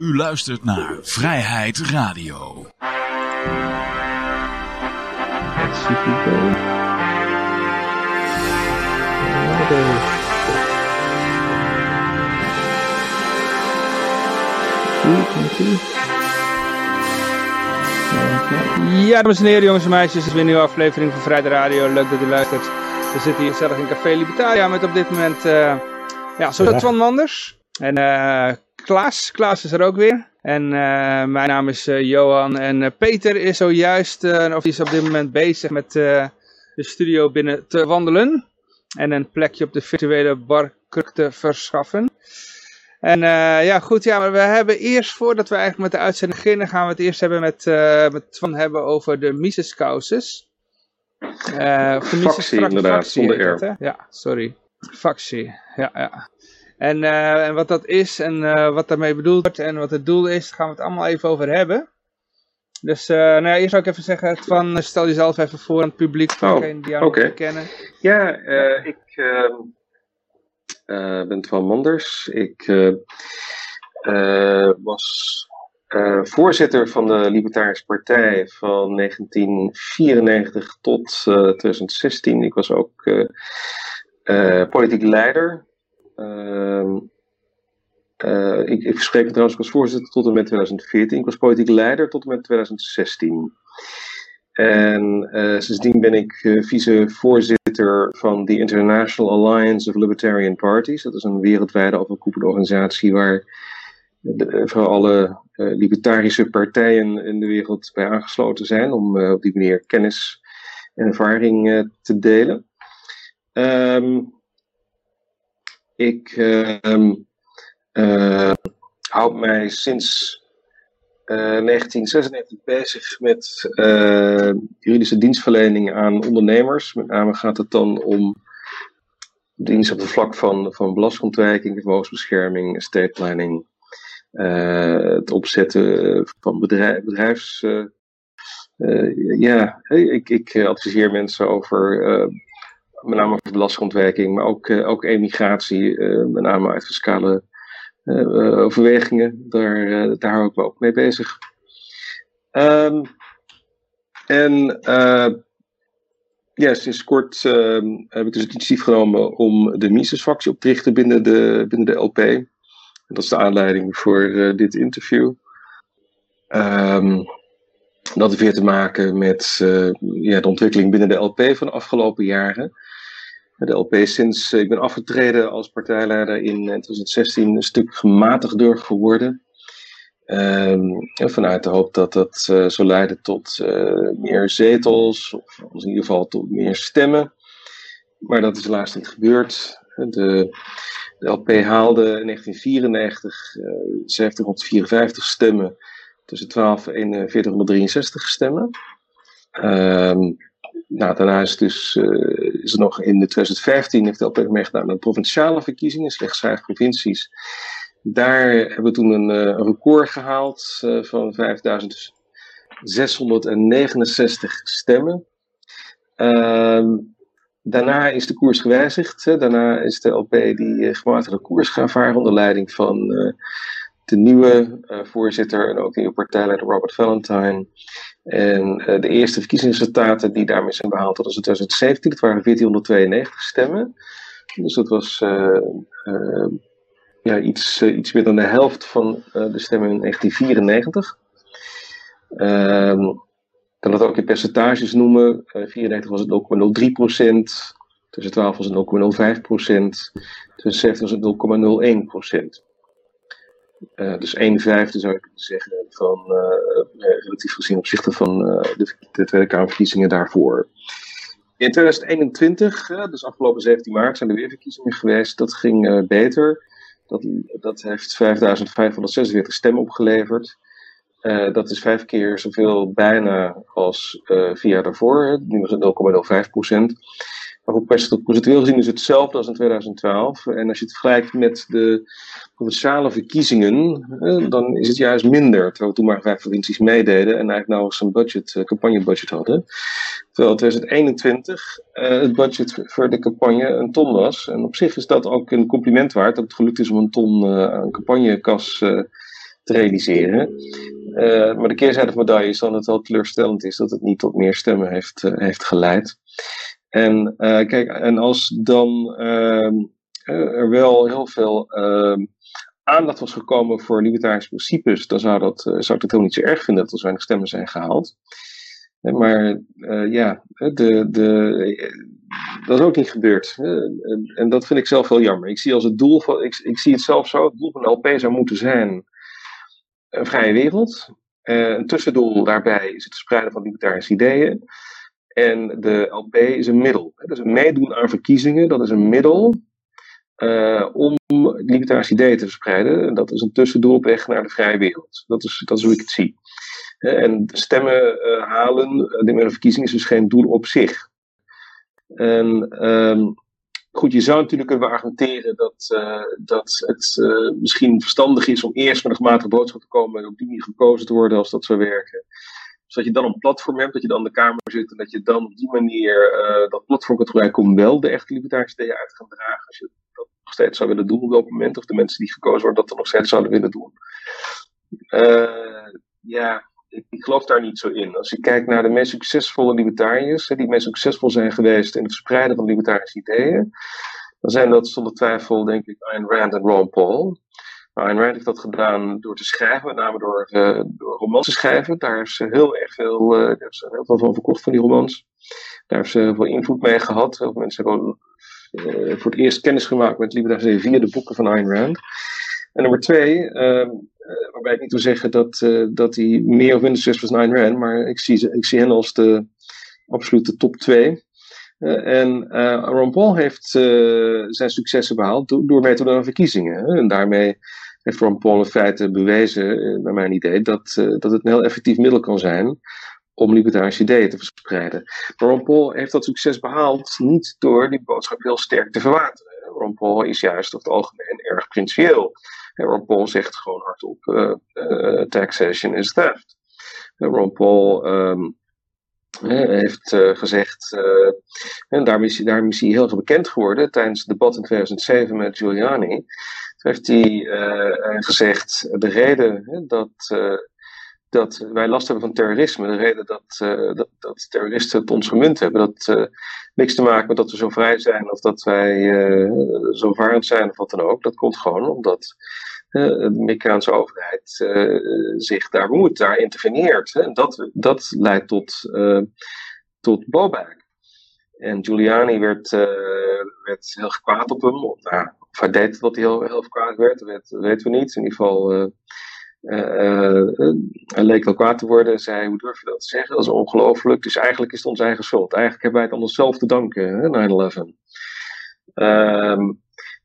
U luistert naar Vrijheid Radio. Ja, dames en heren, jongens en meisjes, het is weer een nieuwe aflevering van Vrijheid Radio. Leuk dat u luistert. We zitten hier gezellig in Café Libertaria met op dit moment, uh, ja, zo Twan Manders. En uh, Klaas, Klaas is er ook weer. En uh, mijn naam is Johan en Peter is zojuist, of is op dit moment bezig met de studio binnen te wandelen. En een plekje op de virtuele barkruk te verschaffen. En ja, goed, ja, maar we hebben eerst, voordat we eigenlijk met de uitzending beginnen, gaan we het eerst hebben met, met van hebben over de Mises causes. Uh, of de Mises Factie, inderdaad, zonder R. Ja, sorry. Factie, ja, ja. En, en wat dat is en wat daarmee bedoeld wordt en wat het doel is, daar gaan we het allemaal even over hebben. Dus nou ja, eerst zou ik even zeggen, van, stel jezelf even voor aan het publiek, voor oh, degenen die jou okay. kennen. Ja, ik... ehm, uh, ben Twan Manders. Ik uh, uh, was voorzitter van de Libertarische Partij van 1994 tot 2016. Ik was ook politiek leider. Ehm, ik, ik spreek trouwens als voorzitter tot en met 2014. Ik was politiek leider tot en met 2016. En uh, sindsdien ben ik uh, vicevoorzitter van de International Alliance of Libertarian Parties. Dat is een wereldwijde overkoepelde organisatie waar de, voor alle libertarische partijen in de wereld bij aangesloten zijn. Om op die manier kennis en ervaring te delen. Um, ik um, houd mij sinds 1996 eh, bezig met uh, juridische dienstverlening aan ondernemers. Met name gaat het dan om dienst op het vlak van, van belastingontwijking, vermogensbescherming, estate planning. Het opzetten van bedrijf, bedrijfs. ja, ik, ik adviseer mensen over met name over belastingontwijking, maar ook, ook emigratie, met name uit fiscale uh, overwegingen. Daar, daar hou ik me ook mee bezig. Um, en ja, sinds kort ehm, heb ik dus het initiatief genomen om de Mises-factie op te richten binnen de, binnen de LP. En dat is de aanleiding voor dit interview. Um, dat heeft weer te maken met ja, de ontwikkeling binnen de LP van de afgelopen jaren de LP sinds ik ben afgetreden als partijleider in 2016 een stuk gematigder geworden. Um, vanuit de hoop dat dat uh, zou leiden tot meer zetels, of in ieder geval tot meer stemmen. Maar dat is helaas niet gebeurd. De, de LP haalde in 1994 uh, 754 stemmen, tussen 12 en 1463 stemmen. Um, nou, daarna is, dus, uh, is er nog in 2015 heeft de LP meegedaan aan de provinciale verkiezingen, slechts vijf provincies. Daar hebben we toen een, een record gehaald uh, van 5669 stemmen. Ehm, daarna is de koers gewijzigd. Daarna is de LP die gematigde koers gaan varen onder leiding van de nieuwe voorzitter en ook nieuwe partijleider Robert Valentine. En uh, de eerste verkiezingsresultaten die daarmee zijn behaald, dat was in 2017, dat waren 1492 stemmen. Dus dat was uh, uh, ja, iets, iets meer dan de helft van de stemmen in 1994. Ehm, dan dat ook in percentages noemen. 94 was het 0,03 procent. 2012 was het 0,05 procent. 2017 was het 0,01 procent. Uh, dus 1 vijfde zou ik zeggen van uh, relatief gezien opzichte van de, de, Tweede Kamerverkiezingen daarvoor. In 2021, dus afgelopen 17 maart, zijn er weer verkiezingen geweest. Dat ging beter. Dat, dat heeft 5546 stemmen opgeleverd. dat is vijf keer zoveel bijna als vier jaar daarvoor. Nu was het 0,05 procent. Maar goed, procentueel gezien is het hetzelfde als in 2012. En als je het vergelijkt met de provinciale verkiezingen, dan is het juist minder. Terwijl toen maar vijf provincies meededen en eigenlijk eens een budget, uh, campagnebudget hadden. Terwijl in 2021 uh, het budget voor de campagne een ton was. En op zich is dat ook een compliment waard dat het gelukt is om een ton uh, aan campagnekas te realiseren. maar de keerzijde van de medaille is dan dat het wel teleurstellend is dat het niet tot meer stemmen heeft, heeft geleid. En kijk, en als dan ehm, er wel heel veel ehm, aandacht was gekomen voor libertarische principes, dan zou, dat, zou ik het helemaal niet zo erg vinden dat er zo weinig stemmen zijn gehaald. Maar uh, ja, de, de, dat is ook niet gebeurd. En dat vind ik zelf wel jammer. Ik zie als het doel van, ik, zie het zelf zo, het doel van de LP zou moeten zijn een vrije wereld. Uh, een tussendoel daarbij is het verspreiden van libertarische ideeën. En de LP is een middel. Dus meedoen aan verkiezingen, dat is een middel uh, om libertarische ideeën te verspreiden. Dat is een tussendoel op weg naar de vrije wereld. Dat is, dat is hoe ik het zie. En stemmen uh, halen, de een verkiezing is dus geen doel op zich. En um, goed, je zou natuurlijk kunnen argumenteren dat, dat het misschien verstandig is om eerst met een gematigde boodschap te komen en op die manier gekozen te worden als dat zou werken. Dus dat je dan een platform hebt, dat je dan in de Kamer zit en dat je dan op die manier uh, dat platform kunt gebruiken om wel de echte libertarische ideeën uit te gaan dragen. Als je dat nog steeds zou willen doen op dat moment, of de mensen die gekozen worden dat dan nog steeds zouden willen doen. ja, ik, ik, geloof daar niet zo in. Als je kijkt naar de meest succesvolle libertariërs, die meest succesvol zijn geweest in het verspreiden van libertarische ideeën, dan zijn dat zonder twijfel, denk ik, Ayn Rand en Ron Paul. Ayn Rand heeft dat gedaan door te schrijven, met name door, uh, door romans te schrijven. Daar is heel erg veel, uh, daar is heel veel van verkocht van die romans. Daar heeft ze veel invloed mee gehad. Heel veel mensen hebben uh, voor het eerst kennis gemaakt met libertarische via de boeken van Ayn Rand. En nummer twee, ehm, eh, waarbij ik niet wil zeggen dat, dat hij meer of minder succes was dan Ayn Rand, maar ik zie, ik zie hen als de absolute top 2. Uh, en Ron Paul heeft zijn successen behaald door, door mee te doen aan verkiezingen. En daarmee heeft Ron Paul in feite bewezen, naar mijn idee, dat, dat het een heel effectief middel kan zijn om libertarische ideeën te verspreiden. Ron Paul heeft dat succes behaald niet door die boodschap heel sterk te verwateren. Ron Paul is juist over het algemeen erg principieel. Ron Paul zegt gewoon hardop: uh, taxation is theft. Ron Paul um, heeft gezegd, en daarom is, daarom is hij heel veel bekend geworden tijdens het debat in 2007 met Giuliani. Heeft hij gezegd: de reden dat dat wij last hebben van terrorisme. De reden dat, dat, dat, terroristen het ons gemunt hebben, dat niks te maken met dat we zo vrij zijn of dat wij zo varend zijn of wat dan ook. Dat komt gewoon omdat de Amerikaanse overheid zich daar bemoeit, daar interveneert. En dat, dat leidt tot, tot. En Giuliani werd, werd heel kwaad op hem. Nou, of hij deed wat hij heel, heel werd, dat weten we niet. In ieder geval uh, hij leek wel kwaad te worden. Zei, hoe durf je dat te zeggen? Dat is ongelooflijk. Dus eigenlijk is het onze eigen schuld. Eigenlijk hebben wij het allemaal zelf te danken, 9-11. Ehm,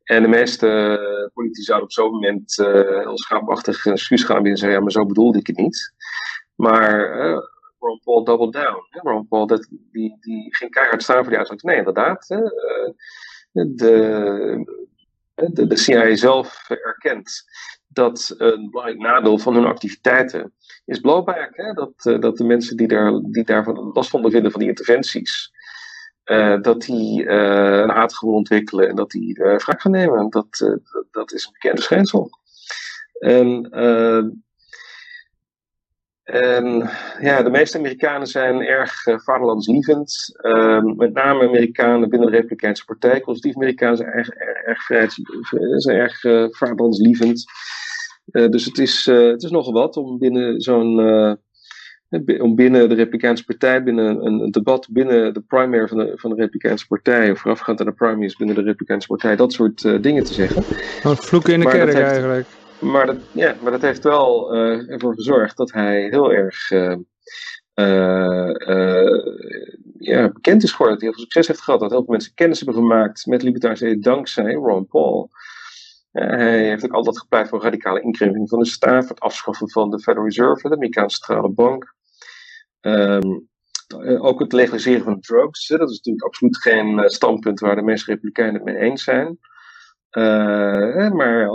en de meeste politici zouden op zo'n moment uh, heel schaapachtig een excuus gaan binnen en zeggen: Ja, maar zo bedoelde ik het niet. Maar uh, Ron Paul doubled down. Hè? Ron Paul dat, die, die ging keihard staan voor die uitspraak. Nee, inderdaad. De, de, de CIA zelf erkent dat een belangrijk nadeel van hun activiteiten is blowback. Hè? Dat, uh, dat de mensen die, daar, die daarvan last van vinden van die interventies, uh, dat die uh, een haatgevoel ontwikkelen en dat die wraak gaan nemen. Dat, dat is een bekende schijnsel. En, en ja, de meeste Amerikanen zijn erg vaderlandslievend. met name Amerikanen binnen de Republikeinse Partij. Conservatieve Amerikanen zijn erg, erg, erg, zijn erg vaderlandslievend. Uh, dus het is, uh, het is nogal wat om binnen zo'n. Uh, om binnen de Republikeinse Partij, binnen een, een, debat binnen de primary van de, van de Republikeinse Partij, of voorafgaand aan de primaries binnen de Republikeinse Partij, dat soort dingen te zeggen. Vloeken in de kerk eigenlijk. Maar dat, ja, maar dat heeft wel ervoor gezorgd dat hij heel erg ja, bekend is geworden, dat hij heel veel succes heeft gehad, dat heel veel mensen kennis hebben gemaakt met libertarische dankzij Ron Paul. Eh, hij heeft ook altijd gepleit voor radicale inkrimping van de staat, voor het afschaffen van de Federal Reserve, de Amerikaanse centrale bank. Um, ook het legaliseren van drugs. Dat is natuurlijk absoluut geen eh, standpunt waar de meeste Republikeinen het mee eens zijn. Uh, maar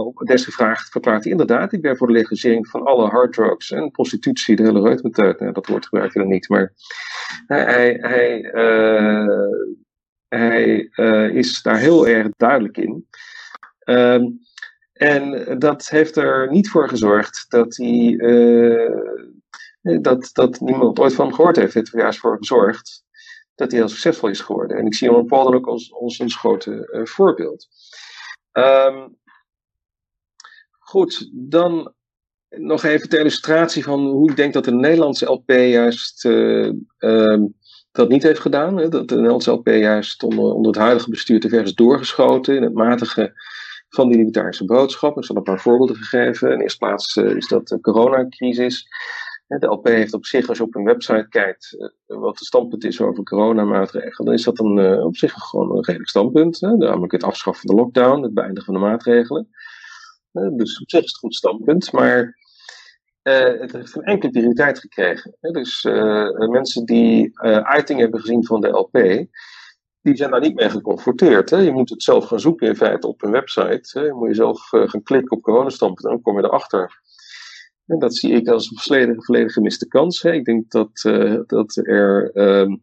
vraag verklaart hij inderdaad: ik ben voor de legalisering van alle harddrugs en prostitutie, de hele reut met nou, Dat woord gebruikt hij dan niet. Maar hij, hij, hij is daar heel erg duidelijk in. Um, En dat heeft er niet voor gezorgd dat hij. dat, dat niemand ooit van gehoord heeft. Het heeft er juist voor gezorgd dat hij heel succesvol is geworden. En ik zie Ron Paul dan ook als, als een grote voorbeeld. Um, goed, dan nog even ter illustratie van hoe ik denk dat de Nederlandse LP juist uh, dat niet heeft gedaan. Hè? Dat de Nederlandse LP juist onder, onder het huidige bestuur te ver is doorgeschoten in het matigen van die libertarische boodschap. Ik zal een paar voorbeelden geven. In eerste plaats uh, is dat de coronacrisis. De LP heeft op zich, als je op hun website kijkt, uh, wat de standpunt is over coronamaatregelen, dan is dat een, op zich gewoon een redelijk standpunt. Hè? Namelijk het afschaffen van de lockdown, het beëindigen van de maatregelen. dus op zich is het een goed standpunt, maar het heeft geen enkele prioriteit gekregen. Dus mensen die uh, uiting hebben gezien van de LP, die zijn daar niet mee geconfronteerd. Hè? Je moet het zelf gaan zoeken in feite op een website. Hè? Je moet je zelf gaan klikken op coronastampen en dan kom je erachter. En dat zie ik als een volledig, volledig gemiste kans. Hè? Ik denk dat, dat er ehm,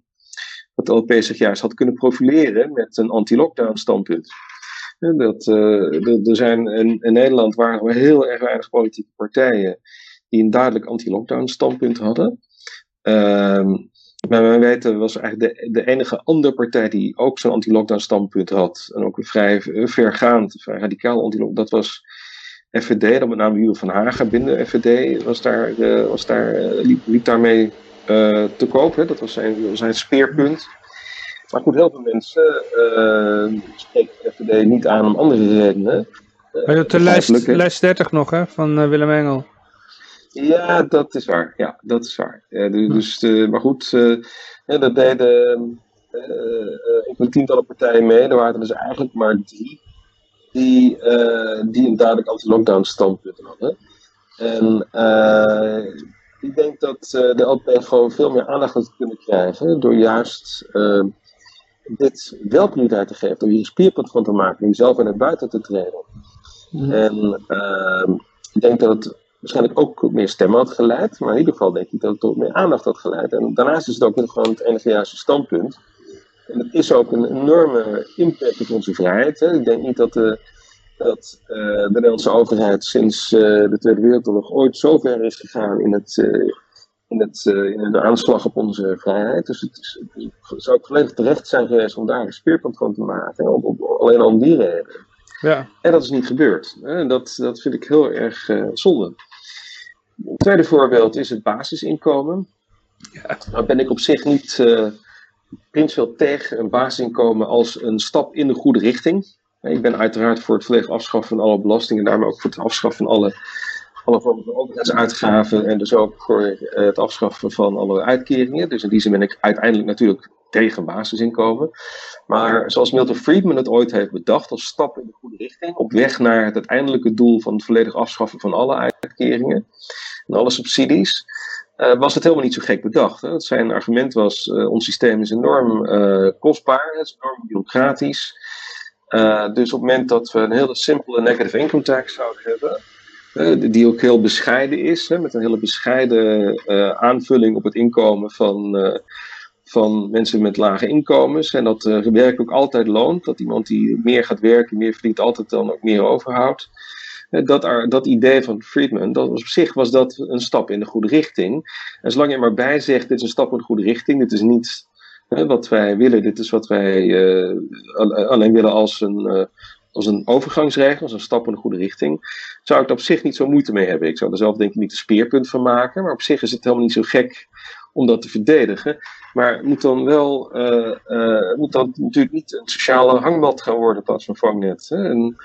dat de LP zich juist had kunnen profileren met een anti-lockdown standpunt. Dat, er zijn in, Nederland waren er heel erg weinig politieke partijen die een duidelijk anti-lockdown standpunt hadden. Ehm, maar wij weten was eigenlijk de, de enige andere partij die ook zo'n anti-lockdown standpunt had. En ook een vrij vergaand, vrij radicaal anti-lockdown. Dat was FVD, dan met name Jules van Hagen binnen FVD was daar, uh, was daar, uh, liep, daarmee uh, te koop. Hè? Dat was zijn, zijn speerpunt. Maar goed, heel veel mensen spreken FVD niet aan om andere redenen. Uh, je de lijst, lijst 30 nog hè, van Willem Engel. Ja, dat is waar. Ja, dat is waar. Ja, dus, uh, maar goed, uh, dat deden uh, ik tientallen partijen mee. Er waren er dus eigenlijk maar drie die, die een duidelijk anti-lockdown standpunt hadden. En ik denk dat de LP gewoon veel meer aandacht had kunnen krijgen door juist dit wel prioriteit te geven, door hier een spierpunt van te maken, om zelf naar buiten te treden. Mm. En ik denk dat het waarschijnlijk ook meer stemmen had geleid. Maar in ieder geval denk ik dat het tot meer aandacht had geleid. En daarnaast is het ook gewoon het enige juiste standpunt. En het is ook een enorme impact op onze vrijheid. Hè. Ik denk niet dat de, dat, uh, de Nederlandse overheid sinds uh, de Tweede Wereldoorlog ooit zo ver is gegaan in, het, uh, in, het, in de aanslag op onze vrijheid. Dus het, is, het zou ook volledig terecht zijn geweest om daar een speerpunt van te maken. Op, op, alleen al om die reden. Ja. En dat is niet gebeurd. En dat, dat vind ik heel erg zonde. Het tweede voorbeeld is het basisinkomen. Ja. Nou ben ik op zich niet principieel tegen een basisinkomen als een stap in de goede richting. Ik ben uiteraard voor het volledig afschaffen van alle belastingen, en daarmee ook voor het afschaffen van alle, alle vormen van overheidsuitgaven en dus ook voor eh, het afschaffen van alle uitkeringen. Dus in die zin ben ik uiteindelijk natuurlijk tegen basisinkomen. Maar zoals Milton Friedman het ooit heeft bedacht, als stap in de goede richting, op weg naar het uiteindelijke doel van het volledig afschaffen van alle uitkeringen en alle subsidies, uh, was het helemaal niet zo gek bedacht. Hè? Zijn argument was, uh, ons systeem is enorm uh, kostbaar, het is enorm bureaucratisch. dus op het moment dat we een hele simpele negative income tax zouden hebben, die ook heel bescheiden is, hè, met een hele bescheiden aanvulling op het inkomen van van mensen met lage inkomens. En dat werk ook altijd loont. Dat iemand die meer gaat werken, meer verdient, altijd dan ook meer overhoudt. Uh, dat, dat idee van Friedman, dat op zich was dat een stap in de goede richting. En zolang je maar bij zegt, dit is een stap in de goede richting, dit is niet wat wij willen, dit is wat wij uh, alleen willen als een, als een overgangsregel, als een stap in de goede richting, zou ik er op zich niet zo moeite mee hebben. Ik zou er zelf denk ik niet een speerpunt van maken, maar op zich is het helemaal niet zo gek om dat te verdedigen. Maar moet dan wel, uh, moet dan natuurlijk niet een sociale hangmat gaan worden plaats van vangnet. Hè? En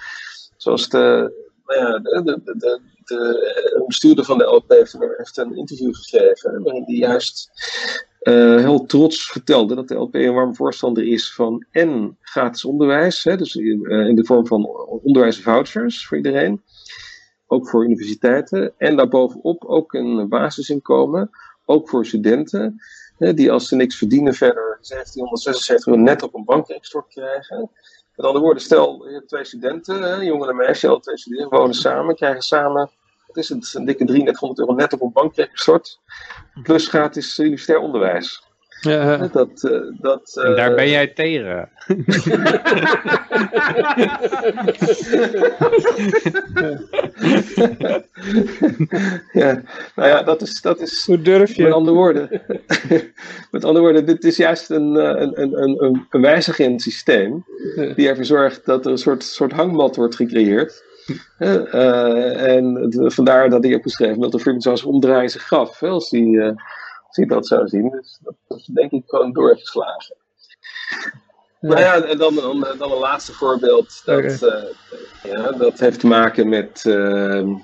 zoals de, de, de, de, de, bestuurder van de LP heeft, een interview gegeven waarin hij juist uh, heel trots vertelde dat de LP een warm voorstander is van en gratis onderwijs, hè, dus in, in de vorm van onderwijsvouchers voor iedereen, ook voor universiteiten, en daarbovenop ook een basisinkomen ook voor studenten, hè, die als ze niks verdienen verder 1776 euro net op een bankrekening krijgen. Met andere woorden, stel je hebt twee studenten, hè, jongen en meisje, al twee studenten, wonen samen, krijgen samen, wat is het, een dikke 3300 euro net op een bankrekening plus gratis universitair onderwijs. Ja. Dat, uh, dat, uh... En daar ben jij tegen. ja, nou ja, dat is, dat is... Hoe durf je? Met andere woorden, met andere woorden dit is juist een, een, een, een, een wijziging in het systeem die ervoor zorgt dat er een soort, soort hangmat wordt gecreëerd. Uh, en vandaar dat hij ook beschreven Milton Friedman zou omdraaien zijn graf, hè, als uh, als hij dat zou zien. Dus dat, is denk ik gewoon doorgeslagen. Ja. Nou ja, en dan, dan, dan een laatste voorbeeld. Dat, okay. uh, ja, dat heeft te maken met uh,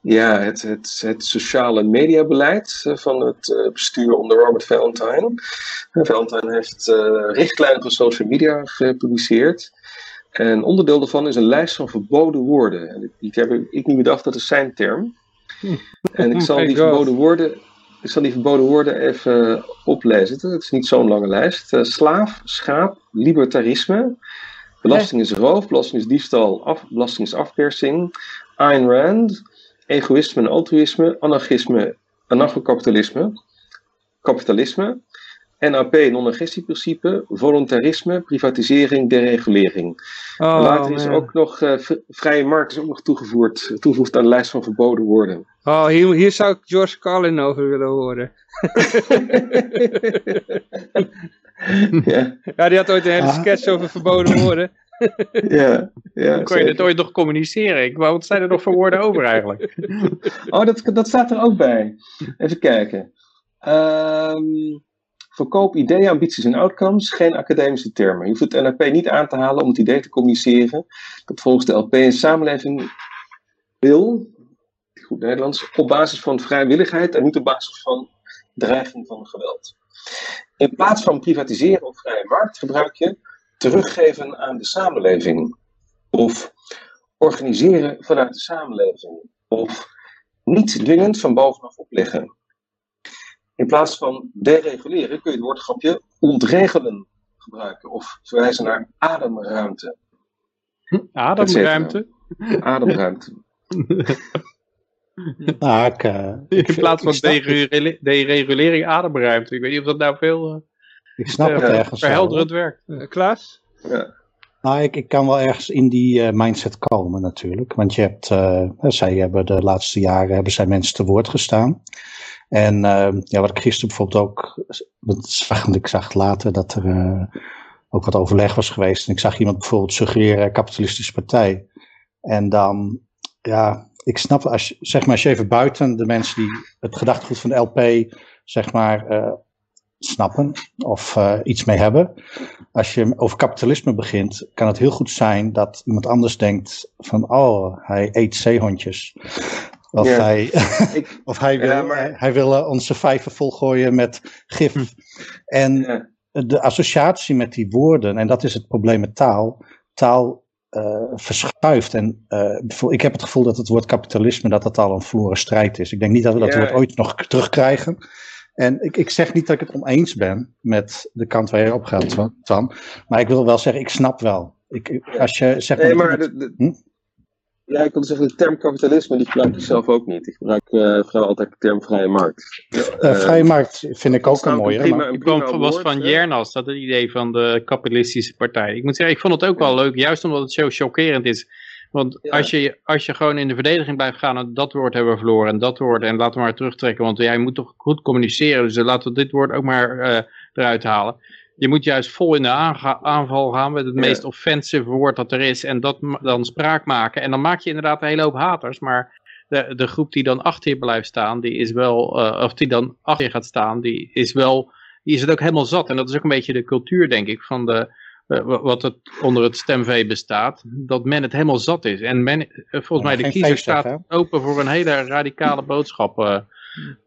ja, het, het, het sociale mediabeleid van het bestuur onder Robert Valentine. Valentine heeft richtlijnen voor social media gepubliceerd. En onderdeel daarvan is een lijst van verboden woorden. En die heb ik niet bedacht, dat is zijn term. En ik zal die verboden woorden, ik zal die verboden woorden even oplezen. Het is niet zo'n lange lijst. Uh, slaaf, schaap, libertarisme. Belasting is roof, belasting is diefstal, af, belasting is afpersing. Ayn Rand, egoïsme en altruïsme, anarchisme, anarchokapitalisme. Kapitalisme. NAP, non-agressieprincipe, voluntarisme, privatisering, deregulering. Oh, Later is ook nog uh, vrije markt is ook nog toegevoegd, toegevoegd aan de lijst van verboden woorden. Oh, hier, hier zou ik George Carlin over willen horen. ja. ja, die had ooit een hele sketch over verboden woorden. ja, ja, kon je dit ooit nog communiceren? Ik wou, wat zijn er nog voor woorden over eigenlijk? oh, dat, dat staat er ook bij. Even kijken. Um, Verkoop ideeën, ambities en outcomes, geen academische termen. Je hoeft het NLP niet aan te halen om het idee te communiceren dat volgens de LP een samenleving wil, goed Nederlands, op basis van vrijwilligheid en niet op basis van dreiging van geweld. In plaats van privatiseren of vrije markt gebruik je teruggeven aan de samenleving. Of organiseren vanuit de samenleving. Of niet dwingend van bovenaf opleggen. In plaats van dereguleren kun je het woordgrapje ontregelen gebruiken of verwijzen naar ademruimte. Ademruimte? Ademruimte. nou, ik, uh, In plaats van deregulering, deregulering, ademruimte. Ik weet niet of dat nou veel uh, ik snap uh, het ergens verhelderend werkt. Klaas? Ja. Nou, ik, ik kan wel ergens in die mindset komen natuurlijk. Want je hebt, zij hebben de laatste jaren hebben zij mensen te woord gestaan. En uh, ja, wat ik gisteren bijvoorbeeld ook, zag, ik zag later dat er ook wat overleg was geweest. En ik zag iemand bijvoorbeeld suggereren kapitalistische partij. En dan, ja, ik snap, als zeg maar, als je even buiten de mensen die het gedachtegoed van de LP, zeg maar, snappen of uh, iets mee hebben. Als je over kapitalisme begint, kan het heel goed zijn dat iemand anders denkt van, oh, hij eet zeehondjes. Of, ja. hij, ik, of hij wil, ja, maar... hij wil uh, onze vijver volgooien met gif. Hm. En ja. de associatie met die woorden, en dat is het probleem met taal. Taal uh, verschuift. En uh, ik heb het gevoel dat het woord kapitalisme dat dat al een verloren strijd is. Ik denk niet dat we dat woord ooit nog terugkrijgen. En ik, ik zeg niet dat ik het oneens ben met de kant waar je op gaat, Twan. Maar ik wil wel zeggen, ik snap wel. Ik, als je zegt nee, maar de, de, hm? Ja, ik wil zeggen, de term kapitalisme die gebruik ik zelf ook niet. Ik gebruik uh, vrijwel altijd de term vrije markt. Uh, vrije markt vind ik ook een mooie. Prima, ik kwam, was van Jernas, dat het idee van de kapitalistische partij. Ik moet zeggen, ik vond het ook wel leuk, juist omdat het zo chockerend is. Want ja. als, je, als je gewoon in de verdediging blijft gaan en dat woord hebben we verloren en dat woord en laten we maar terugtrekken, want jij moet toch goed communiceren, dus laten we dit woord ook maar uh, eruit halen je moet juist vol in de aanval gaan met het meest offensive woord dat er is en dat dan spraak maken. En dan maak je inderdaad een hele hoop haters, maar de, de groep die dan achter je blijft staan, die is wel, uh, of die dan achter je gaat staan, die is wel, die is het ook helemaal zat. En dat is ook een beetje de cultuur, denk ik, van de, wat het onder het stemvee bestaat, dat men het helemaal zat is. En men, uh, volgens mij de kiezer staat open voor een hele radicale boodschap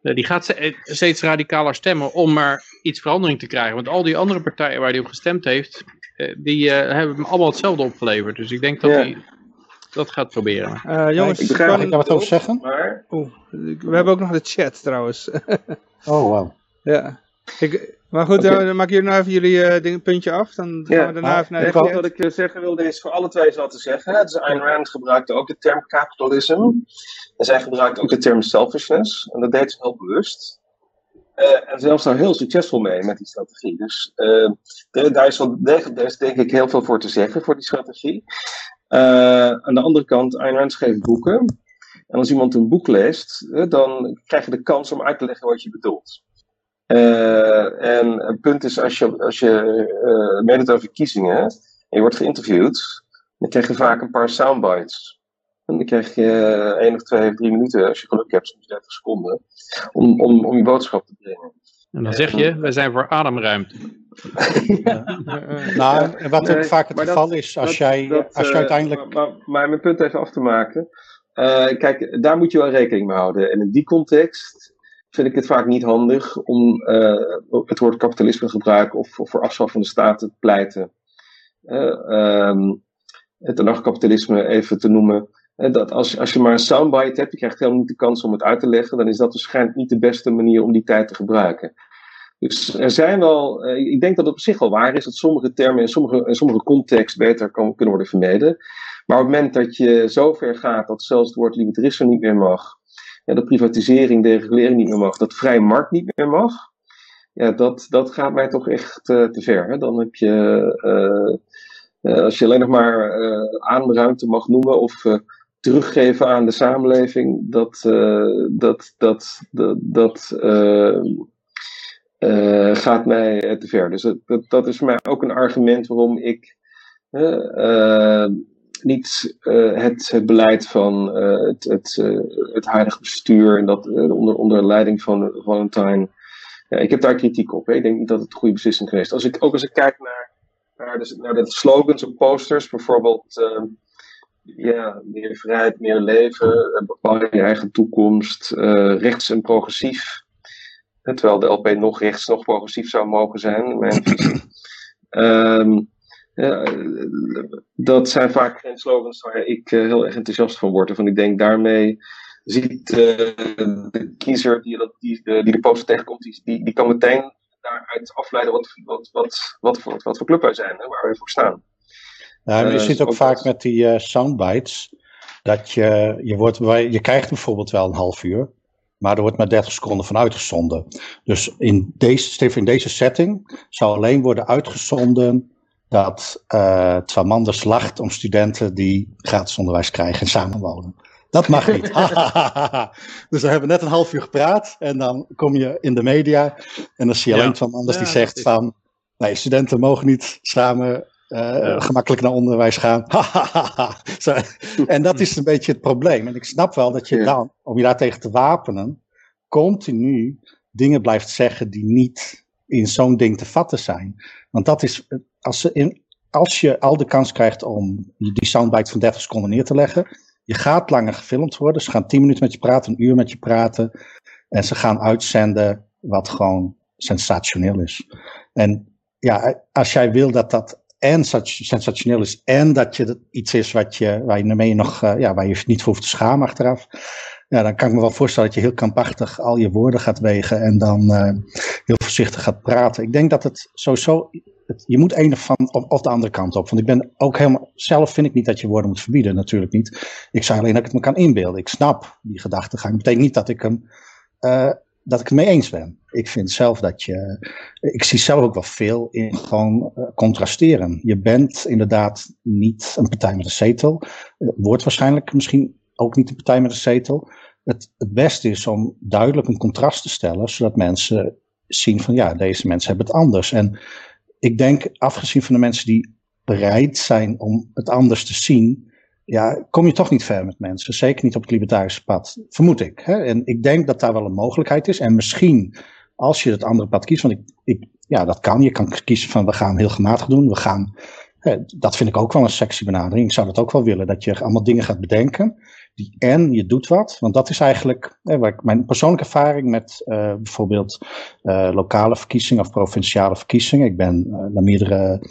eh, die gaat eh, steeds radicaler stemmen om maar iets verandering te krijgen. Want al die andere partijen waar hij op gestemd heeft, eh, die hebben hem allemaal hetzelfde opgeleverd. Dus ik denk dat ja. hij dat gaat proberen. Uh, jongens, ik begrijp ik wat over zeggen. Maar... Oeh, we hebben ook nog de chat trouwens. oh, wow. Ja. Ik, maar goed, okay. dan maak je nou even jullie uh, ding, puntje af. Dan gaan ja. we daarna even naar de. Wat ik zeggen wilde is voor alle twee zal te zeggen. Dus Ayn Rand gebruikte ook de term capitalism. En zij gebruikte ook de term selfishness. En dat deed ze heel bewust. Uh, en zelfs daar heel succesvol mee met die strategie. Dus daar, is wel, daar is denk ik heel veel voor te zeggen voor die strategie. Aan de andere kant, Ayn Rand schreef boeken. En als iemand een boek leest, dan krijg je de kans om uit te leggen wat je bedoelt. En het punt is, als je, als je meedoet over verkiezingen en je wordt geïnterviewd, dan krijg je vaak een paar soundbites. En dan krijg je één of twee of drie minuten, als je geluk hebt, soms 30 seconden, om, om, om je boodschap te brengen. En dan zeg je, wij zijn voor ademruimte. ja. nou, en wat ook vaak het geval is, als jij, als je uh, uiteindelijk... Maar, maar, mijn punt even af te maken. Uh, kijk, daar moet je wel rekening mee houden. En in die context vind ik het vaak niet handig om uh, het woord kapitalisme te gebruiken of, of voor afschaffing van de staat te pleiten. Um, het anarchokapitalisme even te noemen. Dat als, als je maar een soundbite hebt, je krijgt helemaal niet de kans om het uit te leggen, dan is dat waarschijnlijk niet de beste manier om die tijd te gebruiken. Dus er zijn wel, ik denk dat het op zich wel waar is dat sommige termen in sommige, in sommige context beter kunnen worden vermeden. Maar op het moment dat je zo ver gaat dat zelfs het woord libertarisme niet meer mag, ja, dat privatisering, deregulering niet meer mag, dat vrije markt niet meer mag, ja, dat, dat gaat mij toch echt uh, te ver. Hè? Dan heb je, uh, uh, als je alleen nog maar ademruimte mag noemen of teruggeven aan de samenleving, dat, dat, dat, dat, gaat mij te ver. Dus dat, dat, is voor mij ook een argument waarom ik niet uh, het, het beleid van het, het, het huidige bestuur en dat onder, onder leiding van Valentine. Ja, ik heb daar kritiek op. Hè. Ik denk niet dat het een goede beslissing geweest is. Als ik, ook als ik kijk naar, naar, de, naar de slogans op posters, bijvoorbeeld ja, meer vrijheid, meer leven, bepaal je eigen toekomst, rechts en progressief. Terwijl de LP nog rechts, nog progressief zou mogen zijn, mijn visie. um, ja, dat zijn vaak geen slogans waar ik uh, heel erg enthousiast van word. Van ik denk daarmee ziet uh, de kiezer die, dat, die, de, die de poster tegenkomt, die, die, die kan meteen daaruit afleiden wat, wat, wat, wat, wat, wat voor club wij zijn, hè, waar wij voor staan. Ja, je uh, ziet ook, ook vaak met die soundbites dat je, je, wordt, je krijgt bijvoorbeeld wel een half uur, maar er wordt maar 30 seconden van uitgezonden. Dus in deze, in deze setting zou alleen worden uitgezonden dat uh, Twamanders lacht om studenten die gratis onderwijs krijgen en samenwonen. Dat mag niet. dus we hebben net een half uur gepraat en dan kom je in de media en dan zie je alleen Twamanders ja, die zegt van, nee, studenten mogen niet samen uh, ja. gemakkelijk naar onderwijs gaan. En dat is een beetje het probleem. En ik snap wel dat je dan, om je daartegen te wapenen, continu dingen blijft zeggen die niet in zo'n ding te vatten zijn. Want dat is, als, in, als je al de kans krijgt om die soundbite van 30 seconden neer te leggen, je gaat langer gefilmd worden. Ze gaan 10 minuten met je praten, een uur met je praten. En ze gaan uitzenden wat gewoon sensationeel is. En ja, als jij wil dat dat en sensationeel is en dat je iets is wat je, waar je ermee nog, uh, ja, waar je niet voor hoeft te schamen achteraf. Ja, dan kan ik me wel voorstellen dat je heel kampachtig al je woorden gaat wegen en dan uh, heel gaat praten. Ik denk dat het sowieso, je moet een van, of, de andere kant op. Want ik ben ook helemaal, zelf vind ik niet dat je woorden moet verbieden, natuurlijk niet. Ik zei alleen dat ik het me kan inbeelden. Ik snap die gedachtegang. Dat betekent niet dat ik hem, uh, dat ik het mee eens ben. Ik vind zelf dat je, ik zie zelf ook wel veel in gewoon uh, contrasteren. Je bent inderdaad niet een partij met een zetel. Uh, wordt waarschijnlijk misschien ook niet de partij met een zetel. Het, het beste is om duidelijk een contrast te stellen, zodat mensen zien van ja, deze mensen hebben het anders. En ik denk, afgezien van de mensen die bereid zijn om het anders te zien, ja, kom je toch niet ver met mensen. Zeker niet op het libertarische pad, vermoed ik. Hè? En ik denk dat daar wel een mogelijkheid is. En misschien als je het andere pad kiest, want ik, ik, ja, dat kan. Je kan kiezen van we gaan heel gematigd doen. We gaan, dat vind ik ook wel een sexy benadering. Ik zou dat ook wel willen, dat je allemaal dingen gaat bedenken. Die en je doet wat. Want dat is eigenlijk waar mijn persoonlijke ervaring met uh, bijvoorbeeld uh, lokale verkiezingen of provinciale verkiezingen. Ik ben uh, naar meerdere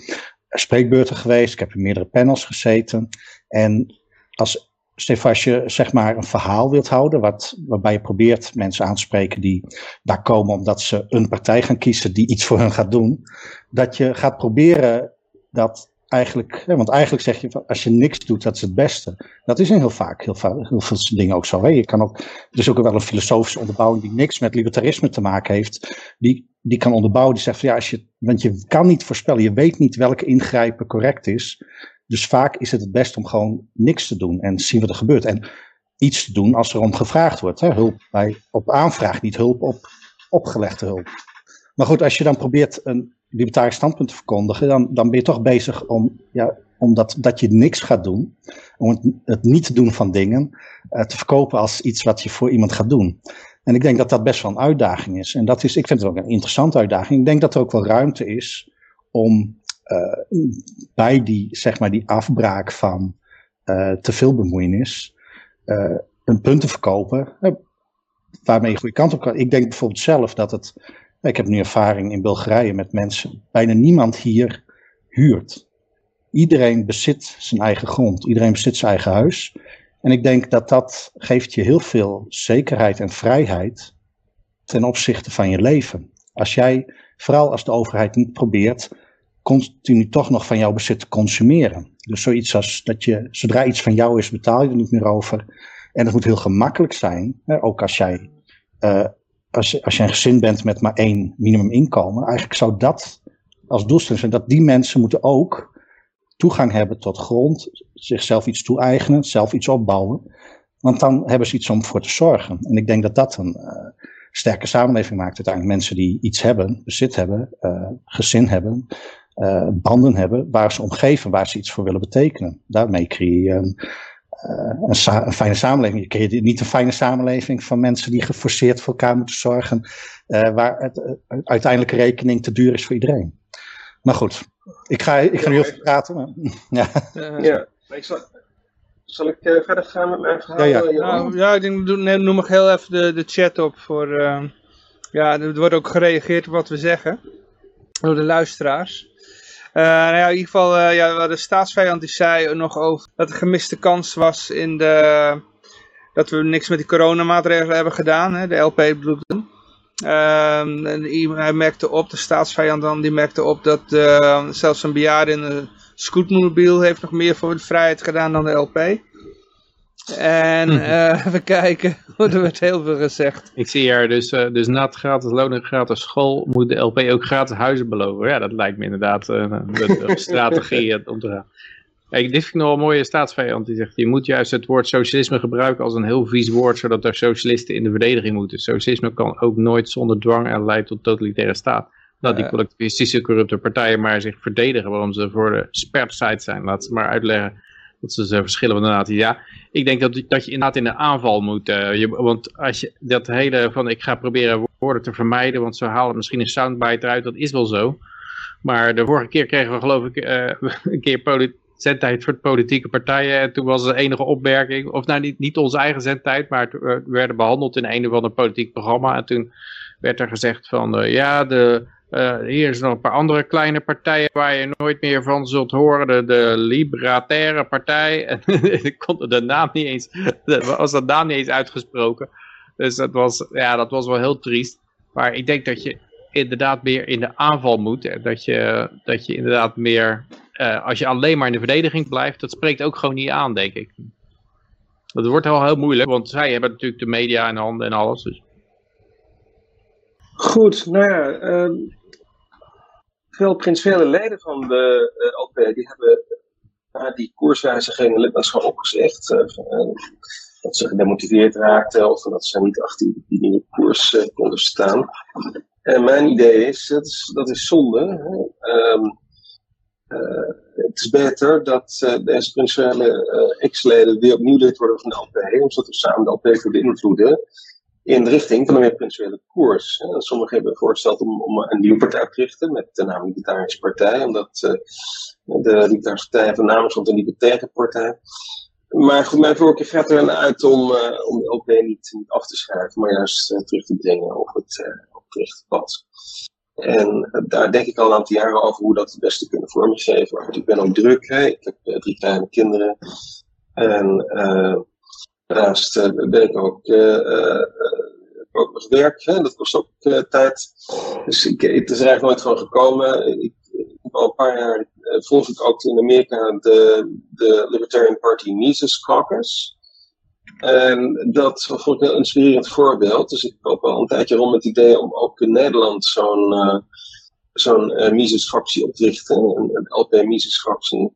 spreekbeurten geweest. Ik heb in meerdere panels gezeten. En als Stefan, je zeg maar een verhaal wilt houden, wat, waarbij je probeert mensen aan te spreken die daar komen omdat ze een partij gaan kiezen die iets voor hen gaat doen, dat je gaat proberen dat eigenlijk, want eigenlijk zeg je, als je niks doet, dat is het beste. Dat is heel vaak, heel, heel veel dingen ook zo. Hè. Je kan ook, er is ook wel een filosofische onderbouwing die niks met libertarisme te maken heeft. Die, die kan onderbouwen, die zegt van ja, als je, want je kan niet voorspellen, je weet niet welke ingrijpen correct is. Dus vaak is het het best om gewoon niks te doen en zien wat er gebeurt. En iets te doen als er om gevraagd wordt. Hè. Hulp bij, op aanvraag, niet hulp op opgelegde hulp. Maar goed, als je dan probeert een libertarisch standpunt te verkondigen, dan, dan ben je toch bezig om, ja, omdat dat je niks gaat doen, om het, niet te doen van dingen, uh, te verkopen als iets wat je voor iemand gaat doen. En ik denk dat dat best wel een uitdaging is. En dat is, ik vind het ook een interessante uitdaging. Ik denk dat er ook wel ruimte is om uh, bij die, zeg maar, die afbraak van uh, te veel bemoeienis, een punt te verkopen waarmee je goede kant op kan. Ik denk bijvoorbeeld zelf dat het ik heb nu ervaring in Bulgarije met mensen. Bijna niemand hier huurt. Iedereen bezit zijn eigen grond. Iedereen bezit zijn eigen huis. En ik denk dat dat geeft je heel veel zekerheid en vrijheid ten opzichte van je leven. Als jij, vooral als de overheid niet probeert, continu toch nog van jouw bezit te consumeren. Dus zoiets als dat je, zodra iets van jou is, betaal je er niet meer over. En het moet heel gemakkelijk zijn, hè, ook als jij uh, als je, als je een gezin bent met maar één minimuminkomen, eigenlijk zou dat als doelstelling zijn dat die mensen moeten ook toegang hebben tot grond, zichzelf iets toe-eigenen, zelf iets opbouwen. Want dan hebben ze iets om voor te zorgen. En ik denk dat dat een uh, sterke samenleving maakt. Uiteindelijk mensen die iets hebben, bezit hebben, uh, gezin hebben, uh, banden hebben, waar ze omgeven, waar ze iets voor willen betekenen. Daarmee creëer je een, uh, een, een, fijne samenleving. Je creëert niet een fijne samenleving van mensen die geforceerd voor elkaar moeten zorgen, uh, waar het uh, uiteindelijke rekening te duur is voor iedereen. Maar goed, ik ga, ik ga nu even praten. Maar, ja. ja, ik zal, zal ik verder gaan met mijn verhaal? Ja, ja. Nou, ja ik denk, noem nog heel even de, de chat op voor... ja, er wordt ook gereageerd op wat we zeggen. Door de luisteraars. Uh, nou ja, in ieder geval, uh, ja, de staatsvijand die zei nog over dat er gemiste kans was in de, dat we niks met die coronamaatregelen hebben gedaan, hè, de LP bloeden. Uh, en hij merkte op, de staatsvijand dan, die merkte op dat uh, zelfs een bejaarde in een scootmobiel heeft nog meer voor de vrijheid gedaan dan de LP. En uh, we kijken, er werd heel veel gezegd. Ik zie hier dus, uh, dus nat gratis loon en gratis school moet de LP ook gratis huizen beloven. Ja, dat lijkt me inderdaad uh, de, de strategie om te gaan. Kijk, dit vind ik nog een mooie staatsvijand. Die zegt, je moet juist het woord socialisme gebruiken als een heel vies woord, zodat er socialisten in de verdediging moeten. Socialisme kan ook nooit zonder dwang en leidt tot totalitaire staat. Dat die collectivistische corrupte partijen maar zich verdedigen waarom ze voor de spertsite zijn. Laat ze maar uitleggen dat ze ze verschillen de natie. Ja, ik denk dat, dat je inderdaad in de aanval moet. Uh, je, want als je dat hele van ik ga proberen woorden te vermijden, want ze halen misschien een soundbite eruit, dat is wel zo. Maar de vorige keer kregen we geloof ik uh, een keer zendtijd voor politieke partijen. En toen was er enige opmerking, of nou niet, niet onze eigen zendtijd, maar we werden behandeld in een of ander politiek programma. En toen werd er gezegd van, ja, de uh, hier is nog een paar andere kleine partijen waar je nooit meer van zult horen. De, de Libertaire Partij. En ik kon de niet eens, was dat naam niet eens uitgesproken. Dus dat was, ja, dat was wel heel triest. Maar ik denk dat je inderdaad meer in de aanval moet. En dat je, dat je inderdaad meer, uh, als je alleen maar in de verdediging blijft, dat spreekt ook gewoon niet aan, denk ik. Dat wordt wel heel moeilijk, want zij hebben natuurlijk de media in handen en alles. Dus. Goed, nou ja, uh, veel principiële leden van de uh, eh, OP die hebben na die koerswijziging lidmaatschap opgezegd. Uh, dat ze gedemotiveerd raakten of dat ze niet achter die nieuwe koers konden staan. En mijn idee is, dat is, dat is zonde. Um, het is beter dat deze principiële ex-leden weer opnieuw lid worden van de LP, omdat we samen de LP kunnen beïnvloeden in de richting van een meer principiële koers. sommigen hebben voorgesteld om, om een nieuwe partij op te richten met de naam Libertarische Partij, omdat uh, de Libertarische Partij naam stond een libertaire partij. Maar goed, mijn voorkeur gaat er uit om, uh, om de LP niet, af te schrijven, maar juist terug te brengen op het, op het pad. En daar denk ik al een aantal jaren over hoe dat het beste kunnen vormgeven. Want ik ben ook druk, hè? ik heb drie kleine kinderen. En Daarnaast ben ik ook, uh, ook nog werk. Hè? Dat kost ook tijd. Dus ik, het is er eigenlijk nooit van gekomen. Ik, al een paar jaar volg ik ook in Amerika de, de Libertarian Party Mises Caucus. En dat vond ik een heel inspirerend voorbeeld. Dus ik loop al een tijdje rond met het idee om ook in Nederland zo'n zo'n uh, Mises-fractie op te richten. Een, een LP Mises-fractie.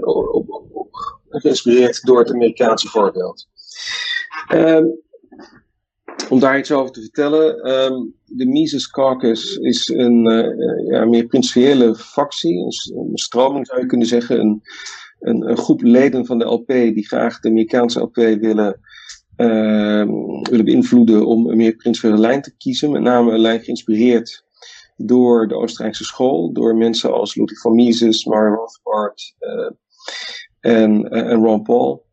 Op, geïnspireerd door het Amerikaanse voorbeeld. Um, om daar iets over te vertellen. Um, de Mises Caucus is een uh, ja, meer principiële factie, een, stroming zou je kunnen zeggen. Een, een, een, groep leden van de LP die graag de Amerikaanse LP willen, uh, willen beïnvloeden om een meer principiële lijn te kiezen. Met name een lijn geïnspireerd door de Oostenrijkse school, door mensen als Ludwig van Mises, Mario Rothbard uh, en, en Ron Paul.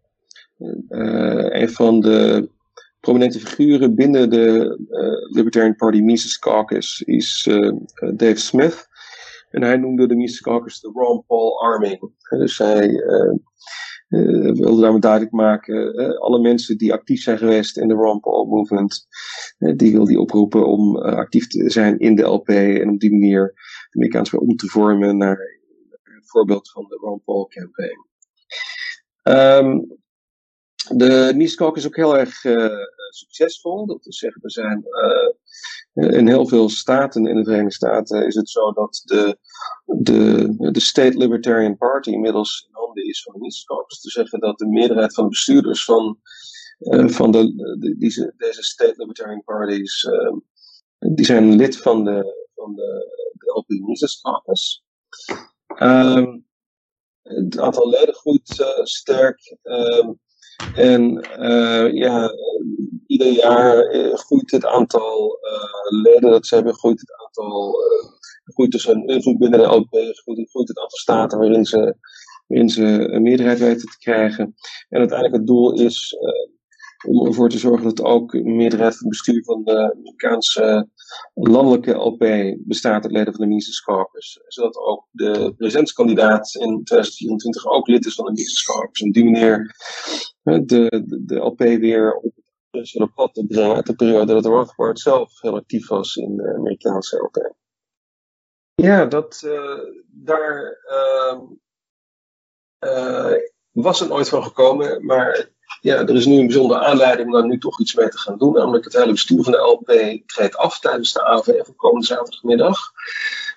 een van de prominente figuren binnen de uh, Libertarian Party Mises Caucus is Dave Smith. En hij noemde de Mises Caucus de Ron Paul Army. dus hij uh, wilde daarmee duidelijk maken, alle mensen die actief zijn geweest in de Ron Paul movement, die wil hij oproepen om actief te zijn in de LP en op die manier de Amerikaanse om te vormen naar het voorbeeld van de Ron Paul campaign. Um, de Mises is ook heel erg uh, succesvol. Dat wil zeggen, er zijn uh, in heel veel staten in de Verenigde Staten is het zo dat de, de, de State Libertarian Party inmiddels in handen is van de Mises Caucus. Te zeggen dat de meerderheid van de bestuurders van, uh, van de, de, deze, State Libertarian Parties, die zijn lid van de, van de, de LP Mises het aantal leden groeit sterk. Um, en uh, ja, ieder jaar uh, groeit het aantal leden dat ze hebben, groeit het aantal, groeit dus een invloed binnen de LP, groeit, groeit het aantal staten waarin ze, waarin ze een meerderheid weten te krijgen. En uiteindelijk het doel is om ervoor te zorgen dat ook meerderheid van het bestuur van de Amerikaanse landelijke LP bestaat uit leden van de Mises Caucus. Zodat ook de presidentskandidaat in 2024 ook lid is van de Mises Caucus. En op die manier de, de, de LP weer op het pad te brengen uit de periode dat Rothbard zelf heel actief was in de Amerikaanse LP. Ja, dat, uh, daar uh, uh, was het ooit van gekomen, maar ja, er is nu een bijzondere aanleiding om daar nu toch iets mee te gaan doen. Namelijk het hele bestuur van de LP treedt af tijdens de AV van komende zaterdagmiddag.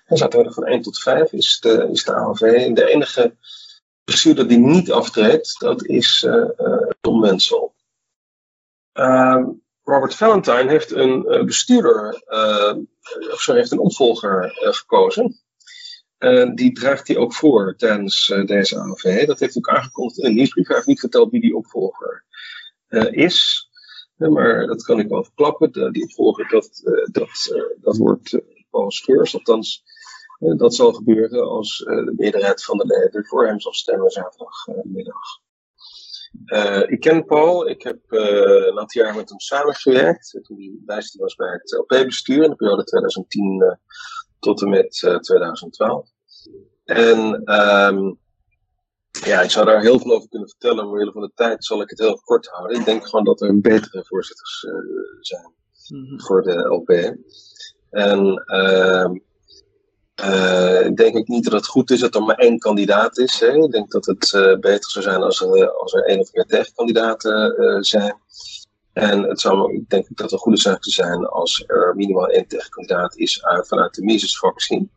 En zaterdagmiddag van 1 tot 5 is de, is de AV. En de enige bestuurder die niet aftreedt, dat is uh, uh, Tom Wensel. Uh, Robert Valentine heeft een uh, bestuurder, of sorry, heeft een opvolger gekozen. En die draagt hij ook voor tijdens uh, deze AV. Dat heeft ook aangekondigd in een nieuwsbrief. Hij heeft niet verteld wie die opvolger uh, is. Maar dat kan ik wel verklappen. Die opvolger, dat, dat, dat wordt Paul Scheurs. Althans, dat zal gebeuren als de meerderheid van de leden voor hem zal stemmen zaterdagmiddag. ik ken Paul. Ik heb een aantal jaar met hem samengewerkt. Toen hij bijster was bij het LP-bestuur in de periode 2010 tot en met 2012. En um, ja, ik zou daar heel veel over kunnen vertellen, maar omwille van de tijd zal ik het heel kort houden. Ik denk gewoon dat er betere voorzitters uh, zijn mm -hmm. voor de LP. En uh, uh, ik denk ook niet dat het goed is dat er maar één kandidaat is. Hè. Ik denk dat het uh, beter zou zijn als er, als er één of meer tegenkandidaten zijn. En het zou, ik denk dat het een goede zaak zou zijn als er minimaal één tegenkandidaat is vanuit de Mises-fractie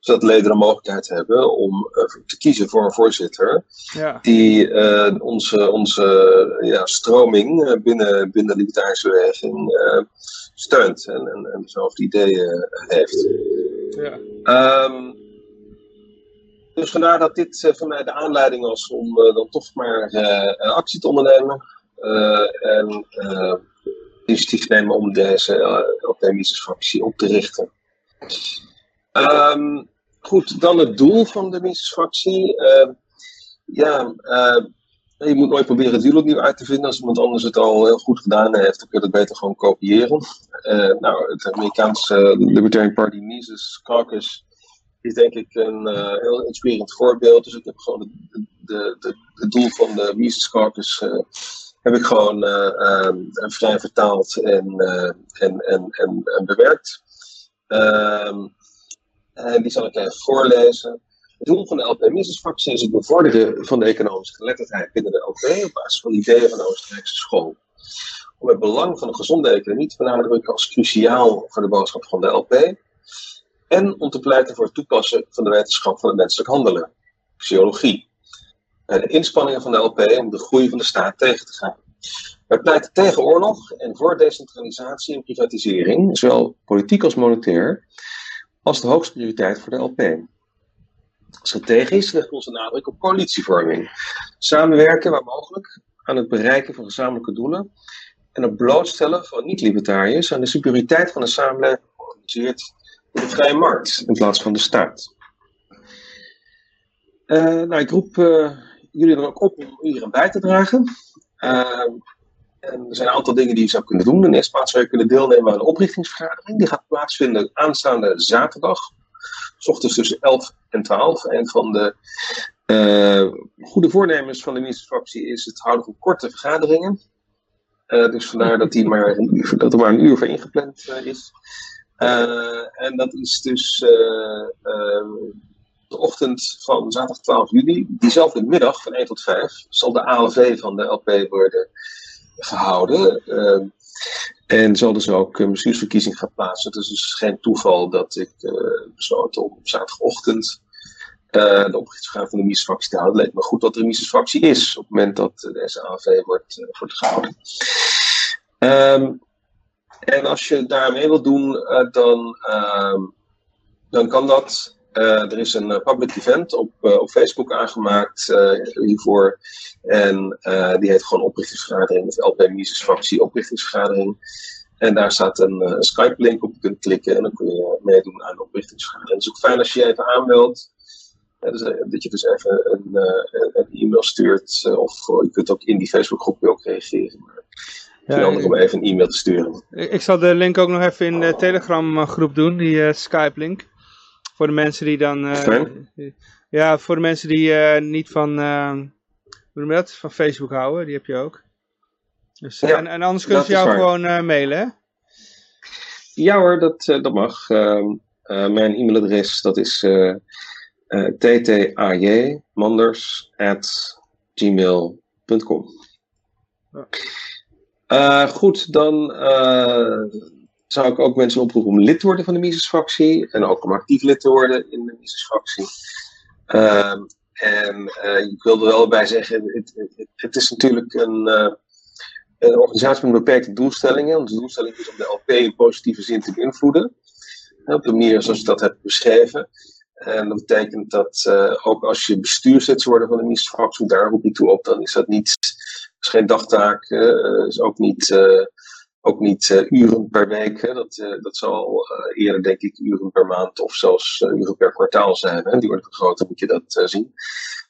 zodat leden de mogelijkheid hebben om uh, te kiezen voor een voorzitter ja. die uh, onze, onze ja, stroming uh, binnen, binnen de libertarische beweging steunt en, en, en dezelfde ideeën heeft. Ja. Um, dus vandaar dat dit voor mij de aanleiding was om dan toch maar actie te ondernemen en initiatief nemen om deze uh, fractie op te richten. Um, goed, dan het doel van de Mises-fractie. Uh, ja, uh, je moet nooit proberen het wiel opnieuw uit te vinden. Als iemand anders het al heel goed gedaan heeft, dan kun je het beter gewoon kopiëren. Uh, nou, het Amerikaanse Libertarian Party Mises Caucus is denk ik een heel inspirerend voorbeeld. Dus ik heb gewoon het doel van de Mises Caucus heb ik gewoon vrij vertaald en, en, en, en, bewerkt. Um, die zal ik even voorlezen. Het doel van de LP-missiesfractie is het bevorderen van de economische geletterdheid binnen de LP op basis van ideeën van de Oostenrijkse school. Om het belang van een gezonde economie te benadrukken als cruciaal voor de boodschap van de LP. En om te pleiten voor het toepassen van de wetenschap van het menselijk handelen, psychologie. En de inspanningen van de LP om de groei van de staat tegen te gaan. Wij pleiten tegen oorlog en voor decentralisatie en privatisering, zowel politiek als monetair, als de hoogste prioriteit voor de LP. Strategisch legt onze nadruk op coalitievorming. Samenwerken waar mogelijk aan het bereiken van gezamenlijke doelen en het blootstellen van niet-libertariërs aan de superioriteit van de samenleving georganiseerd door de vrije markt in plaats van de staat. Uh, nou, ik roep uh, jullie dan ook op om hier aan bij te dragen. Uh, en er zijn een aantal dingen die je zou kunnen doen. In de eerste plaats zou je kunnen deelnemen aan een oprichtingsvergadering. Die gaat plaatsvinden aanstaande zaterdag. S ochtends tussen 11 en 12. En van de uh, goede voornemens van de ministerfractie is het houden van korte vergaderingen. Uh, dus vandaar dat, die maar een uur, dat er maar een uur voor ingepland uh, is. en dat is dus de ochtend van zaterdag 12 juli. Diezelfde middag van 1 tot 5 zal de ALV van de LP worden gehouden. Uh, en zal dus ook een bestuursverkiezing gaan plaatsen. Het is dus geen toeval dat ik uh, besloten om op zaterdagochtend uh, de oprichtsvergadering van de missiesfractie te houden. Het leek me goed dat er een is op het moment dat deze AV wordt, wordt gehouden. Um, en als je daarmee wilt doen, dan, dan kan dat. Er is een public event op, op Facebook aangemaakt hiervoor. En die heet gewoon oprichtingsvergadering, of LP Mises fractie oprichtingsvergadering. En daar staat een, Skype-link op, je kunt klikken en dan kun je meedoen aan de oprichtingsvergadering. Het is ook fijn als je je even aanmeldt. Dus, dat je dus even een, een e-mail stuurt, of je kunt ook in die Facebookgroep ook reageren. Maar het is handig om even een e-mail te sturen. Ik, ik zal de link ook nog even in de Telegram groep doen, die Skype-link. Voor de mensen die dan... ja, voor de mensen die niet van hoe noem je dat? Van Facebook houden, die heb je ook. Dus, ja, en, en, anders kunnen ze jou gewoon uh, mailen, hè? Ja hoor, dat, uh, dat mag. Uh, mijn e-mailadres dat is ttajmanders.gmail.com ja. Goed, dan zou ik ook mensen oproepen om lid te worden van de Mises-fractie. En ook om actief lid te worden in de Mises-fractie. Ehm, en uh, ik wil er wel bij zeggen, het, het, het is natuurlijk een, uh, een, organisatie met beperkte doelstellingen. De doelstelling is om de LP in positieve zin te beïnvloeden. Op de manier zoals ik dat heb beschreven. En dat betekent dat uh, ook als je bestuurslid worden van de ministerfractie, daar roep ik toe op, dan is dat niet, is geen dagtaak, is ook niet ook niet uh, uren per week. Dat, uh, dat zal uh, eerder, denk ik, uren per maand of zelfs uren per kwartaal zijn. Hè. Die wordt vergroot, moet je dat zien.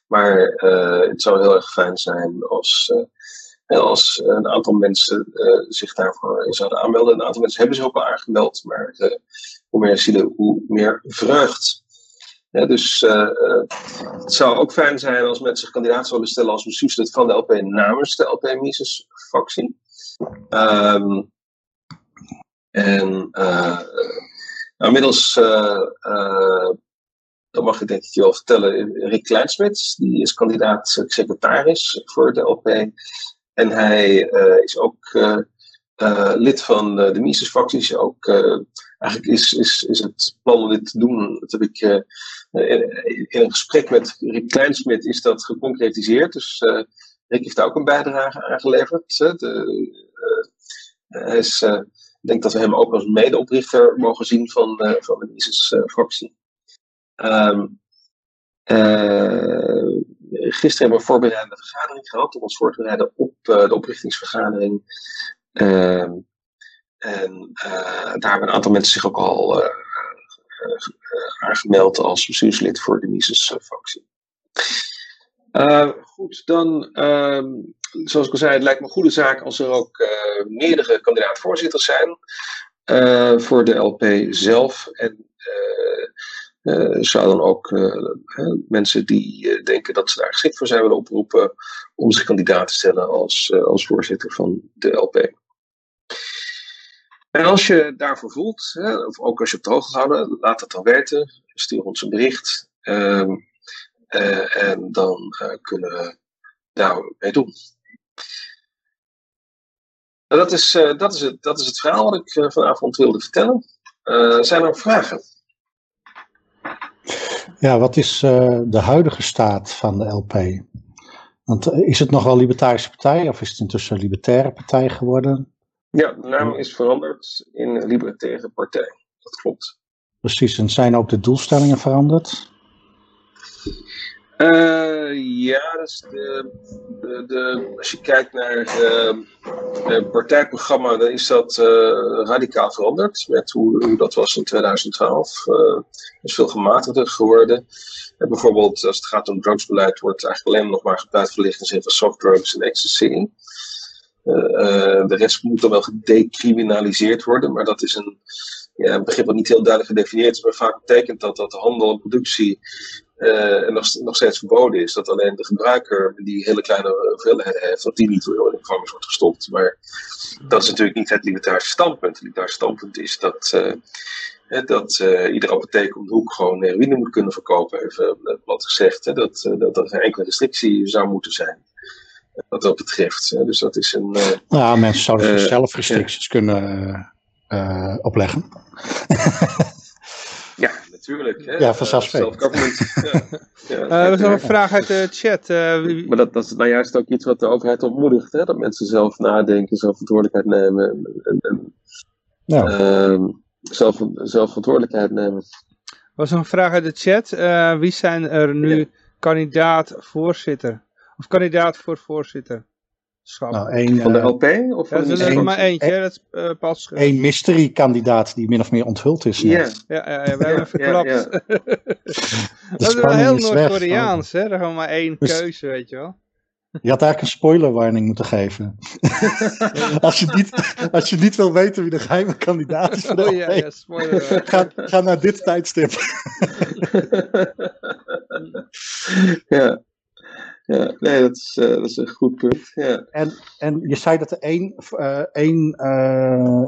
Maar het zou heel erg fijn zijn als, als een aantal mensen zich daarvoor zouden aanmelden. Een aantal mensen hebben zich ook al aangemeld, maar hoe meer zielen, hoe meer vreugd. Dus het zou ook fijn zijn als mensen zich kandidaat zouden stellen als bestuurslid van de LP namens de LP Mises fractie. Um, en uh, inmiddels, uh, uh, dat mag ik denk ik je wel vertellen, Rick Kleinsmit, die is kandidaat secretaris voor de LP. En hij is ook lid van de, de Mises-fractie. Ook, eigenlijk is, is, is het plan om dit te doen, dat heb ik in, in, een gesprek met Rick Kleinsmit is dat geconcretiseerd. Dus Rick heeft daar ook een bijdrage aangeleverd. De, uh, is, uh, ik denk dat we hem ook als medeoprichter mogen zien van, van de ISIS-fractie. Um, gisteren hebben we een voorbereidende vergadering gehad om ons voor te bereiden op de oprichtingsvergadering. Ehm, en daar hebben een aantal mensen zich ook al aangemeld als bestuurslid voor de ISIS-fractie. goed, dan ehm, zoals ik al zei, het lijkt me een goede zaak als er ook uh, meerdere kandidaat-voorzitters zijn uh, voor de LP zelf. En uh, zou dan ook mensen die denken dat ze daar geschikt voor zijn willen oproepen om zich kandidaat te stellen als, als voorzitter van de LP. En als je daarvoor voelt, of ook als je op de hoogte houden, laat het dan weten. Stuur ons een bericht. Ehm, eh, en dan uh, kunnen we daar mee doen. Nou, dat, is, uh, dat, is het, dat is het verhaal wat ik vanavond wilde vertellen. zijn er nog vragen? Ja, wat is de huidige staat van de LP? Want is het nog wel Libertarische Partij of is het intussen een Libertaire Partij geworden? Ja, de naam is veranderd in Libertaire Partij. Dat klopt. Precies, en zijn ook de doelstellingen veranderd? Uh, ja, de, de, als je kijkt naar het partijprogramma, dan is dat uh, radicaal veranderd met hoe, dat was in 2012. Uh, het is veel gematigder geworden. En bijvoorbeeld als het gaat om drugsbeleid, wordt eigenlijk alleen nog maar gepleit voor liggings van softdrugs en ecstasy. de rest moet dan wel gedecriminaliseerd worden, maar dat is een, ja, een begrip wat niet heel duidelijk gedefinieerd is. Maar vaak betekent dat dat de handel en productie uh, nog, nog steeds verboden is. Dat alleen de gebruiker die hele kleine hoeveelheden heeft, dat die niet door in de gevangenis wordt gestopt. Maar dat is natuurlijk niet het libertarische standpunt. Het libertarische standpunt is dat, uh, dat uh, iedere apotheek om de hoek gewoon heroïne moet kunnen verkopen. Even plat gezegd. Hè, dat, dat er geen enkele restrictie zou moeten zijn. Wat dat betreft. Dus dat is een. ja, mensen zouden zelf restricties kunnen opleggen. ja, natuurlijk. Hè? Ja, vanzelfsprekend. ja. ja, uh, er is nog een vraag uit de chat. Uh, wie... Maar dat, dat is nou juist ook iets wat de overheid ontmoedigt. Hè? Dat mensen zelf nadenken, zelf verantwoordelijkheid nemen. En, en, ja. uh, zelf, zelf verantwoordelijkheid nemen. Er was nog een vraag uit de chat. Uh, wie zijn er nu ja. kandidaat voorzitter? Of kandidaat voor voorzitter? Nou, één, van de LP? Of ja, van er is er maar eentje, dat is uh, pas Eén mystery-kandidaat die min of meer onthuld is. Ja, ja, ja, ja we hebben verklapt. Ja, ja. dat is wel heel Noord-Koreaans, hè? Er is gewoon maar één dus, keuze, weet je wel. Je had eigenlijk een spoilerwarning moeten geven. als, je niet, als je niet wil weten wie de geheime kandidaat is. Oh, ja, ja, spoiler. ga, ga naar dit tijdstip. ja. Ja, nee, dat is, uh, dat is een goed punt. Ja. En, en je zei dat er één, uh, één, uh,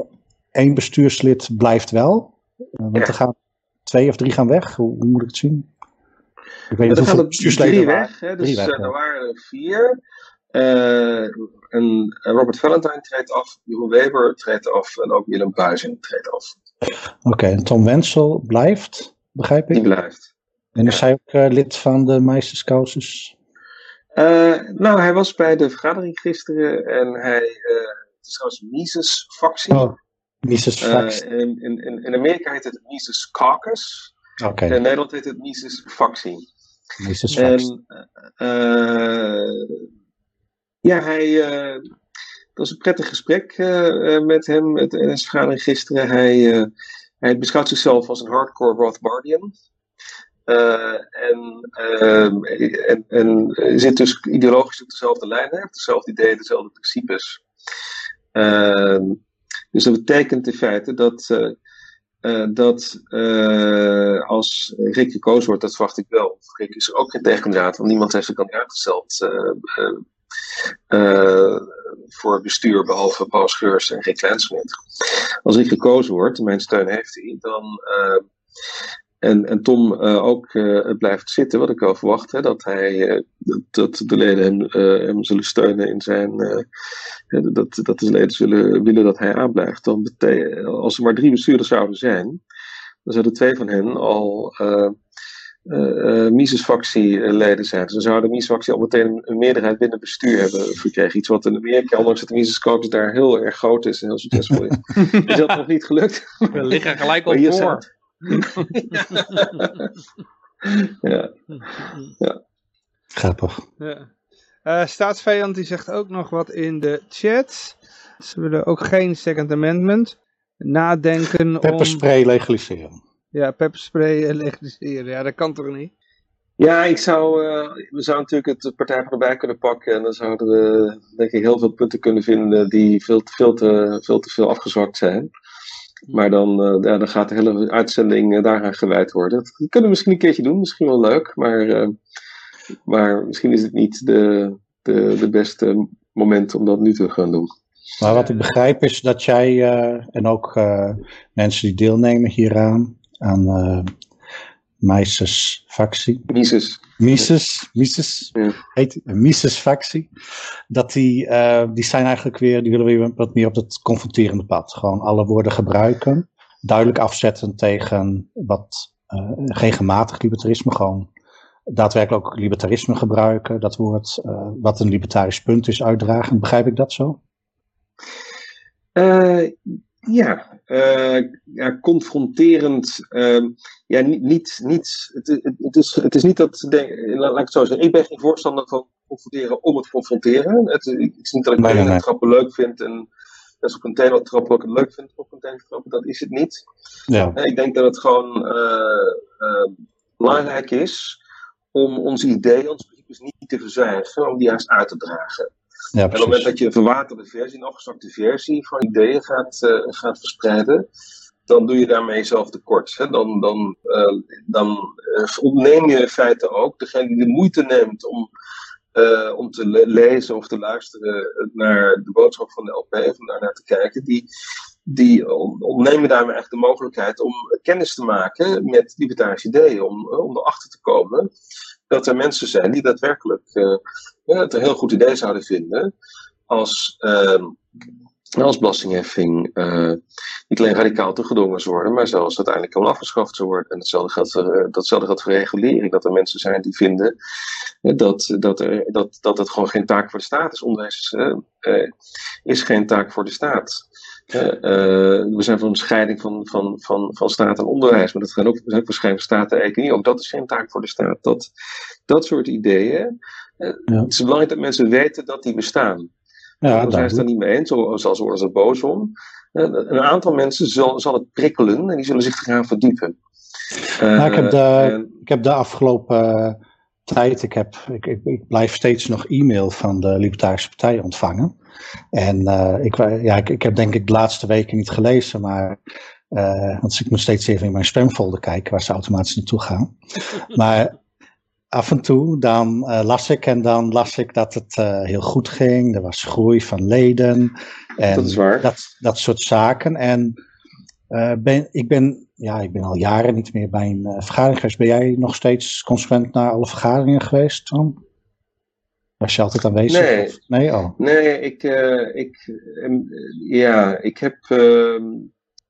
één bestuurslid blijft wel. want ja. er gaan twee of drie gaan weg. Hoe, hoe moet ik het zien? Ik weet niet hoeveel bestuursleden drie weg. Hè, dus weg, er waren er vier. en Robert Valentine treedt af, Jeroen Weber treedt af en ook Willem Buizing treedt af. Oké, okay, en Tom Wensel blijft, begrijp ik? Die blijft. En is hij ook lid van de Meisterscouses? Uh, nou, hij was bij de vergadering gisteren en hij. Uh, het is trouwens Mises-factie. Oh, Mises-factie. Uh, in, in, in Amerika heet het Mises Caucus. Oké. Okay. In Nederland heet het Mises-factie. Mises-factie. ja, hij. het was een prettig gesprek met hem met de vergadering gisteren. Hij, hij beschouwt zichzelf als een hardcore Rothbardian. Uh, en, uh, en, en, zit dus ideologisch op dezelfde lijn, heeft dezelfde ideeën, dezelfde principes. Uh, dus dat betekent in feite dat, uh, dat als Rick gekozen wordt, dat verwacht ik wel. Rick is ook geen tegenkandidaat, want niemand heeft een kandidaat gesteld voor bestuur, behalve Paul Scheurs en Rick Kleinsmit. Als Rick gekozen wordt, en mijn steun heeft hij, dan en, en Tom uh, ook uh, blijft zitten, wat ik wel verwacht, hè, dat, hij, uh, dat de leden hem, hem zullen steunen in zijn. dat, dat de leden zullen willen dat hij aanblijft. Dan als er maar drie bestuurders zouden zijn, dan zouden twee van hen al Mises-factieleden zijn. Dus dan zou de Mises-factie al meteen een meerderheid binnen het bestuur hebben verkregen. Iets wat in Amerika, ondanks dat de Mises-caucus daar heel erg groot is en heel succesvol is, is dat nog niet gelukt. We liggen gelijk op voor ja. ja. Grappig. Ja. Uh, staatsvijand die zegt ook nog wat in de chat. Ze willen ook geen second amendment. Nadenken Pepperspray om... legaliseren. Ja, pepperspray legaliseren. Ja, dat kan toch niet? Ja, ik zou, uh, we zouden natuurlijk het partij erbij kunnen pakken. En dan zouden we denk ik heel veel punten kunnen vinden die veel, veel, te, veel te veel afgezwakt zijn. Maar dan, uh, ja, dan gaat de hele uitzending uh, daaraan gewijd worden. Dat kunnen we misschien een keertje doen, misschien wel leuk. Maar, uh, maar misschien is het niet de, de, de beste moment om dat nu te gaan doen. Maar wat ik begrijp is dat jij en ook mensen die deelnemen hieraan, aan Mises factie. Mises. Mises, Mises, ja. heet Mises factie. Dat die, uh, die zijn eigenlijk weer, die willen weer wat meer op het confronterende pad. Gewoon alle woorden gebruiken. Duidelijk afzetten tegen wat, uh, geen gematigd libertarisme, gewoon daadwerkelijk ook libertarisme gebruiken. Dat woord, uh, wat een libertarisch punt is, uitdragen. Begrijp ik dat zo? Ja, ja, confronterend. Ehm, ja, niet, niet, niet het, het, is, het is niet dat, laat ik het zo zeggen, ik ben geen voorstander van confronteren om het confronteren. Het, het is niet dat ik nee, nee, trappen leuk vind en dat is op een container trappen ook het leuk vind op een container trappen, dat is het niet. Ja. Ik denk dat het gewoon uh, belangrijk is om onze ideeën, onze principes niet te verzwijgen, om die juist uit te dragen. Ja, en op het moment dat je een verwaterde versie, een afgezakte versie van ideeën gaat, uh, gaat verspreiden, dan doe je daarmee jezelf tekort. Hè? Dan, dan, uh, dan uh, ontneem je in feite ook degene die de moeite neemt om, uh, om te le lezen of te luisteren naar de boodschap van de LP of daar naar te kijken, die, die ontnemen daarmee echt de mogelijkheid om kennis te maken met libertarische ideeën, om, om erachter te komen dat er mensen zijn die daadwerkelijk het een heel goed idee zouden vinden als ehm, als belastingheffing uh, niet alleen radicaal toegedongen zou worden, maar zelfs uiteindelijk kan afgeschaft zou worden. En datzelfde geldt uh, datzelfde geldt voor regulering. Dat er mensen zijn die vinden dat, dat, er, dat, dat het gewoon geen taak voor de staat is. Onderwijs is geen taak voor de staat. We zijn voor een scheiding van, van, van, van staat en onderwijs, maar dat gaat ook, ook waarschijnlijk staat en economie. Ook dat is geen taak voor de staat. Dat, dat soort ideeën. Ja. Het is belangrijk dat mensen weten dat die bestaan. Ja, zijn ze het er niet mee eens, zoals worden ze boos om. Een aantal mensen zal, zal het prikkelen en die zullen zich gaan verdiepen. Nou, ik, heb de, ik heb de afgelopen tijd, ik, heb, ik, ik, ik, blijf steeds nog e-mail van de Libertarische Partij ontvangen. En uh, ik, ja, ik, ik heb denk ik de laatste weken niet gelezen, maar uh, want ik moet steeds even in mijn spamfolder kijken waar ze automatisch naartoe gaan. maar af en toe dan uh, las ik en dan las ik dat het heel goed ging. Er was groei van leden. En dat is waar. Dat, dat soort zaken. En ben, ik, ben, ja, ik ben al jaren niet meer bij een vergadering geweest. Ben jij nog steeds consequent naar alle vergaderingen geweest, Tom? Was je altijd aanwezig? Nee, of? nee? Oh. nee ik, ik, um, ja, ik heb, ehm,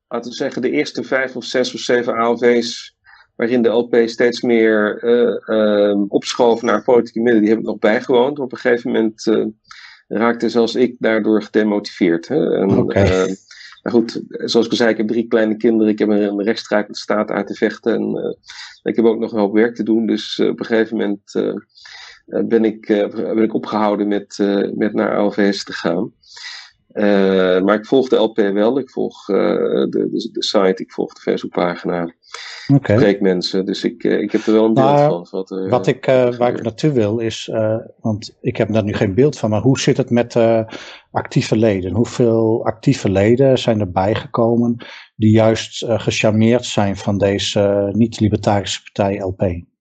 laten we zeggen, de eerste vijf of zes of zeven ALV's waarin de LP steeds meer uh, opschoof naar politieke middelen, die heb ik nog bijgewoond. Op een gegeven moment uh, raakte zelfs ik daardoor gedemotiveerd. Hè? En, okay. goed, zoals ik al zei, ik heb drie kleine kinderen. Ik heb een rechtsstrijd met de staat uit te vechten. En ik heb ook nog een hoop werk te doen. Dus op een gegeven moment ben, ik, ben ik opgehouden met, met naar ALV's te gaan. Maar ik volg de LP wel. Ik volg de, de, de, site, ik volg de Facebookpagina. Okay. spreek mensen. Dus ik, ik heb er wel een beeld van. Wat, er, wat ik, waar ik naartoe wil is, want ik heb daar nu geen beeld van, maar hoe zit het met actieve leden? Hoeveel actieve leden zijn er bijgekomen die juist gecharmeerd zijn van deze niet-libertarische partij LP?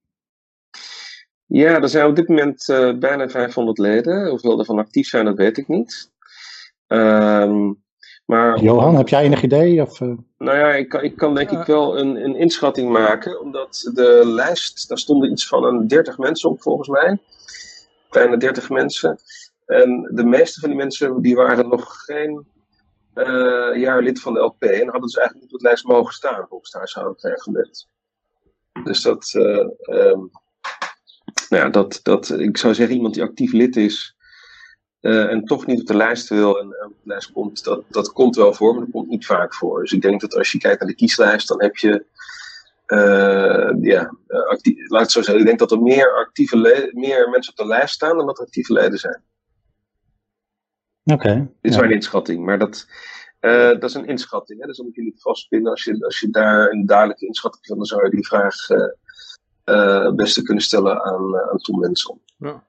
Ja, er zijn op dit moment bijna 500 leden. Hoeveel er van actief zijn, dat weet ik niet. Um, maar, Johan, heb jij enig idee? Of, uh... Nou ja, ik kan, ik kan denk ik wel een, een inschatting maken, omdat de lijst, daar stonden iets van een 30 mensen op volgens mij. Bijna 30 mensen. En de meeste van die mensen die waren nog geen uh, jaar lid van de LP en hadden dus eigenlijk niet op de lijst mogen staan volgens de huishoudelijk reglement. Dus dat, um, nou ja, dat, dat, ik zou zeggen, iemand die actief lid is, uh, en toch niet op de lijst wil en, op de lijst komt, dat, dat komt wel voor, maar dat komt niet vaak voor. Dus ik denk dat als je kijkt naar de kieslijst, dan heb je, uh, ja, actief, laat het zo zeggen, ik denk dat er meer, actieve meer mensen op de lijst staan dan dat er actieve leden zijn. Oké. Okay, Dit is ja. mijn inschatting, maar dat, uh, dat is een inschatting, hè? dus dan moet je niet vastpinnen. Als je, als je daar een duidelijke inschatting van, dan zou je die vraag het beste kunnen stellen aan, aan Tom. Ja.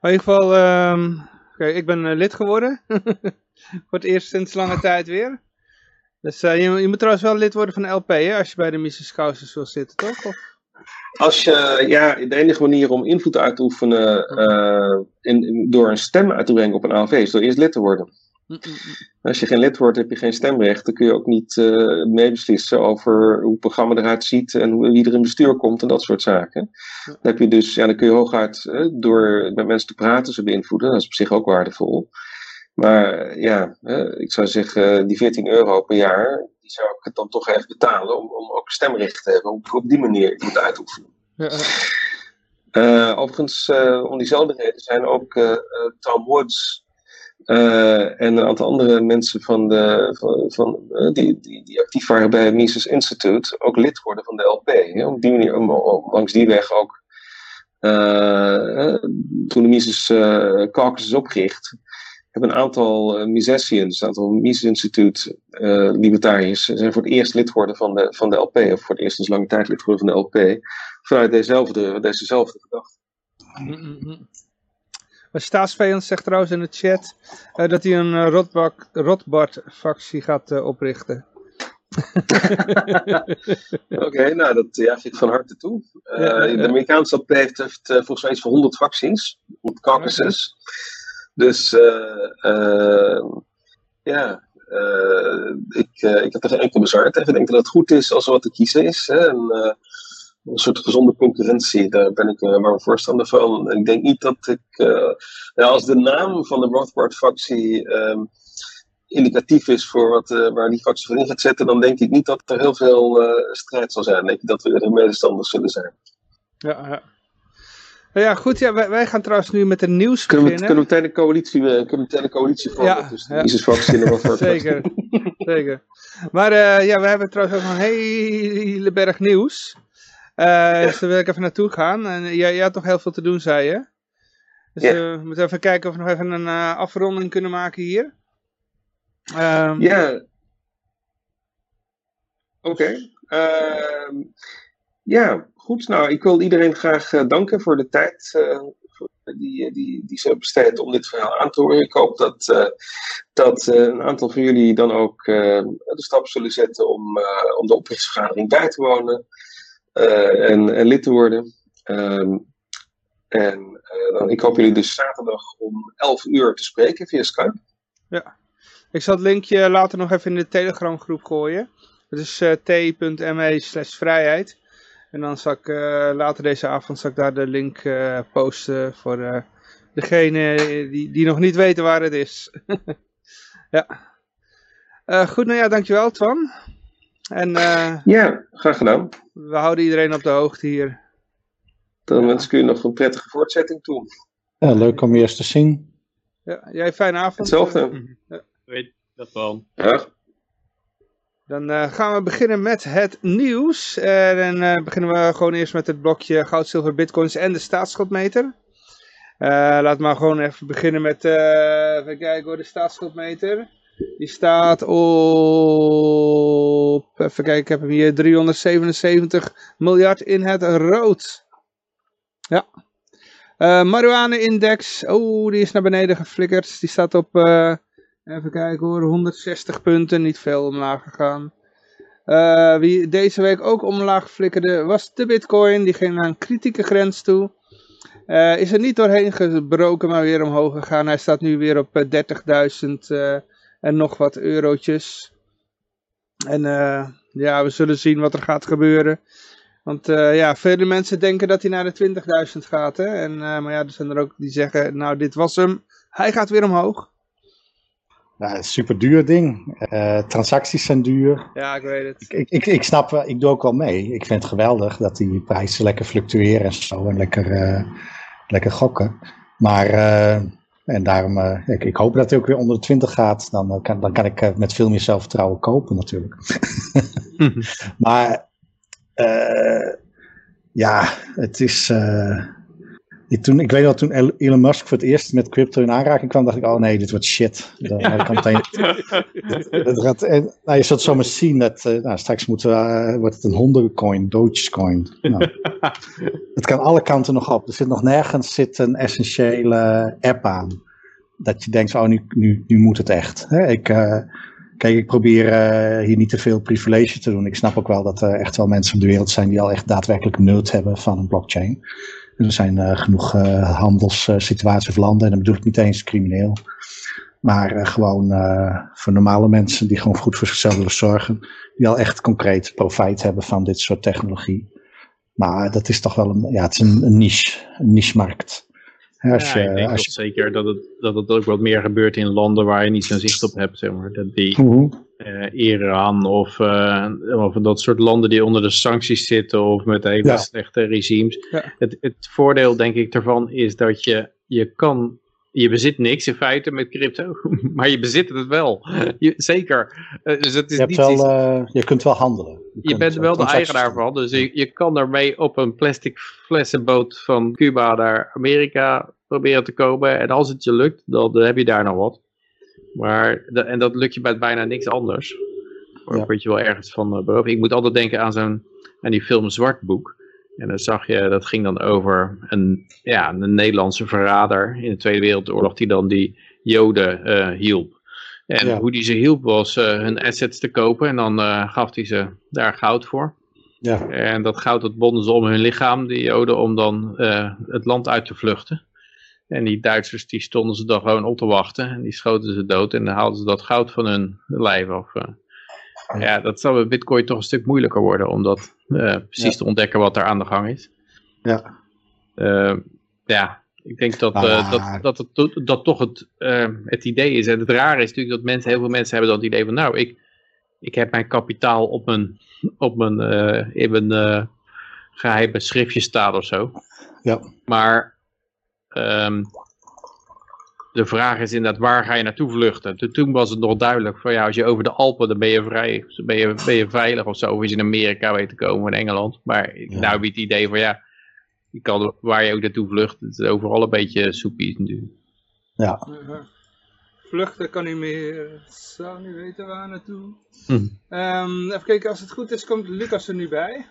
In ieder geval, um, Kijk, ik ben uh, lid geworden. Voor het eerst sinds lange tijd weer. Dus uh, je, je, moet trouwens wel lid worden van de LP, hè, als je bij de Mises Causes wil zitten, toch? Of? Als je, ja, de enige manier om invloed uit te oefenen uh, in, in, door een stem uit te brengen op een ALV is door eerst lid te worden. Als je geen lid wordt, heb je geen stemrecht. Dan kun je ook niet uh, meebeslissen over hoe het programma eruit ziet en hoe, wie er in bestuur komt en dat soort zaken. Dan, heb je dus, ja, dan kun je hooguit uh, door met mensen te praten ze beïnvloeden. Dat is op zich ook waardevol. Maar ja, ik zou zeggen, die 14 euro per jaar, die zou ik het dan toch even betalen om, om ook stemrecht te hebben, om op die manier te uit te oefenen. Ja. Uh, overigens, om diezelfde reden zijn ook Tom Woods en een aantal andere mensen van de, van, van die, die, die, actief waren bij het Mises Institute ook lid worden van de LP. Hè, op die manier, om, langs die weg ook, toen de Mises Caucus is opgericht, hebben een aantal Misesians, een aantal Mises Instituut libertariërs, zijn voor het eerst lid geworden van de, van de LP, of voor het eerst sinds lange tijd lid geworden van de LP, vanuit dezezelfde, dezezelfde gedachte. Mm Staatsvijand zegt trouwens in de chat uh, dat hij een Rotbart-factie gaat oprichten. Oké, okay, nou dat juich ik van harte toe. Ja, ja. De Amerikaanse LP heeft, heeft volgens mij iets van 100 facties, 100 caucuses. Dus ja, ik, ik heb er geen enkel bezwaar tegen. Ik denk dat het goed is als er wat te kiezen is. Hè? En, een soort gezonde concurrentie, daar ben ik uh, maar voorstander van. Ik denk niet dat ik, uh, nou, als de naam van de Rothbard-factie um, indicatief is voor wat, uh, waar die factie voor in gaat zetten, dan denk ik niet dat er heel veel strijd zal zijn. Denk ik dat we er medestanders zullen zijn. Ja, ja. Nou ja, goed. Ja, wij, wij, gaan trouwens nu met een nieuws kunnen beginnen. We, kunnen we meteen een coalitie, kunnen we meteen een coalitie vormen ja, tussen ja. de ISIS-fractie en de Rothbard Zeker, zeker. Maar ja, we hebben trouwens ook een hele berg nieuws. Ja. Dus daar wil ik even naartoe gaan. En jij, jij had toch heel veel te doen, zei je? Dus ja. we moeten even kijken of we nog even een afronding kunnen maken hier. Um, ja. Oké. Okay. Uh, ja, goed. Nou, ik wil iedereen graag uh, danken voor de tijd uh, die, die, die ze besteedt om dit verhaal aan te horen. Ik hoop dat, dat een aantal van jullie dan ook de stap zullen zetten om, om de oprichtsvergadering bij te wonen en, en, lid te worden. Um, en dan, ik hoop jullie dus zaterdag om 11 uur te spreken via Skype. Ja, ik zal het linkje later nog even in de Telegram groep gooien. Het is t.me slash vrijheid. En dan zal ik later deze avond zal ik daar de link posten voor degene die, die nog niet weten waar het is. ja. goed, nou ja, dankjewel Twan. En, ja, graag gedaan. We houden iedereen op de hoogte hier. Dan wens ik u nog een prettige voortzetting toe. Ja, leuk om je eerst te zien. Ja, jij fijne avond. Hetzelfde. Ja. Weet dat wel. Ja. Dan uh, gaan we beginnen met het nieuws. En dan uh, beginnen we gewoon eerst met het blokje goud, zilver, bitcoins en de staatsschuldmeter. Uh, laat maar gewoon even beginnen met, even kijken hoor, de staatsschuldmeter. Die staat op, even kijken, ik heb hem hier, 377 miljard in het rood. Ja. marijuana-index, oh, die is naar beneden geflikkerd. Die staat op... Even kijken hoor, 160 punten, niet veel omlaag gegaan. Uh, wie deze week ook omlaag flikkerde was de bitcoin, die ging naar een kritieke grens toe. Uh, is er niet doorheen gebroken, maar weer omhoog gegaan. Hij staat nu weer op 30.000 uh, en nog wat eurotjes. En ja, we zullen zien wat er gaat gebeuren. Want ja, vele mensen denken dat hij naar de 20.000 gaat. Hè? En, maar ja, er zijn er ook die zeggen, nou dit was hem. Hij gaat weer omhoog. Ja, super duur ding. Uh, transacties zijn duur. Ja, ik weet het. Ik, ik, ik, snap, ik doe ook wel mee. Ik vind het geweldig dat die prijzen lekker fluctueren en zo. En lekker, lekker gokken. Maar, en daarom, ik, ik, hoop dat hij ook weer onder de 20 gaat. Dan kan, dan kan ik met veel meer zelfvertrouwen kopen natuurlijk. maar, ja, het is... Ik, toen, ik weet wel, toen Elon Musk voor het eerst met crypto in aanraking kwam, dacht ik, oh nee, dit wordt shit. Dan, kan meteen, dat gaat, en, nou, je zult zomaar zien dat uh, nou, straks moet, uh, wordt het een hondencoin, Dogecoin. Nou, het kan alle kanten nog op. Er zit nog nergens zit een essentiële app aan. Dat je denkt, oh, nu, nu, nu moet het echt. Hè? Ik, uh, kijk, ik probeer hier niet te veel privilege te doen. Ik snap ook wel dat er echt wel mensen op de wereld zijn die al echt daadwerkelijk nut hebben van een blockchain. Er zijn uh, genoeg uh, handelssituaties of landen, en dan bedoel ik niet eens crimineel. Maar eh, gewoon voor normale mensen die gewoon goed voor zichzelf willen zorgen. Die al echt concreet profijt hebben van dit soort technologie. Maar dat is toch wel een, ja, het is een, een niche, een niche-markt. Als ja, je, ik denk als je... zeker dat het, dat het ook wat meer gebeurt in landen waar je niet zo'n zicht op hebt. Zeg maar. Dat die uh, Iran of, uh, of dat soort landen die onder de sancties zitten of met hele ja. slechte regimes. Ja. Het, het voordeel denk ik daarvan is dat je, je kan je bezit niks in feite met crypto, maar je bezit het wel. Je, zeker. Uh, dus het is je, niet wel, je kunt wel handelen. Je, je bent wel de eigenaar van, dus je, je kan daarmee op een plastic flessenboot van Cuba naar Amerika proberen te komen. En als het je lukt, dan heb je daar nog wat. Maar, en dat lukt je bij bijna niks anders. Daar ja. word je wel ergens van uh, beroofd. Ik moet altijd denken aan, zo'n aan die film Zwartboek. En dan zag je, dat ging dan over een, ja, een Nederlandse verrader in de Tweede Wereldoorlog die dan die Joden uh, hielp. En ja. hoe die ze hielp was uh, hun assets te kopen en dan uh, gaf hij ze daar goud voor. Ja. En dat goud dat bonden ze om hun lichaam, die Joden, om dan het land uit te vluchten. En die Duitsers die stonden ze dan gewoon op te wachten en die schoten ze dood en dan haalden ze dat goud van hun lijf af. Ja, dat zal met bitcoin toch een stuk moeilijker worden om dat uh, precies ja. te ontdekken wat er aan de gang is. Ja. Uh, ja, ik denk dat, uh, dat, dat, dat, dat toch het, het idee is. En het rare is natuurlijk dat mensen, heel veel mensen hebben dat idee van, nou, ik, ik heb mijn kapitaal op mijn, op mijn, in mijn geheime schriftje staan of zo. Ja. Maar um, de vraag is inderdaad, waar ga je naartoe vluchten? Toen was het nog duidelijk van ja, als je over de Alpen, dan ben je vrij, ben je, ben je veilig of zo. Of als je in Amerika weet te komen, in Engeland. Maar ja. nou heb je het idee van ja, je kan, waar je ook naartoe vlucht, het is overal een beetje soepies natuurlijk. Ja. Vluchten kan niet meer, zou niet weten waar naartoe. Hm. Um, even kijken, als het goed is, komt Lucas er nu bij.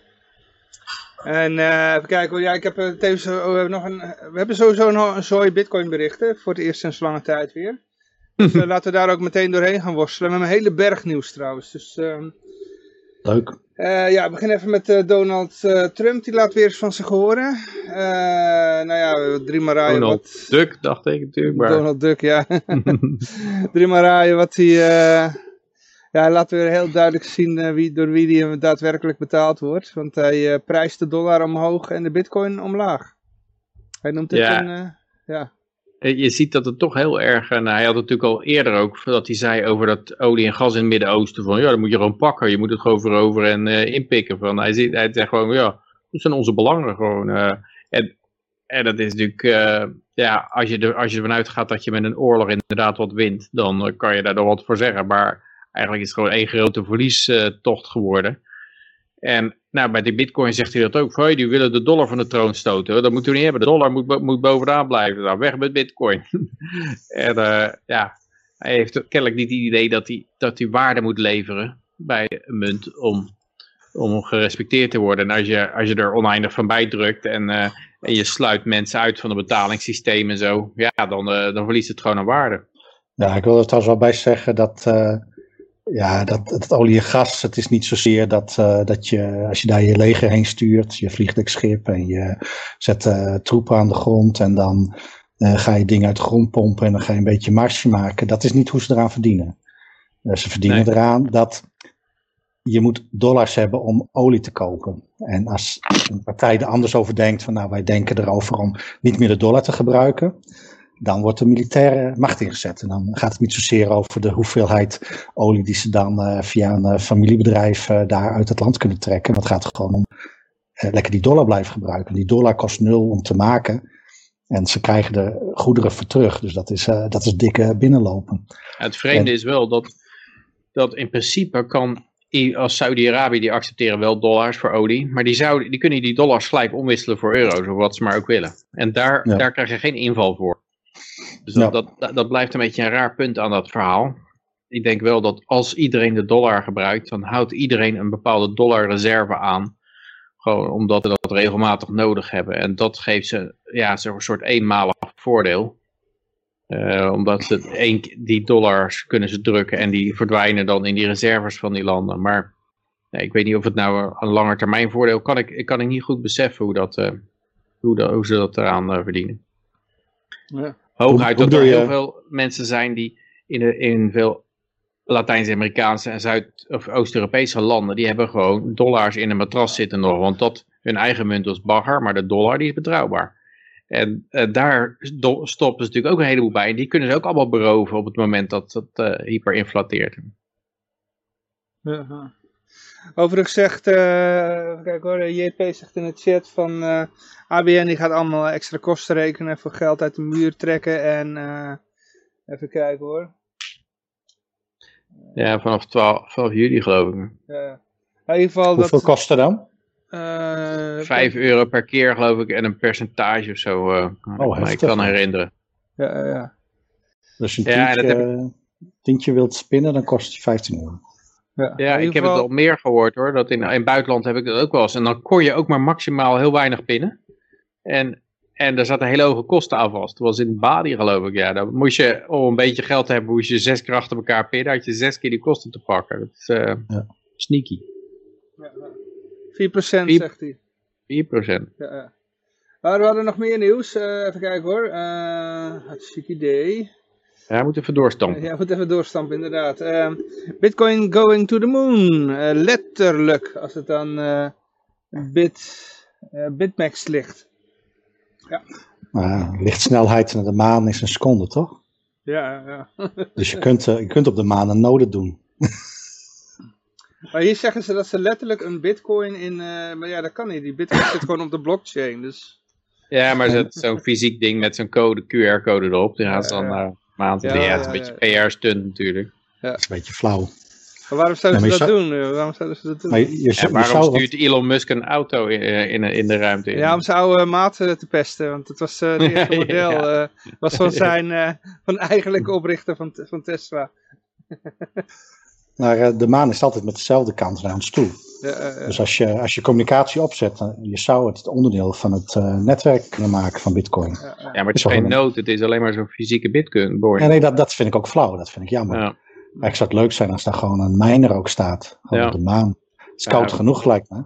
En uh, even kijken, ja, ik heb uh, tevens, oh, we, hebben nog een, we hebben sowieso nog een zooi bitcoin berichten, voor het eerst sinds lange tijd weer. Dus laten we daar ook meteen doorheen gaan worstelen, met een hele berg nieuws trouwens. Dus, ehm, Leuk. ja, we beginnen even met Donald Trump, die laat weer eens van zich horen. nou ja, drie maar raaien Donald wat... Duck, dacht ik natuurlijk. Maar... Donald Duck, ja. drie maar raaien wat hij ja, hij laat weer heel duidelijk zien uh, wie, door wie die daadwerkelijk betaald wordt. Want hij uh, prijst de dollar omhoog en de bitcoin omlaag. Hij noemt het ja. een, uh, ja. Je ziet dat het toch heel erg, nou, hij had het natuurlijk al eerder ook, dat hij zei over dat olie en gas in het Midden-Oosten, van ja, dat moet je gewoon pakken, je moet het gewoon veroveren en inpikken. Van, hij, ziet, hij zegt gewoon, ja, dat zijn onze belangen gewoon. en, en dat is natuurlijk, ja, als je, er, als je ervan uitgaat dat je met een oorlog inderdaad wat wint, dan kan je daar nog wat voor zeggen, maar Eigenlijk is het gewoon één grote verliestocht geworden. En nou, bij de bitcoin zegt hij dat ook. Van, die willen de dollar van de troon stoten. Dat moeten we niet hebben. De dollar moet, moet bovenaan blijven. Nou, weg met bitcoin. en uh, ja, hij heeft kennelijk niet het idee dat hij, dat hij waarde moet leveren bij een munt om, om gerespecteerd te worden. En als je, als je er oneindig van bijdrukt en, uh, en je sluit mensen uit van het betalingssysteem en zo, ja, dan, uh, dan verliest het gewoon aan waarde. Ja, ik wil er trouwens wel bij zeggen dat ja, dat, dat olie en gas, het is niet zozeer dat, uh, dat je, als je daar je leger heen stuurt, je vliegdekschip en je zet uh, troepen aan de grond en dan uh, ga je dingen uit de grond pompen en dan ga je een beetje marge maken. Dat is niet hoe ze eraan verdienen. ze verdienen nee. eraan dat je moet dollars hebben om olie te kopen. En als een partij er anders over denkt, van nou wij denken erover om niet meer de dollar te gebruiken, dan wordt de militaire macht ingezet. En dan gaat het niet zozeer over de hoeveelheid olie die ze dan uh, via een uh, familiebedrijf uh, daar uit het land kunnen trekken. Maar het gaat gewoon om lekker die dollar blijven gebruiken. Die dollar kost nul om te maken. En ze krijgen de goederen voor terug. Dus dat is, dat is dikke binnenlopen. het vreemde en, is wel dat, dat in principe kan als Saudi-Arabië, die accepteren wel dollars voor olie, maar die, zouden, die kunnen die dollars gelijk omwisselen voor euro's of wat ze maar ook willen. En daar, ja. daar krijg je geen inval voor. Dus dat, ja. dat, dat, blijft een beetje een raar punt aan dat verhaal. Ik denk wel dat als iedereen de dollar gebruikt, dan houdt iedereen een bepaalde dollarreserve aan. Gewoon omdat we dat regelmatig nodig hebben. En dat geeft ze ja, een soort eenmalig voordeel. Uh, omdat ze een, die dollars kunnen ze drukken en die verdwijnen dan in die reserves van die landen. Maar nee, ik weet niet of het nou een lange termijn voordeel kan. Ik, ik kan ik niet goed beseffen hoe, dat, uh, hoe, hoe ze dat eraan uh, verdienen. Ja. Hooguit dat er heel veel mensen zijn die in, de, in veel Latijns-Amerikaanse en Zuid- of Oost-Europese landen, die hebben gewoon dollars in een matras zitten nog. Want dat, hun eigen munt was bagger, maar de dollar die is betrouwbaar. En uh, daar stoppen ze natuurlijk ook een heleboel bij. En die kunnen ze ook allemaal beroven op het moment dat het uh, hyperinflateert. Ja. Overigens zegt, uh, kijk hoor, JP zegt in de chat van ABN die gaat allemaal extra kosten rekenen voor geld uit de muur trekken en even kijken hoor. Ja, vanaf 12, 12 juli geloof ik. Ja. In ieder geval Hoeveel dat, kosten dan? Uh, 5 euro per keer geloof ik en een percentage of zo. Uh, oh, maar ik kan herinneren. Ja, ja. Dus een tientje, ja, heb... tientje wilt spinnen, dan kost het 15 euro. Ja, ja ik heb het al meer gehoord hoor. Dat in, in het buitenland heb ik dat ook wel eens. En dan kon je ook maar maximaal heel weinig pinnen. En, en daar zaten hele hoge kosten aan vast. Dat was in Bali geloof ik. Ja, dan moest je, om een beetje geld te hebben, moest je zes keer achter elkaar pinnen. had je zes keer die kosten te pakken. Dat is uh, ja. sneaky. Ja, 4% 4, zegt hij. 4%. Ja, ja. Maar we hadden nog meer nieuws. Uh, even kijken hoor. Uh, hartstikke idee. Ja, hij moet even doorstampen. Ja, moet even doorstampen, inderdaad. Uh, Bitcoin going to the moon. letterlijk, als het dan bit, Bitmax ligt. Ja. Lichtsnelheid naar de maan is een seconde, toch? Ja, ja. dus je kunt, je kunt op de maan een node doen. Maar hier zeggen ze dat ze letterlijk een bitcoin in... Uh, maar ja, dat kan niet. Die bitcoin zit gewoon op de blockchain, dus... Ja, maar zo'n fysiek ding met zo'n code, QR-code erop. Die gaan ze dan naar maand. Ja, ja, het is een beetje PR-stunt natuurlijk. Ja. Dat is een beetje flauw. Maar waarom zouden ze dat zou... doen? Waarom zouden ze dat doen? Maar je, je, ja, waarom zou stuurt Elon Musk een auto in, in, in de ruimte? In? Ja, om zijn oude maat te pesten. Want het was uh, het eerste model. ja. uh, was van zijn uh, van eigenlijke oprichter van, van Tesla. Maar uh, de maan is altijd met dezelfde kant naar ons toe. Dus als je, als je communicatie opzet, dan, je zou het onderdeel van het uh, netwerk kunnen maken van bitcoin. Ja, maar het is geen nood, het is alleen maar zo'n fysieke bitcoin. Ja, nee, dat, dat vind ik ook flauw, dat vind ik jammer. Maar ik zou het leuk zijn als daar gewoon een miner ook staat, gewoon op de maan. Het is koud genoeg lijkt me.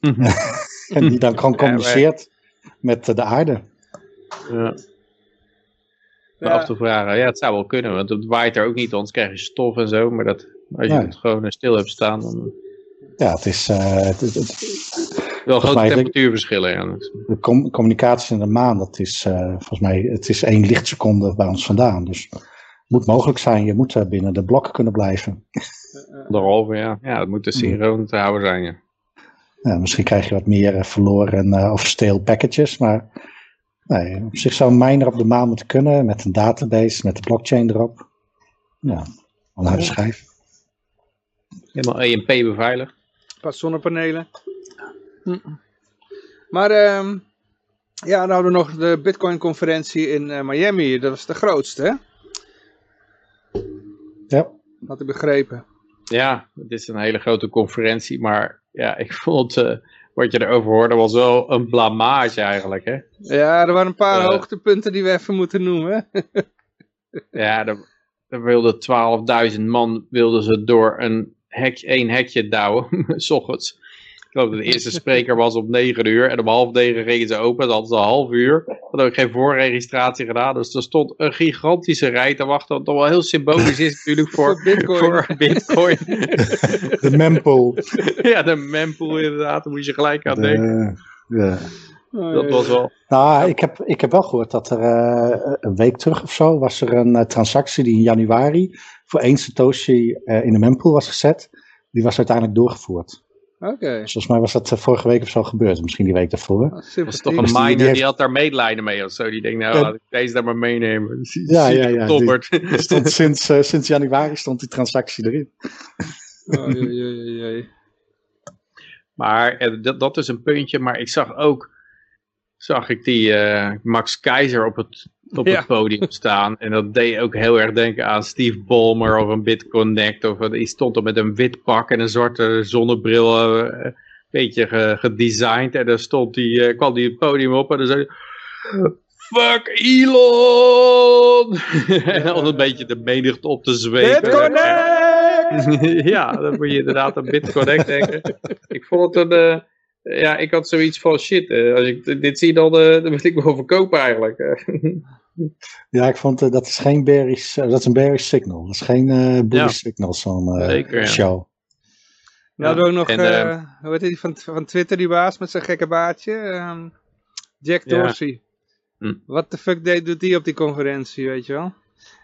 en die dan gewoon communiceert met de aarde. Ja. Ja. af te vragen, ja, het zou wel kunnen, want het waait er ook niet, anders krijg je stof en zo, maar dat, als je het gewoon stil hebt staan, dan... Ja, het is... Uh, het, het, het, wel grote temperatuurverschillen, ja. De com communicatie in de maan, dat is uh, volgens mij, het is één lichtseconde bij ons vandaan, dus het moet mogelijk zijn, je moet uh, binnen de blokken kunnen blijven. Derhalve, ja. Ja, dat moet dus synchroon te houden zijn, ja. ja misschien krijg je wat meer verloren of stale packages, maar Nee, op zich zou een miner op de maan moeten kunnen met een database, met de blockchain erop. Ja, een harde schijf. Helemaal EMP beveiligd. Zonnepanelen. Hm. Maar um, ja, dan hadden we nog de Bitcoin conferentie in uh, Miami. Dat was de grootste, hè? Ja. Had ik begrepen. Ja, het is een hele grote conferentie, maar ja, ik vond... Uh, wat je erover hoorde was wel een blamage eigenlijk, hè? Ja, er waren een paar uh, hoogtepunten die we even moeten noemen. ja, er, er wilden 12.000 man wilden ze door een hek, één hekje douwen, s ochtends. Ik geloof dat de eerste spreker was om 9 uur en om half negen gingen ze open. Dat hadden ze een half uur. Hadden ook geen voorregistratie gedaan. Dus er stond een gigantische rij te wachten. Wat toch wel heel symbolisch is natuurlijk voor, Bitcoin. Voor Bitcoin. de mempool. ja, de mempool inderdaad. Daar moest je gelijk aan denken. Ja. Oh, Dat was wel... Nou, ik heb, ik heb wel gehoord dat er uh, een week terug of zo was er een uh, transactie die in januari voor één Satoshi uh, in de mempool was gezet. Die was uiteindelijk doorgevoerd. Oké. Okay. Dus volgens mij was dat vorige week of zo gebeurd. Misschien die week daarvoor. Dat was toch een miner, die, die, heeft... die, had daar medelijden mee of zo. Die denkt, nou, laat ik deze daar maar meenemen. Ja, ja, ja. Die, stond sinds, uh, sinds januari stond die transactie erin. oh, jee, jee, jee. Maar dat, dat is een puntje. Maar ik zag ook, zag ik die uh, Max Keizer op het op ja. het podium staan. En dat deed ook heel erg denken aan Steve Ballmer of een BitConnect. Of die stond er met een wit pak en een zwarte zonnebril. Een uh, beetje ge, gedesigned. En dan stond die, uh, kwam hij het podium op en dan zei hij... Fuck Elon! en dan een beetje de menigte op te zweven. BitConnect! ja, dan moet je inderdaad aan BitConnect denken. Ik vond het een... Uh, ja, ik had zoiets van shit. als ik dit zie, dan, dan wil ik me wel verkopen eigenlijk. Ja, ik vond uh, dat is geen bearish, uh, dat is een bearish signal. Dat is geen uh, bullish ja. signal, zo'n Zeker, show. Ja, ja. ook nog, en, hoe heet die van, van Twitter, die baas met zijn gekke baardje? Um, Jack Dorsey. Hm. Wat de fuck deed, doet die op die conferentie, weet je wel?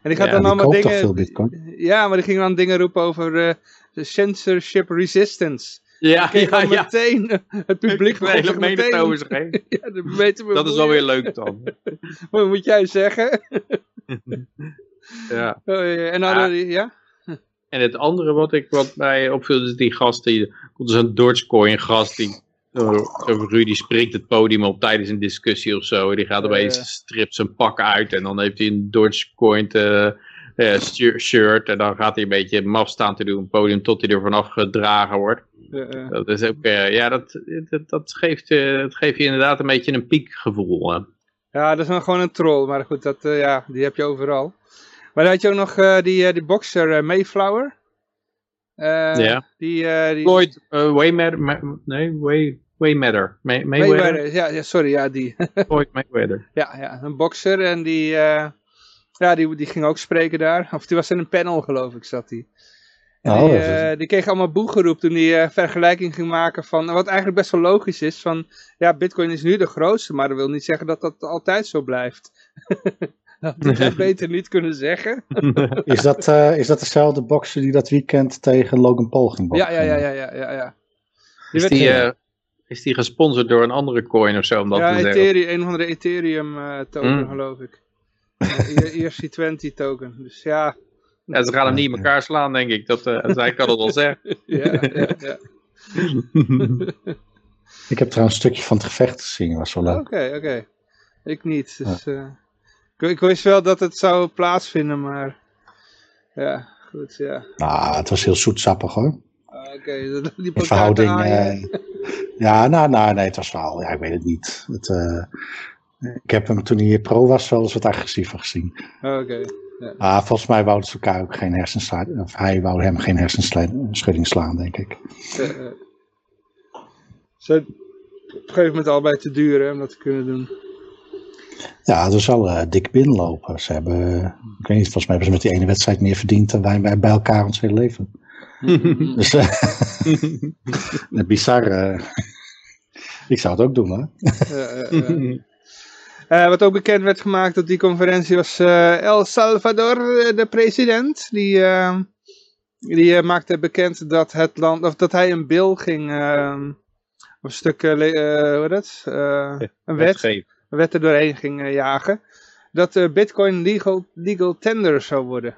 En die gaat dan allemaal dingen... veel bitcoin? Ja, maar die ging dan dingen roepen over censorship resistance. Ja, ja, ja. meteen het publiek de hele mening over zich heen. ja, de dat is wel weer leuk dan. Wat moet jij zeggen? ja. Oh, en dan, ja. ja? En het andere wat, ik, wat mij opviel is die gast, die komt dus een Dogecoin gast, die over Rudy springt het podium op tijdens een discussie of zo. Die gaat opeens, uh, stript zijn pak uit en dan heeft hij een Dogecoin te, uh, shirt. En dan gaat hij een beetje maf staan te doen op het podium tot hij er vanaf gedragen wordt. Uh, dat is ook, uh, ja, dat, dat, dat, geeft, dat geeft je inderdaad een beetje een piekgevoel. Ja, dat is dan gewoon een troll, maar goed, dat, ja, die heb je overal. Maar dan had je ook nog die, die boxer Mayflower. ja. Die, die... Floyd Waymatter, nee, Way. May, Mayweather. Mayweather. Ja, ja, sorry, ja, die. Floyd Mayweather. ja, ja, een boxer en die... Ja, die, die ging ook spreken daar. Of die was in een panel, geloof ik, zat die. En Oh, die, dat is- eh, die kreeg allemaal boegeroep toen hij eh, vergelijking ging maken van, wat eigenlijk best wel logisch is, van ja, bitcoin is nu de grootste, maar dat wil niet zeggen dat dat altijd zo blijft. dat had hij beter niet kunnen zeggen. Is dat, eh, is dat dezelfde bokser die dat weekend tegen Logan Paul ging Ja, boksen? ja, ja, ja, ja, ja. ja. Die Is die, eh, is die gesponsord door een andere coin of zo, om dat ja, te zeggen? Ethereum, een van de Ethereum eh, token, Mm. geloof ik. Ja, ERC20 token. Dus ja. Ja, ze gaan hem niet in elkaar slaan, denk ik. Dat, eh zij kan het wel zeggen. Ja, ja, ja. Ik heb trouwens een stukje van het gevecht gezien, was wel leuk. Oké, oké. Ik niet. Dus, eh, ik, ik wist wel dat het zou plaatsvinden, maar... Ja, goed, ja. Nou, het was heel zoetsappig hoor. Ah, Oké, dat liep In verhouding. eh, ja, nou, nou, nee, het was wel, ja, ik weet het niet. Het, eh, ik heb hem toen hij pro was wel eens wat agressiever gezien. Oh, Ah, volgens mij wouden ze elkaar ook geen hersenschudding, of hij wou hem geen hersenschudding slaan, denk ik. Ze op een gegeven moment allebei te duur hè, om dat te kunnen doen. Ja, er zal eh, dik binnenlopen. Ze hebben, eh, ik weet niet, volgens mij hebben ze met die ene wedstrijd meer verdiend dan wij, wij bij elkaar ons hele leven. Dus, eh, bizar. eh. ik zou het ook doen, hoor. Eh, eh, eh. Eh, wat ook bekend werd gemaakt op die conferentie was eh, El Salvador, eh, de president. Die, eh, die maakte bekend dat het land, of dat hij een bill ging, eh, of een stuk, hoe heet dat? Eh, een wet, een wet er doorheen ging jagen. Dat eh, bitcoin legal, legal tender zou worden.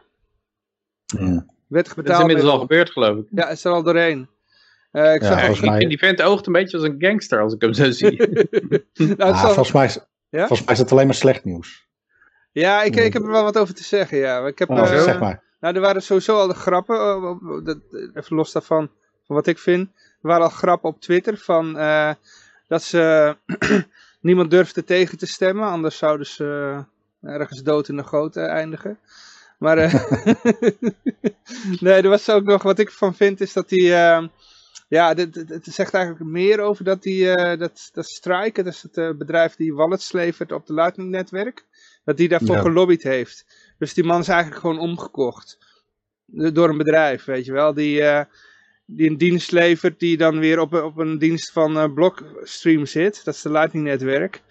Ja. Wettig Dat is inmiddels al gebeurd, geloof ik. Ja, is er al doorheen. Eh, ik Ja, zag mij- die vent oogt een beetje als een gangster, als ik hem zo zie. nou, Ah, zal- volgens, mij is, Ja? volgens mij is het alleen maar slecht nieuws. ja, ik, ik heb er wel wat over te zeggen, ja. Ik heb, Oh, eh, zeg maar. Nou, er waren sowieso al de grappen, eh, dat, even los daarvan, van wat ik vind. Er waren al grappen op Twitter van eh, dat ze niemand durfde tegen te stemmen, anders zouden ze ergens dood in de goot eindigen. Maar nee, er was ook nog, wat ik ervan vind, is dat die, ja, dit- dit- het zegt eigenlijk meer over dat die, eh, dat, dat Strike, dat is het eh, bedrijf die wallets levert op de Lightning netwerk, dat die daarvoor Ja. gelobbyd heeft. Dus die man is eigenlijk gewoon omgekocht. Door een bedrijf, weet je wel. Die, eh, die een dienst levert die dan weer op, een- op een dienst van eh, Blockstream zit. Dat is de Lightning netwerk.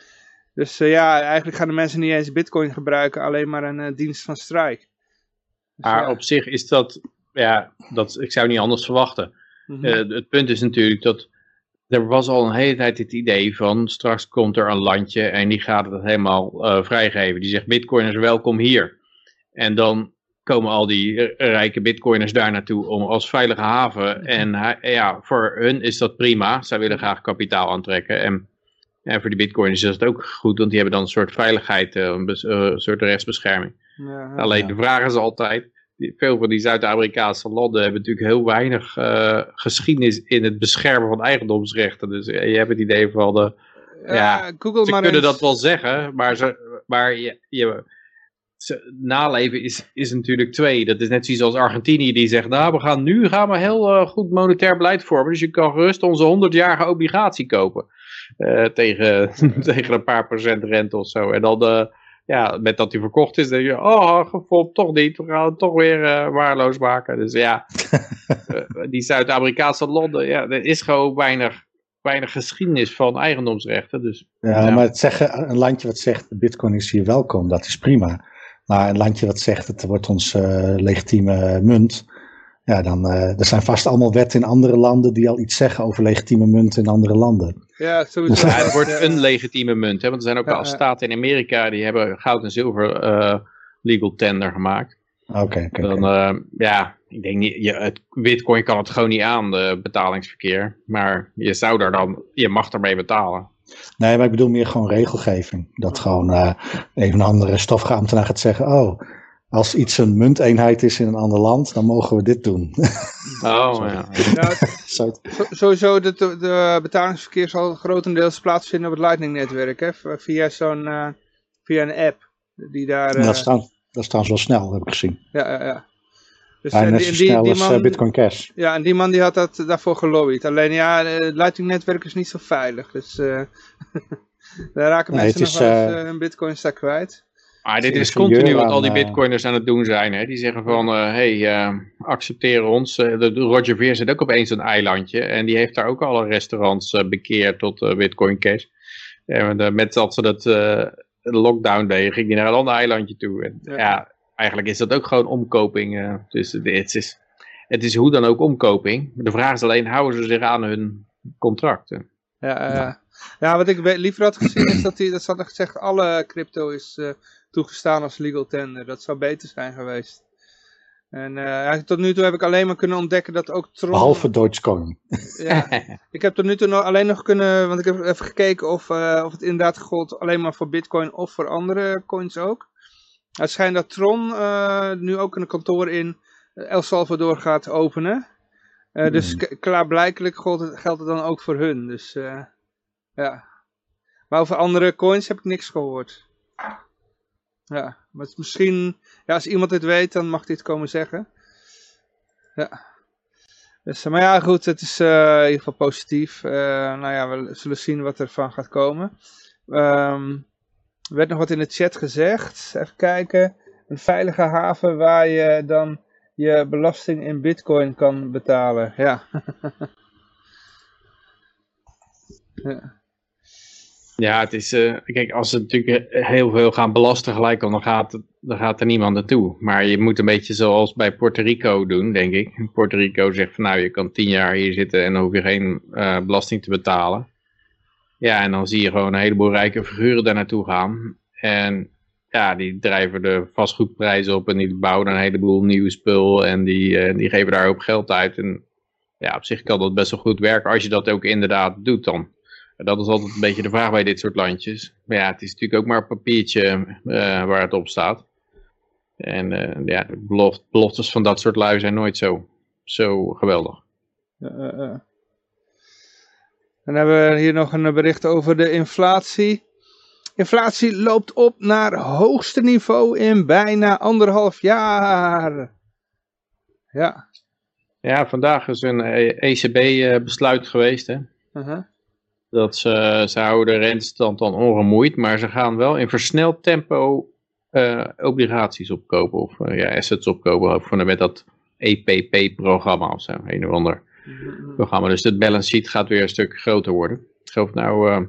Dus eh, ja, eigenlijk gaan de mensen niet eens bitcoin gebruiken. Alleen maar een eh, dienst van Strike. Dus, Maar ja. op zich is dat, ja, dat, ik zou niet anders verwachten. Mhm. Eh, het punt is natuurlijk dat er was al een hele tijd het idee van straks komt er een landje en die gaat het helemaal eh, vrijgeven. Die zegt bitcoiners welkom hier. En dan komen al die eh, rijke bitcoiners daar naartoe om als veilige haven. En hij- ja, voor hun is dat prima. Zij willen graag kapitaal aantrekken. En, en voor die bitcoiners is dat ook goed, want die hebben dan een soort veiligheid, een, een soort rechtsbescherming. Ja, ja. Alleen de vraag is altijd, veel van die Zuid-Amerikaanse landen hebben natuurlijk heel weinig eh, geschiedenis in het beschermen van eigendomsrechten. Dus eh, je hebt het idee van, de, ja, Google ze maar kunnen eens. dat wel zeggen, maar, ze, maar je, je, ze- naleven is, is natuurlijk twee. Dat is net zoiets als Argentinië die zegt, nou we gaan nu gaan we heel eh, goed monetair beleid vormen, dus je kan gerust onze 100-jarige obligatie kopen. eh, tegen, tegen een paar procent rente of zo. En dan, eh, ja, met dat hij verkocht is, denk je, oh, gevolgd toch niet, we gaan het toch weer uh, waarloos maken. Dus ja, uh, die Zuid-Amerikaanse landen, ja, er is gewoon weinig, weinig geschiedenis van eigendomsrechten. Dus, ja, ja, maar het zeggen, een landje wat zegt, bitcoin is hier welkom, dat is prima. Maar een landje wat zegt, het wordt ons uh, legitieme munt, ja, dan uh, er zijn vast allemaal wetten in andere landen die al iets zeggen over legitieme munten in andere landen. Ja, sowieso. Ja, het wordt een legitieme munt, hè, want er zijn ook ja, al staten in Amerika die hebben goud en zilver uh, legal tender gemaakt. Oké, okay, okay, Dan, uh, ja, ik denk niet, je, het, bitcoin kan het gewoon niet aan, de betalingsverkeer. Maar je zou daar dan, je mag ermee betalen. Nee, maar ik bedoel meer gewoon regelgeving. Dat gewoon uh, even een andere stofgeambtenaar gaat zeggen, oh, als iets een munteenheid is in een ander land, dan mogen we dit doen. Oh, ja. sowieso, de, de betalingsverkeer zal grotendeels plaatsvinden op het Lightning-netwerk, hè? Via zo'n, uh, via een app. Die daar, uh... dat, staan, dat staan zo snel, heb ik gezien. Ja, ja, ja. Dus, ja, net die, zo snel die, die man, als Bitcoin Cash. Ja, en die man die had dat daarvoor gelobbyd. Alleen ja, het Lightning-netwerk is niet zo veilig. Dus uh, daar raken nee, mensen is, nog wel eens hun bitcoin kwijt. Maar dit is continu wat al die bitcoiners aan het doen zijn. Hè? Die zeggen van, uh, hey, uh, accepteer ons. Uh, de, Roger Ver zit ook opeens een eilandje. En die heeft daar ook alle restaurants bekeerd tot Bitcoin Cash. En met dat ze dat lockdown deden, ging die naar een ander eilandje toe. En, ja. ja. eigenlijk is dat ook gewoon omkoping. dus het is, het is hoe dan ook omkoping. De vraag is alleen, houden ze zich aan hun contracten? Ja, ja. ja, wat ik liever had gezien is dat hij, dat ze hadden gezegd, alle crypto is toegestaan als legal tender. Dat zou beter zijn geweest. En uh, tot nu toe heb ik alleen maar kunnen ontdekken dat ook Tron... Behalve Dogecoin. ja, ik heb tot nu toe nog, alleen nog kunnen, want ik heb even gekeken of, uh, of het inderdaad gold alleen maar voor bitcoin of voor andere coins ook. Het schijnt dat Tron uh, nu ook een kantoor in El Salvador gaat openen. Dus hmm. klaarblijkelijk geldt het, het dan ook voor hun. Dus ja. Maar over andere coins heb ik niks gehoord. Ja, maar misschien, ja, als iemand het weet, dan mag het komen zeggen. Ja. Dus, maar ja, goed, het is uh, in ieder geval positief. Uh, nou ja, we zullen zien wat er van gaat komen. Um, er werd nog wat in de chat gezegd. Even kijken. Een veilige haven waar je dan je belasting in bitcoin kan betalen. Ja. ja. Ja, het is, uh, kijk, als ze natuurlijk heel veel gaan belasten gelijk, dan gaat, dan gaat er niemand naartoe. Maar je moet een beetje zoals bij Puerto Rico doen, denk ik. Puerto Rico zegt van nou, je kan tien jaar hier zitten en dan hoef je geen uh, belasting te betalen. Ja, en dan zie je gewoon een heleboel rijke figuren daar naartoe gaan. En ja, die drijven de vastgoedprijzen op en die bouwen een heleboel nieuwe spul en die, uh, die geven daar ook geld uit. En ja, op zich kan dat best wel goed werken als je dat ook inderdaad doet dan. Dat is altijd een beetje de vraag bij dit soort landjes. Maar ja, het is natuurlijk ook maar een papiertje uh, waar het op staat. En uh, ja, de beloft, beloftes van dat soort lui zijn nooit zo, zo geweldig. Uh, Dan hebben we hier nog een bericht over de inflatie. Inflatie loopt op naar hoogste niveau in bijna anderhalf jaar. Ja. Ja, vandaag is een ECB-besluit geweest. Hè? -huh. Dat ze, ze houden de rentestand dan ongemoeid, maar ze gaan wel in versneld tempo uh, obligaties opkopen of uh, ja, assets opkopen van met dat EPP-programma of zo, een of ander programma. Dus het balance sheet gaat weer een stuk groter worden. Ik geloof nou, uh,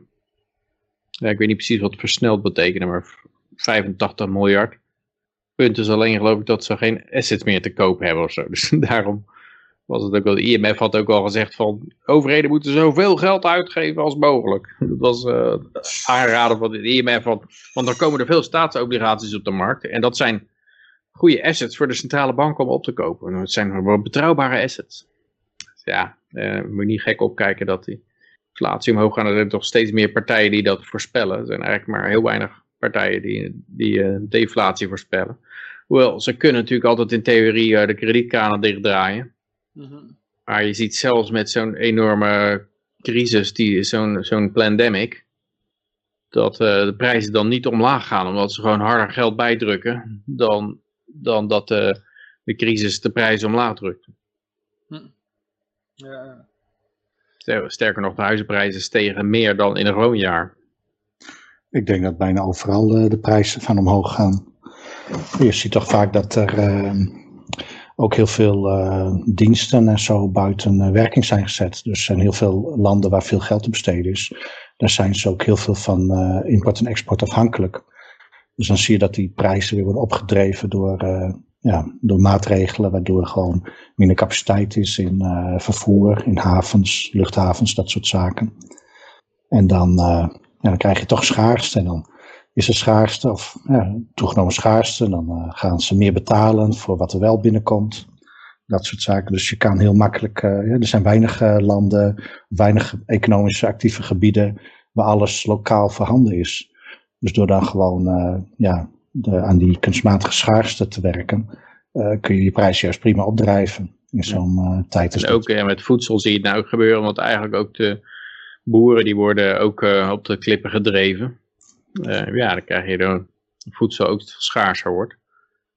ja, ik weet niet precies wat versneld betekent, maar 85 miljard. Punt is alleen geloof ik dat ze geen assets meer te kopen hebben of zo. Dus daarom was het ook wel, IMF had ook al gezegd van overheden moeten zoveel geld uitgeven als mogelijk. Dat was uh, aanraden van de IMF, want, dan komen er veel staatsobligaties op de markt. En dat zijn goede assets voor de centrale bank om op te kopen. Het zijn betrouwbare assets. Dus ja, uh, moet niet gek opkijken dat die inflatie omhoog gaat. Er zijn toch steeds meer partijen die dat voorspellen. Er zijn eigenlijk maar heel weinig partijen die, die uh, deflatie voorspellen. Hoewel, ze kunnen natuurlijk altijd in theorie de kredietkranen dichtdraaien. Mm Maar je ziet zelfs met zo'n enorme crisis, die zo'n zo'n pandemic, dat uh, de prijzen dan niet omlaag gaan, omdat ze gewoon harder geld bijdrukken, dan, dan dat uh, de crisis de prijzen omlaag drukt. Hm. Ja. Sterker nog, de huizenprijzen stegen meer dan in een gewoon jaar. Ik denk dat bijna overal uh, de prijzen van omhoog gaan. Je ziet toch vaak dat er uh, ook heel veel uh, diensten en zo buiten werking zijn gezet. Dus er zijn heel veel landen waar veel geld te besteden is. Daar zijn ze ook heel veel van import en export afhankelijk. Dus dan zie je dat die prijzen weer worden opgedreven door, ja, door maatregelen, waardoor gewoon minder capaciteit is in vervoer, in havens, luchthavens, dat soort zaken. En dan, ja, dan krijg je toch schaarste en dan is er schaarste of ja, toegenomen schaarste. Dan uh, gaan ze meer betalen voor wat er wel binnenkomt. Dat soort zaken. Dus je kan heel makkelijk, uh, ja, er zijn weinig uh, landen, weinig economisch actieve gebieden waar alles lokaal voorhanden is. Dus door dan gewoon ja, de, aan die kunstmatige schaarste te werken, kun je je prijs juist prima opdrijven in zo'n tijd. En ook met voedsel zie je het nou gebeuren, want eigenlijk ook de boeren die worden ook op de klippen gedreven. Uh, ja, dan krijg je dan voedsel ook schaarser wordt.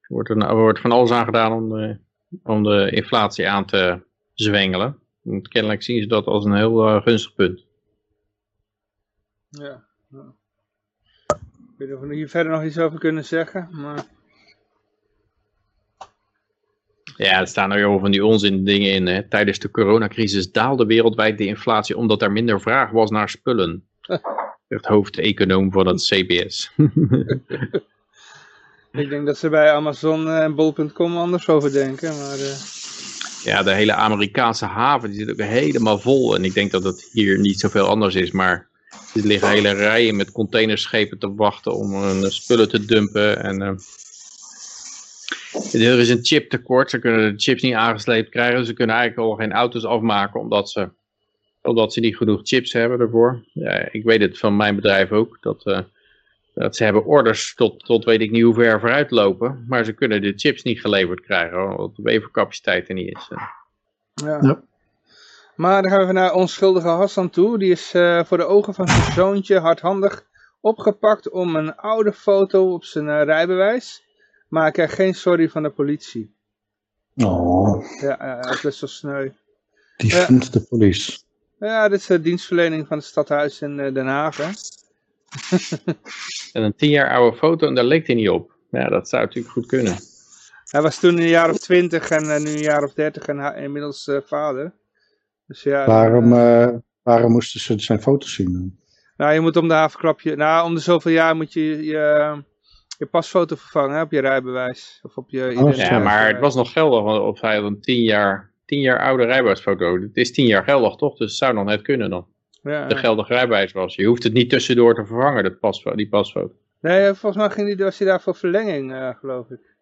Er wordt, er wordt van alles aan gedaan om de, om de inflatie aan te zwengelen. Want kennelijk zien ze dat als een heel uh, gunstig punt. Ja, ja. Ik weet niet of we hier verder nog iets over kunnen zeggen, maar... Ja, er staan er heel van die onzin dingen in. Hè. Tijdens de coronacrisis daalde wereldwijd de inflatie omdat er minder vraag was naar spullen. Het hoofdeconoom van het CBS. ik denk dat ze bij Amazon en Bol.com anders over denken. Maar, uh... Ja, de hele Amerikaanse haven die zit ook helemaal vol. En ik denk dat het hier niet zoveel anders is. Maar er liggen hele rijen met containerschepen te wachten om hun spullen te dumpen. En, uh... Er is een chiptekort. Ze kunnen de chips niet aangesleept krijgen. Ze kunnen eigenlijk al geen auto's afmaken omdat ze omdat ze niet genoeg chips hebben ervoor. Ja, ik weet het van mijn bedrijf ook, dat, uh, dat ze hebben orders tot, tot weet ik niet hoe ver vooruit lopen, maar ze kunnen de chips niet geleverd krijgen, omdat de wafercapaciteit er niet is. Ja. ja. Maar dan gaan we even naar onschuldige Hassan toe. Die is uh, voor de ogen van zijn zoontje hardhandig opgepakt om een oude foto op zijn uh, rijbewijs. Maar hij krijgt geen sorry van de politie. Oh. Ja, uh, het is zo sneu. Die vindt de politie. Ja, dit is de dienstverlening van het stadhuis in eh, Den Haag. Hè? en een tien jaar oude foto en daar leek hij niet op. Ja, dat zou natuurlijk goed kunnen. Hij was toen een jaar of twintig en uh, nu een jaar of dertig en inmiddels uh, vader. Dus ja, waarom, uh, waarom moesten ze zijn foto's zien dan? Nou, je moet om de havenklapje... Nou, om de zoveel jaar moet je je, je pasfoto vervangen hè, op je rijbewijs. Of op je oh, ja, maar het was nog geldig, want of hij dan tien jaar tien jaar oude rijbewijsfoto. Het is tien jaar geldig toch? Dus het zou nog net kunnen dan. Ja, de geldige rijbewijs was. Je hoeft het niet tussendoor te vervangen, dat die pasfoto. Nee, volgens mij ging die, was hij daar voor verlenging, uh, geloof ik.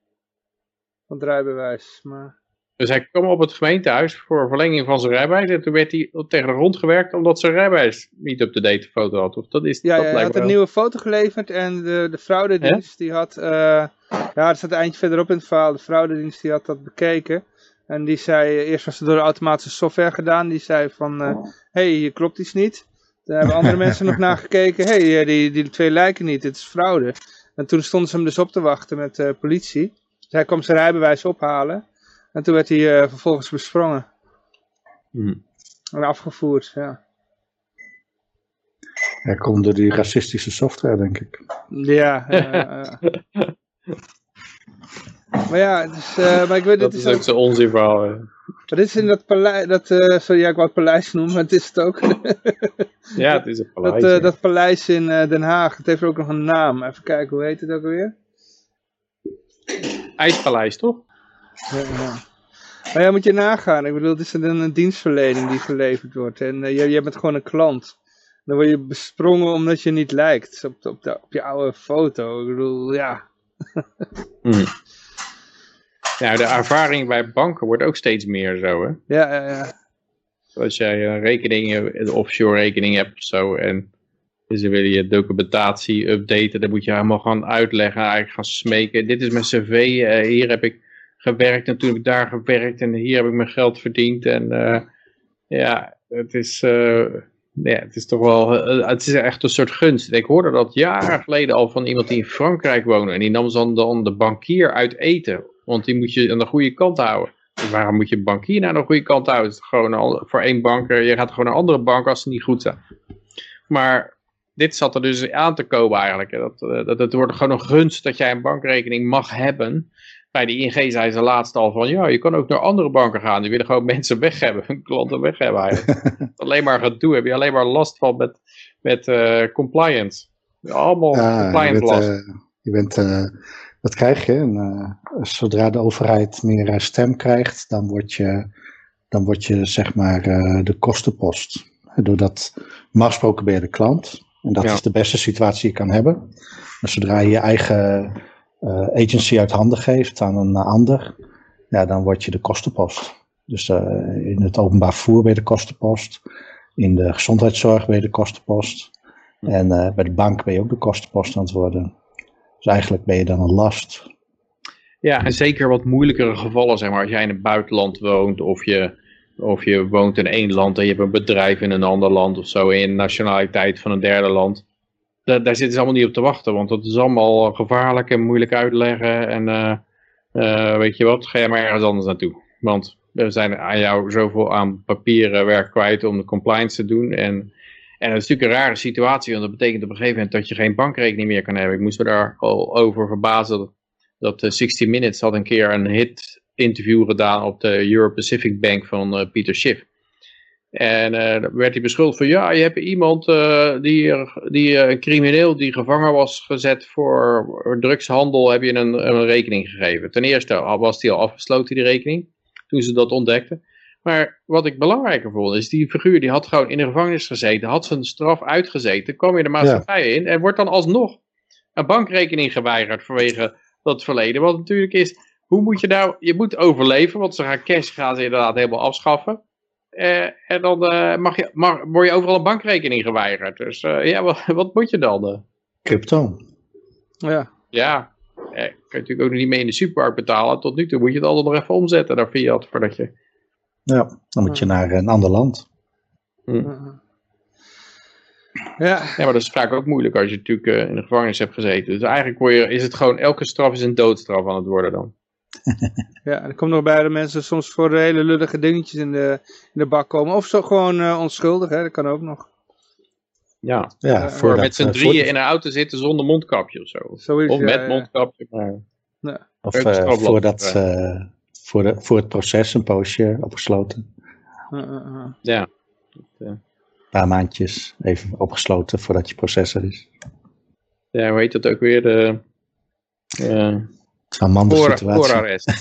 Van het rijbewijs. Maar... Dus hij kwam op het gemeentehuis voor verlenging van zijn rijbewijs. En toen werd hij tegen de grond gewerkt omdat zijn rijbewijs niet op de date foto had. Of dat is, ja, dat hij had een nieuwe foto geleverd en de, de fraudedienst die had... Uh, ja, dat staat een eindje verderop in het verhaal. De fraudedienst die had dat bekeken. En die zei, eerst was het door de automatische software gedaan. Die zei van, hé, uh, hey, hier klopt iets niet. Toen hebben andere mensen nog nagekeken. Hé, hey, die, die twee lijken niet, dit is fraude. En toen stonden ze hem dus op te wachten met uh, politie. Dus hij kwam zijn rijbewijs ophalen. En toen werd hij uh, vervolgens besprongen. Hmm. En afgevoerd, ja. Hij komt door die racistische software, denk ik. Ja, Maar ja, dus, uh, maar ik weet, dat dit is, ook zo onzin verhaal. Hè. Maar dit is in dat paleis, dat, uh, sorry, ja, ik wou het paleis noemen, maar het is het ook. ja, het is een paleis. Dat, uh, dat paleis in Den Haag, het heeft ook nog een naam. Even kijken, hoe heet het ook alweer? IJspaleis, toch? Ja, ja. Maar ja, moet je nagaan. Ik bedoel, het is een, een dienstverlening die geleverd wordt. En je, je bent gewoon een klant. Dan word je besprongen omdat je niet lijkt op, de, op, de, op je oude foto. Ik bedoel, ja. mm. Ja, de ervaring bij banken wordt ook steeds meer zo, hè? Ja, ja, ja. Als jij een rekening, een offshore rekening hebt of zo, en ze willen je documentatie updaten, dan moet je helemaal gaan uitleggen, eigenlijk gaan smeken. Dit is mijn cv, uh, hier heb ik gewerkt en toen heb ik daar gewerkt en hier heb ik mijn geld verdiend. En uh, ja, het is, uh, ja, het is toch wel, het is echt een soort gunst. Ik hoorde dat jaren geleden al van iemand die in Frankrijk woonde en die nam dan, dan de bankier uit eten want die moet je aan de goede kant houden. Dus waarom moet je bankier naar de goede kant houden? Het is gewoon al, voor één banker, je gaat gewoon naar een andere bank als ze niet goed zijn. Maar dit zat er dus aan te komen eigenlijk. Dat, uh, dat het wordt gewoon een gunst dat jij een bankrekening mag hebben. Bij de ING zei ze laatst al van, ja, je kan ook naar andere banken gaan. Die willen gewoon mensen weg hebben, hun klanten weg hebben eigenlijk. alleen maar gedoe, heb je alleen maar last van met, met uh, compliance. Allemaal ja, compliance last. Uh, je bent, wat krijg je? En, zodra de overheid meer stem krijgt, dan word je, dan word je zeg maar de kostenpost. Doordat, normaal gesproken ben je de klant. En dat is de beste situatie die je kan hebben. Maar zodra je je eigen agency uit handen geeft aan een ander, ja, dan word je de kostenpost. Dus in het openbaar vervoer ben je de kostenpost. In de gezondheidszorg ben je de kostenpost. En bij de bank ben je ook de kostenpost aan het worden. Dus eigenlijk ben je dan een last. Ja, en zeker wat moeilijkere gevallen, zeg maar, als jij in het buitenland woont of je of je woont in één land en je hebt een bedrijf in een ander land of zo. In nationaliteit van een derde land. Daar, daar zitten ze allemaal niet op te wachten. Want dat is allemaal gevaarlijk en moeilijk uitleggen. En uh, uh, weet je wat, ga je maar ergens anders naartoe. Want we zijn aan jou zoveel aan papieren werk kwijt om de compliance te doen. En, en dat is natuurlijk een rare situatie. Want dat betekent op een gegeven moment dat je geen bankrekening meer kan hebben. Ik moest me daar al over verbazen. Dat 60 Minutes had een keer een hit interview gedaan op de Euro Pacific Bank van uh, Pieter Schiff. En uh, werd hij beschuldigd van, ja, je hebt iemand, die, die een crimineel die gevangen was gezet voor drugshandel, heb je een, een rekening gegeven. Ten eerste was die al afgesloten, die rekening, toen ze dat ontdekten. Maar wat ik belangrijker vond, is die figuur die had gewoon in de gevangenis gezeten, had zijn straf uitgezeten, kwam weer de maatschappij in en wordt dan alsnog een bankrekening geweigerd vanwege dat verleden. Wat natuurlijk is, hoe moet je nou, je moet overleven, want ze gaan cash gaan ze inderdaad helemaal afschaffen. Uh, en dan uh, mag je, mag, word je overal een bankrekening geweigerd. Dus uh, ja, wat, wat, moet je dan? Crypto. Ja. Ja, kan je natuurlijk ook niet mee in de supermarkt betalen. Tot nu toe moet je het altijd nog even omzetten naar fiat voordat je... Ja, dan moet je naar een ander land. Hm. Ja. ja, maar dat is vaak ook moeilijk als je natuurlijk in de gevangenis hebt gezeten. Dus eigenlijk word je, is het gewoon, elke straf is een doodstraf aan het worden dan. ja, er komt nog bij dat mensen soms voor hele lullige dingetjes in de, in de bak komen. Of zo gewoon uh, onschuldig, hè? dat kan ook nog. Ja, ja uh, voor met z'n drieën in een auto zitten zonder mondkapje of zo. Zoiets, of met ja, mondkapje. Maar... Ja. Of uh, voor, de, voor het proces een poosje opgesloten. Ja. Een paar maandjes even opgesloten voordat je proces er is. Ja, hoe heet dat ook weer? De, voor, situatie. Voorarrest.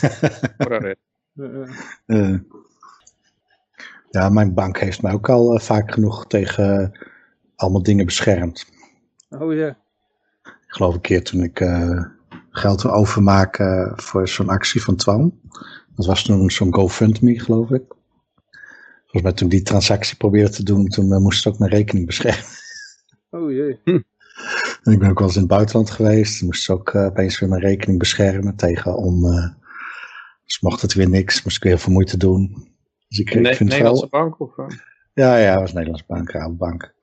voorarrest. uh, ja, mijn bank heeft mij ook al uh, vaak genoeg tegen uh, allemaal dingen beschermd. Oh ja. Ik geloof een keer toen ik geld overmaken voor zo'n actie van Twan. Dat was toen zo'n GoFundMe, geloof ik. Volgens mij toen die transactie probeerde te doen, toen moest ze ook mijn rekening beschermen. Oh jee. Hm. En ik ben ook wel eens in het buitenland geweest. Moest ze ook uh, opeens weer mijn rekening beschermen tegen om... Uh, dus mocht het weer niks, moest ik weer veel moeite doen. Dus ik, ne ik vind Nederlandse wel... bank? Of? Ja, ja, het was Nederlandse bank, Rabobank.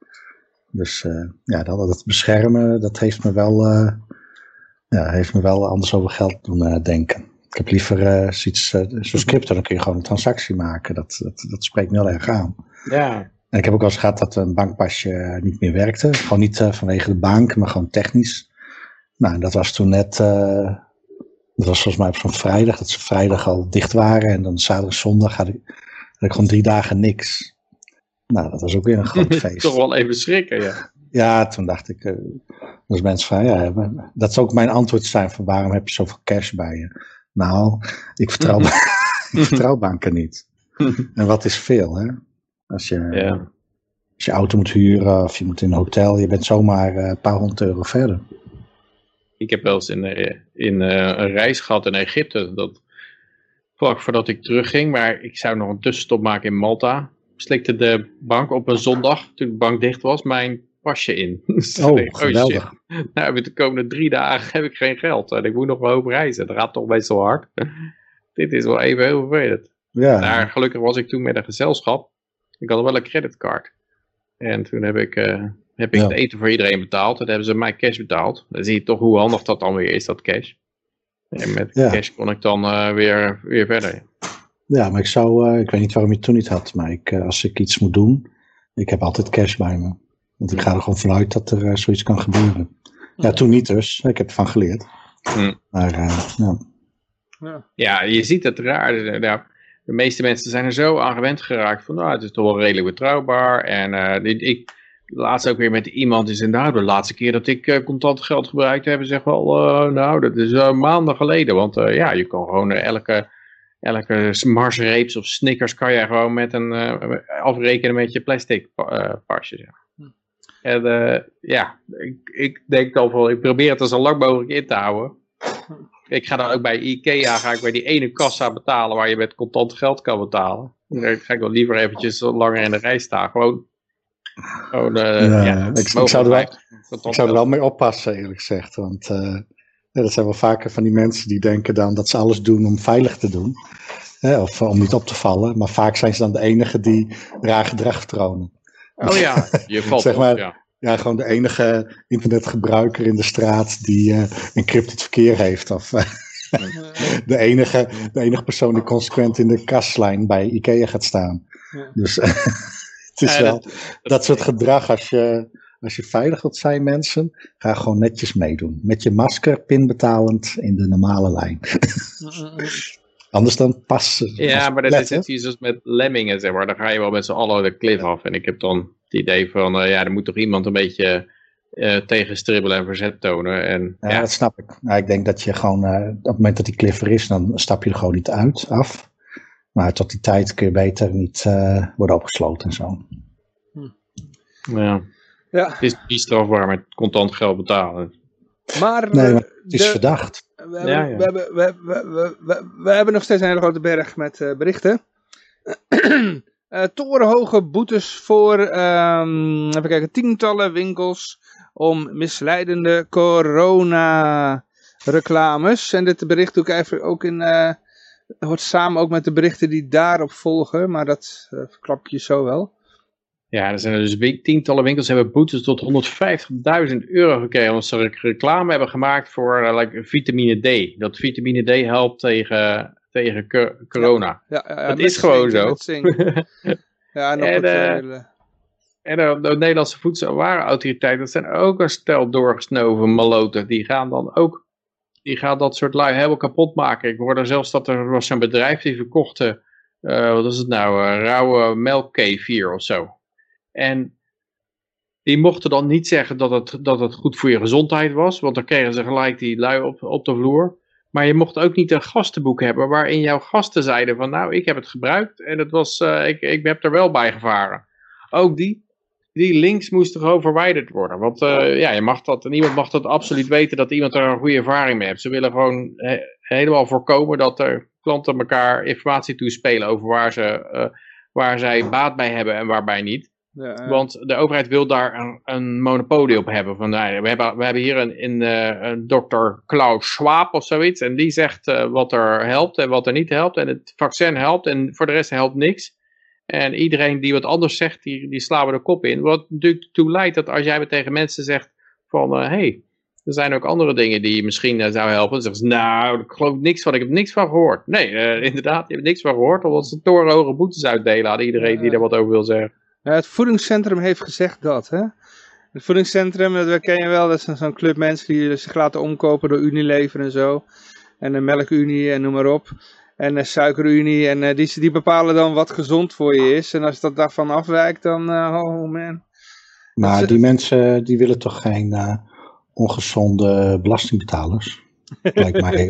Dus ja, dat, dat beschermen, dat heeft me wel, ja, heeft me wel anders over geld doen denken. Ik heb liever zoiets, zoals crypto, dan kun je gewoon een transactie maken. Dat, dat, dat spreekt me heel erg aan. Ja, en ik heb ook wel eens gehad dat een bankpasje niet meer werkte. Gewoon niet vanwege de bank, maar gewoon technisch. Nou, dat was toen net, uh, dat was volgens mij op zo'n vrijdag, dat ze vrijdag al dicht waren. En dan zaterdag, zondag had ik, had ik gewoon drie dagen niks. Nou, dat was ook weer een groot feest. Toch wel even schrikken, ja. Ja, toen dacht ik, uh, als mensen van, ja, dat zou ook mijn antwoord zijn van waarom heb je zoveel cash bij je? Nou, ik vertrouw, ik vertrouw banken niet. en wat is veel, hè? Als je, als je auto moet huren of je moet in een hotel, je bent zomaar eh, een paar honderd euro verder. Ik heb wel eens in, eh, in uh, een reis gehad in Egypte, dat vlak voordat ik terugging, maar ik zou nog een tussenstop maken in Malta, slikte de bank op een zondag, toen de bank dicht was, mijn pasje in. oh, oh geweldig. Nou, de komende drie dagen heb ik geen geld en ik moet nog wel hoop reizen. Dat gaat toch best wel hard. Dit is wel even heel vervelend. Ja. Daar, gelukkig was ik toen met een gezelschap ik had wel een creditcard. En toen heb ik, uh, heb ik het eten voor iedereen betaald. En hebben ze mij cash betaald. Dan zie je toch hoe handig dat dan weer is, dat cash. En met cash kon ik dan uh, weer, weer verder. Ja, maar ik zou, uh, ik weet niet waarom je het toen niet had. Maar ik, als ik iets moet doen, ik heb altijd cash bij me. Want ik ga er gewoon vanuit dat er zoiets kan gebeuren. Ja, toen niet dus. Ik heb ervan geleerd. Hm. Maar ja. Ja. Ja, je ziet het raar. De, meeste mensen zijn er zo aan gewend geraakt van, nou, het is toch wel redelijk betrouwbaar. En uh, ik, laatst ook weer met iemand is nou, de laatste keer dat ik uh, contant geld gebruikte, hebben ze wel, uh, nou, dat is maanden geleden. Want ja, je kan gewoon elke, elke Marsreeps of Snickers kan je gewoon met een, afrekenen met je plastic pasje. Zeg. En ja, ik, ik denk al van, ik probeer het er zo lang mogelijk in te houden. Ik ga dan ook bij Ikea, ga ik bij die ene kassa betalen waar je met contant geld kan betalen. Dan ga ik wel liever eventjes langer in de rij staan. Gewoon, gewoon uh, ja, ja, ik, ik, zou er wel, ik zou er wel mee oppassen eerlijk gezegd. Want uh, dat zijn wel vaker van die mensen die denken dan dat ze alles doen om veilig te doen. Hè, of om niet op te vallen. Maar vaak zijn ze dan de enige die raar gedrag vertonen. Oh ja, je valt zeg maar, op, ja. Ja, gewoon de enige internetgebruiker in de straat die uh, encrypted verkeer heeft. Of uh, de, enige, de enige persoon die consequent in de kaslijn bij Ikea gaat staan. Ja. Dus het is Ja, wel dat- dat, dat- soort gedrag als je, als je veilig wilt zijn mensen, ga gewoon netjes meedoen. Met je masker, pinbetalend in de normale lijn. Anders dan pas. Ja, maar dat is het iets als met lemmingen, zeg maar. Dan ga je wel met z'n allen de klif af. En ik heb dan het idee van, eh, ja, er moet toch iemand een beetje eh tegenstribbelen en verzet tonen. En Ja, ja, dat snap ik. Nou, ik denk dat je gewoon, eh, op het moment dat die cliff er is, dan stap je er gewoon niet uit, af. Maar tot die tijd kun je beter niet eh, worden opgesloten en zo. ja, Ja, het is niet strafbaar met contant geld betalen. maar, Nee, maar Het is de- verdacht. We, hebben, Ja, ja. We, hebben, we, we, we, we, we hebben nog steeds een hele grote berg met eh, berichten. Eh, torenhoge boetes voor ehm, even kijken, tientallen winkels om misleidende corona-reclames. En dit bericht doe ik even ook in, eh hoort samen ook met de berichten die daarop volgen, maar dat verklap je zo wel. Ja, er zijn dus win- tientallen winkels hebben boetes tot 150.000 euro gekregen. Omdat ze rec- reclame hebben gemaakt voor eh, like, vitamine D. Dat vitamine D helpt tegen, tegen co- corona. Ja, ja, ja, Dat is gewoon zo. Ja, En, wat eh, hele- En de, de Nederlandse Voedsel- en Warenautoriteit, dat zijn ook een stel doorgesnoven maloten. Die gaan dan ook, die gaan dat soort lui helemaal kapot maken. Ik hoorde zelfs dat er was een bedrijf die verkochte, eh, wat is het nou, eh, rauwe melkkefir of zo. En die mochten dan niet zeggen dat het, dat het goed voor je gezondheid was, want dan kregen ze gelijk die lui op, op de vloer. Maar je mocht ook niet een gastenboek hebben waarin jouw gasten zeiden van nou, ik heb het gebruikt en het was, eh, ik, ik heb er wel bij gevaren. Ook die, die links moesten gewoon verwijderd worden. Want eh, ja, je mag dat, niemand mag dat absoluut weten dat iemand er een goede ervaring mee heeft. Ze willen gewoon helemaal voorkomen dat er klanten elkaar informatie toespelen over waar, ze, eh, waar zij baat bij hebben en waarbij niet. Want de overheid wil daar een, een monopolie op hebben. Van, nou, we, hebben we hebben hier een, een, eh, een dokter Klaus Schwab of zoiets. En die zegt eh, wat er helpt en wat er niet helpt. En het vaccin helpt en voor de rest helpt niks. En iedereen die wat anders zegt, die, die slaan we de kop in. Wat natuurlijk toe leidt dat als jij tegen mensen zegt van... Hé, hey, er zijn ook andere dingen die je misschien eh, zou helpen. Dan zeggen ze, nou, ik geloof niks van, ik heb niks van gehoord. Nee, eh, inderdaad, je hebt niks van gehoord. Omdat ze torenhoge boetes uitdelen aan iedereen die Ja. er wat over wil zeggen. Ja, het voedingscentrum heeft gezegd dat, hè. Het voedingscentrum, dat ken je wel, dat is zo'n club mensen die zich laten omkopen door Unilever en zo. En de Melkunie en noem maar op. En de Suikerunie. En eh, die, die bepalen dan wat gezond voor je is. En als dat daarvan afwijkt, dan, eh, oh man. Maar Dat- die mensen die willen toch geen eh, ongezonde belastingbetalers? Lijkt mij,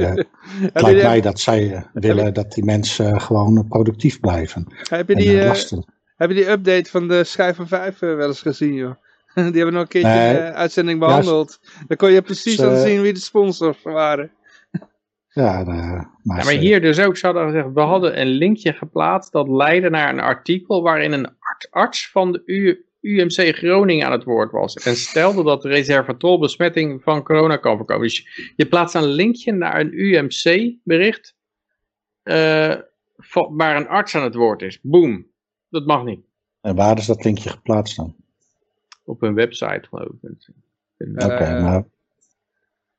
lijkt mij dat zij willen dat die mensen gewoon productief blijven. heb, je die, lasten. Heb je die update van de Schijf van Vijf eh, wel eens gezien, joh? Die hebben nog een keertje Nee. de uitzending behandeld. Dan kon je precies Ze- aan zien wie de sponsors waren. Ja, eh, maar, Ja, maar ze- hier dus ook, ze hadden gezegd, we hadden een linkje geplaatst dat leidde naar een artikel waarin een art- arts van de U- UMC Groningen aan het woord was. En stelde dat resveratrol besmetting van corona kan voorkomen. Dus je- plaatst een linkje naar een UMC bericht eh, van- waar een arts aan het woord is. Boom. Dat mag niet. En waar is dat linkje geplaatst dan? Op hun website geloof ik. En, Eh, Oké, maar,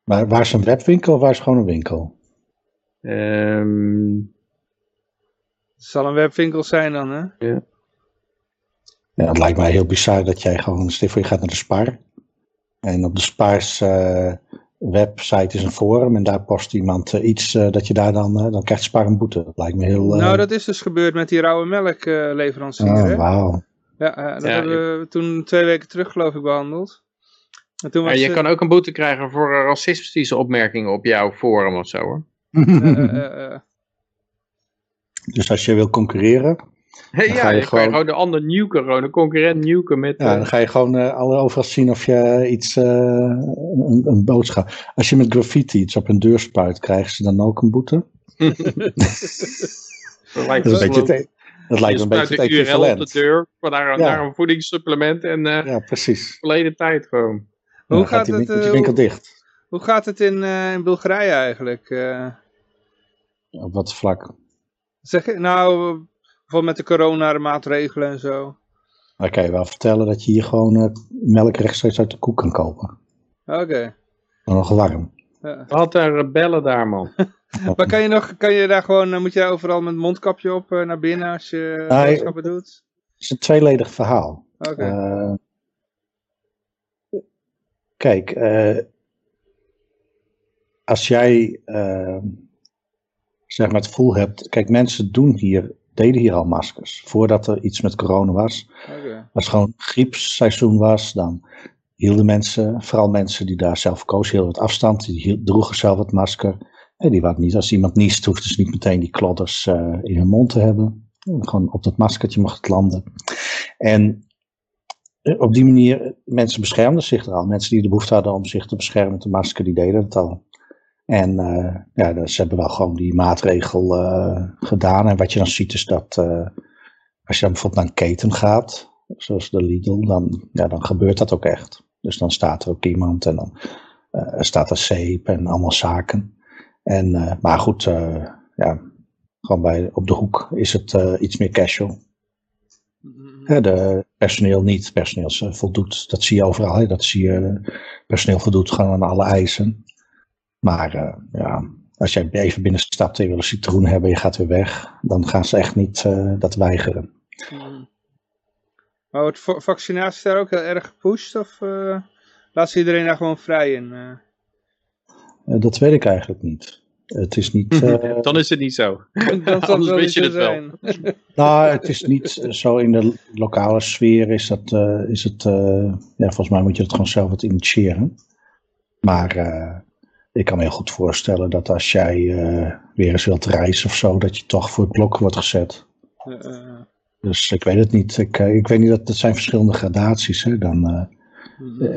maar waar is een webwinkel of waar is gewoon een winkel? ehm, Het zal een webwinkel zijn dan, hè? Ja, het lijkt mij heel bizar dat jij gewoon, stel je gaat naar de Spar. En op de Spars uh, website is een forum en daar post iemand uh, iets uh, dat je daar dan, dan krijgt Spar een boete. Dat lijkt me heel... Nou, dat is dus gebeurd met die rauwe melkleverancier. oh, wauw. Ja, dat ja, hebben we toen twee weken terug geloof ik behandeld. En toen was ja, je kan ook een boete krijgen voor racistische opmerkingen op jouw forum of zo hoor. dus als je wil concurreren, Hey, ja, ga je, gewoon... gewoon de ander nuken, gewoon de concurrent nuken met... Ja, dan ga je gewoon uh, alle overal zien of je iets, uh, een, een, boodschap... Als je met graffiti iets op een deur spuit, krijgen ze dan ook een boete? dat lijkt, dat een beetje het, dat lijkt een beetje het equivalent. op de deur, voor daar, ja. daar een voedingssupplement en uh, ja, precies. verleden tijd gewoon. Hoe gaat, het, winkel dicht. Hoe gaat het in, in Bulgarije eigenlijk? Op wat vlak? Zeg je, nou, Bijvoorbeeld met de corona-maatregelen en zo. Je wel vertellen dat je hier gewoon uh, melk rechtstreeks uit de koek kan kopen. Oké. Okay. Nog warm. Ja. Wat een rebellen daar, man. maar kan je, nog, kan je daar gewoon, moet je daar overal met mondkapje op uh, naar binnen als je nou, boodschappen doet? Het is een tweeledig verhaal. Oké. Okay. Uh, kijk, als jij zeg maar het gevoel hebt, kijk mensen doen hier deden hier al maskers. Voordat er iets met corona was. Okay. Als het gewoon griepsseizoen was, dan hielden mensen, vooral mensen die daar zelf kozen, hielden wat afstand. Die droegen zelf het masker. En die waren niet, als iemand niest, hoefden ze niet meteen die klodders uh, in hun mond te hebben. Gewoon op dat maskertje mocht het landen. En eh, op die manier, mensen beschermden zich er al. Mensen die de behoefte hadden om zich te beschermen met de masker, die deden het al. En uh, ja, ze hebben wel gewoon die maatregel uh, gedaan. En wat je dan ziet is dat uh, als je dan bijvoorbeeld naar een keten gaat, zoals de Lidl, dan, ja, dan gebeurt dat ook echt. Dus dan staat er ook iemand en dan staat er zeep en allemaal zaken. En, maar goed, ja, gewoon bij, op de hoek is het iets meer casual. Mm-hmm. de personeel niet. Personeel voldoet, dat zie je overal. Hè? Dat zie je, personeel voldoet gewoon aan alle eisen. Maar uh, ja, als jij even binnenstapt en je wil een citroen hebben je gaat weer weg, dan gaan ze echt niet uh, dat weigeren. Hmm. Maar wordt vaccinatie daar ook heel erg gepusht of uh, laat ze iedereen daar gewoon vrij in? dat weet ik eigenlijk niet. Het is niet... dan is het niet zo. dan Anders weet je het wel. nou, het is niet zo in de lokale sfeer is, dat, is het... ja, volgens mij moet je het gewoon zelf wat initiëren. Maar ik kan me heel goed voorstellen dat als jij uh, weer eens wilt reizen of zo, dat je toch voor het blok wordt gezet. Uh, dus ik weet het niet. Ik, uh, ik weet niet dat het zijn verschillende gradaties. Hè? Dan,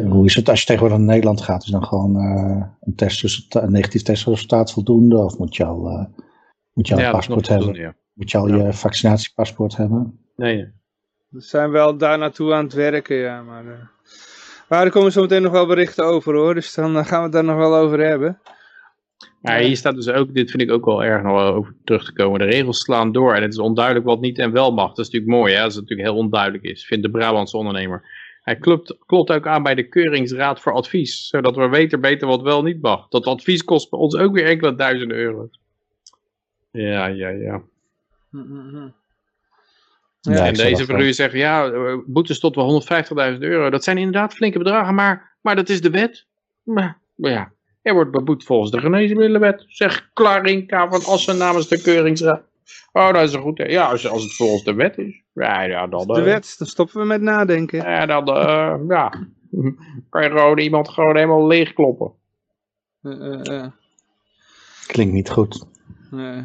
hoe is het als je tegenwoordig naar Nederland gaat? Is dan gewoon een, test een negatief testresultaat voldoende? Of moet je al, moet je al ja, een paspoort hebben? Doen, ja. Moet je al ja. je vaccinatiepaspoort hebben? Nee. We zijn wel daar naartoe aan het werken, ja. Maar, maar er komen zo meteen nog wel berichten over hoor, dus dan eh, gaan we het daar nog wel over hebben. Ja, hier staat dus ook, dit vind ik ook wel erg nog wel over terug te komen. De regels slaan door en het is onduidelijk wat niet en wel mag. Dat is natuurlijk mooi, hè, als het natuurlijk heel onduidelijk is, vindt de Brabantse ondernemer. Hij klopt, klopt ook aan bij de Keuringsraad voor Advies, zodat we weten beter wat wel niet mag. Dat advies kost bij ons ook weer enkele duizenden euro's. Ja, ja, ja. Mm -hmm. Ja, en deze voor u zeggen, ja, eh, boetes tot wel 150.000 euro. Dat zijn inderdaad flinke bedragen, maar, maar dat is de wet. Maar, maar ja, er wordt beboet volgens de geneesmiddelenwet. Zeg Klarinka van Assen namens de keuringsraad. Oh, dat is een goed. Ja, als, als het volgens de wet is. Ja, ja dan, de eh, wet, dan stoppen we met nadenken. Ja, dan uh, ja, kan je gewoon iemand gewoon helemaal leegkloppen. Uh, Klinkt niet goed. Nee.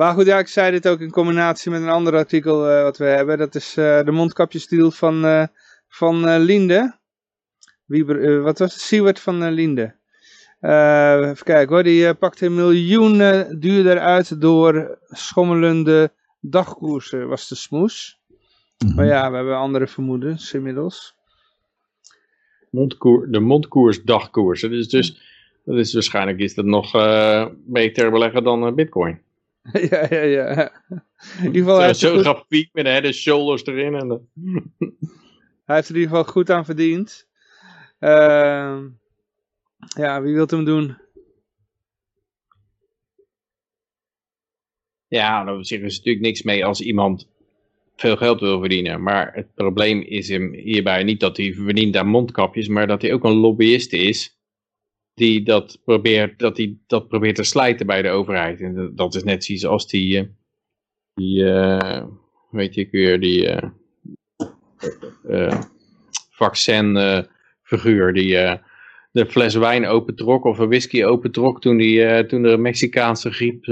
Maar goed, ja, ik zei dit ook in combinatie met een ander artikel uh, wat we hebben. Dat is uh, de mondkapjesdeal van, uh, van Linde. Wie, wat was het? Siewert van Linde. even kijken hoor, die pakte miljoenen duurder uit door schommelende dagkoersen, was de smoes. Mm Maar ja, we hebben andere vermoedens inmiddels. Mondkoer, de mondkoers dagkoers. Dus, dus, dus waarschijnlijk is dat nog beter beleggen dan bitcoin. ja, ja, ja. In ieder geval Zo'n grafiek met de shoulders erin. En de... hij heeft er in ieder geval goed aan verdiend. Uh, ja, wie wilt hem doen? Ja, nou, er is natuurlijk niks mee als iemand veel geld wil verdienen. Maar het probleem is hem hierbij niet dat hij verdient aan mondkapjes, maar dat hij ook een lobbyist is die dat probeert, dat hij dat probeert te slijten bij de overheid. En dat is net zoiets als die, eh, die uh, weet ik weer, die uh, uh, vaccinfiguur die de fles wijn opentrok of een whisky opentrok toen, die, toen de Mexicaanse griep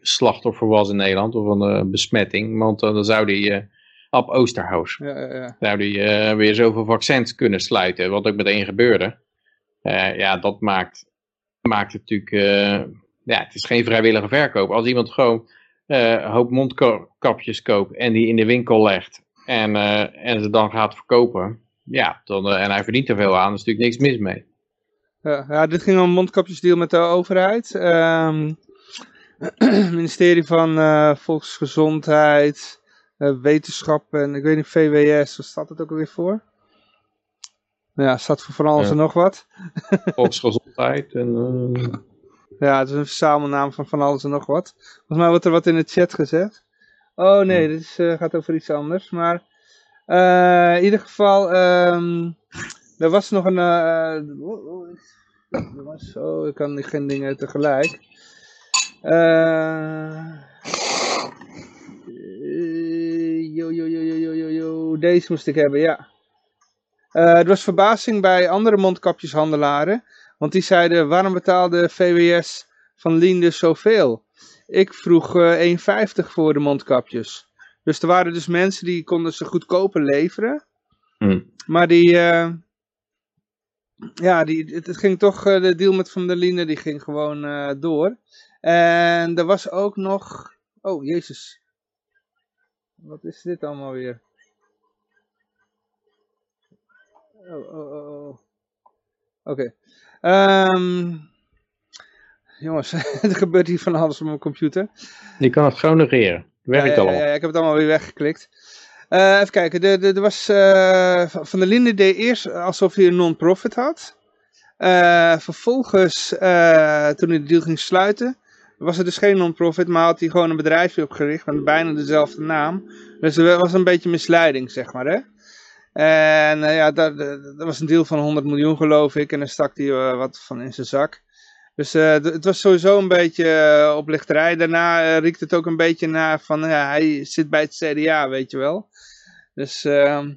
slachtoffer was in Nederland of een besmetting. Want dan zou die Ab Oosterhuis, ja, ja, ja. zou die weer zoveel vaccins kunnen sluiten, wat ook meteen gebeurde. Uh, ja, dat maakt, maakt het natuurlijk, uh, ja, het is geen vrijwillige verkoop. Als iemand gewoon uh, een hoop mondkapjes koopt en die in de winkel legt en, en ze dan gaat verkopen, ja, dan, en hij verdient er veel aan, er is natuurlijk niks mis mee. Ja, dit ging om een mondkapjesdeal met de overheid. Um, ministerie van Volksgezondheid, Wetenschap en ik weet niet, VWS, wat staat het ook alweer voor? Ja, staat voor van alles en nog wat. Volksgezondheid en... Uh... Ja, het is een verzamelnaam van van alles en nog wat. Volgens mij wordt er wat in de chat gezet. Oh nee, dit is, uh, gaat over iets anders. Maar uh, in ieder geval, um, er was nog een... Uh, er was, oh, ik kan geen dingen tegelijk. Uh, yo, yo, yo, yo, yo, yo, deze moest ik hebben, ja. Uh, er was verbazing bij andere mondkapjeshandelaren, want die zeiden, waarom betaalde VWS van Linde zoveel? Ik vroeg uh, eh, 1,50 voor de mondkapjes. Dus er waren dus mensen die konden ze goedkoper leveren. Hmm. Maar die, uh, ja, die, het, het, ging toch, de deal met Van der Linde, die ging gewoon door. En er was ook nog, oh jezus, wat is dit allemaal weer? Oh, oh, oh. oh. Oké. Okay. Um, jongens, er gebeurt hier van alles op mijn computer. Je kan het gewoon negeren. Werkt al. Ja, ja, ik heb het allemaal weer weggeklikt. Uh, even kijken, er was, uh, Van der Linden deed eerst alsof hij een non-profit had. Uh, vervolgens, toen hij de deal ging sluiten, was het dus geen non-profit, maar had hij gewoon een bedrijfje opgericht met bijna dezelfde naam. Dus er was een beetje misleiding, zeg maar, hè. En uh, ja, dat, dat, was een deel van 100 miljoen geloof ik. En dan stak hij uh, wat van in zijn zak. Dus uh, het was sowieso een beetje oplichterij. Daarna riekt het ook een beetje naar van ja, hij zit bij het CDA, weet je wel. Dus ehm,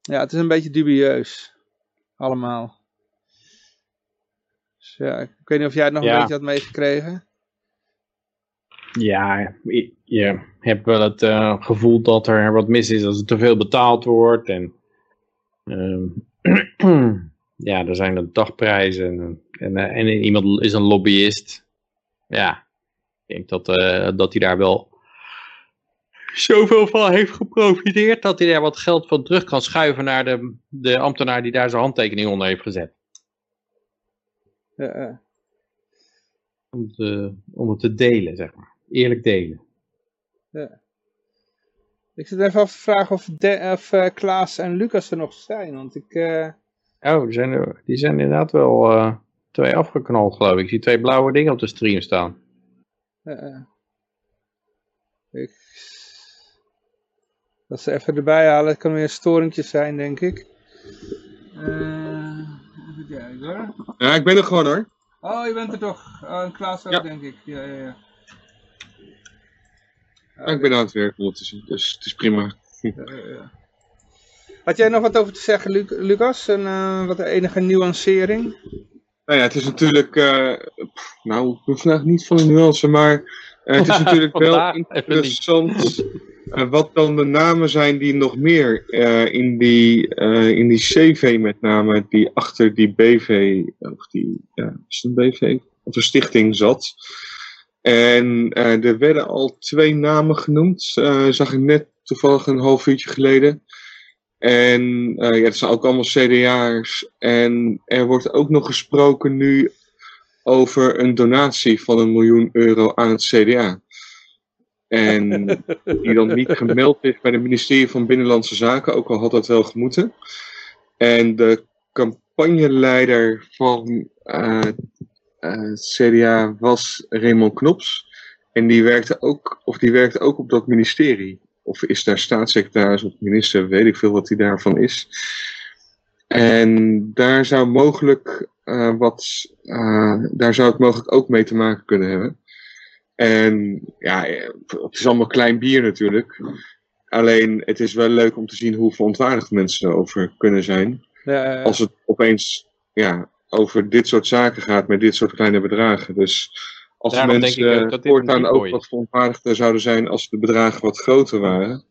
ja, het is een beetje dubieus. Allemaal. Dus ja, ik weet niet of jij het nog een beetje had meegekregen. Ja, je hebt wel het uh, gevoel dat er wat mis is als er te veel betaald wordt. En uh, ja, er zijn de dagprijzen. En, en, uh, en, iemand is een lobbyist. Ja, ik denk dat, uh, dat hij daar wel zoveel van heeft geprofiteerd. Dat hij daar wat geld van terug kan schuiven naar de, de ambtenaar die daar zijn handtekening onder heeft gezet. Om, te, om het te delen, zeg maar eerlijk delen. Ja. Ik zit even af te vragen of, de, of uh, Klaas en Lucas er nog zijn, want ik... Uh... Oh, die zijn, er, die zijn inderdaad wel uh, twee afgeknald, geloof ik. Ik zie twee blauwe dingen op de stream staan. ik... Dat ze even erbij halen, het kan weer een storentje zijn, denk ik. even kijken hoor. Ja, ik ben er gewoon hoor. Oh, je bent er toch. Oh, Klaas ook, ja. denk ik. Ja, ja, ja. Ja, ik ben aan het werk ondertussen, dus het is prima. Had jij nog wat over te zeggen, Lucas? En uh, wat enige nuancering? Nou ja, het is natuurlijk, uh, nou, ik ben vandaag niet van de nuance, maar uh, het is natuurlijk wel interessant wat dan de namen zijn die nog meer in, die, in die CV met name, die achter die BV, of die, ja, is het een BV? Of een stichting zat. En uh, er werden al twee namen genoemd, uh, zag ik net toevallig een half uurtje geleden. En uh, ja, dat zijn ook allemaal CDA'ers. En er wordt ook nog gesproken nu over een donatie van een miljoen euro aan het CDA. En die dan niet gemeld is bij het ministerie van Binnenlandse Zaken, ook al had dat wel gemoeten. En de campagneleider van uh, CDA was Raymond Knops. En die werkte ook, of die werkte ook op dat ministerie. of is daar staatssecretaris of minister, weet ik veel wat hij daarvan is. En daar zou mogelijk wat, daar zou het mogelijk ook mee te maken kunnen hebben. En ja, het is allemaal klein bier natuurlijk. Alleen het is wel leuk om te zien hoe verontwaardigd mensen erover kunnen zijn. Ja, Als het opeens ja, over dit soort zaken gaat met dit soort kleine bedragen. Dus als Daarom mensen ook voortaan ook wat verontwaardigder zouden zijn als de bedragen wat groter waren.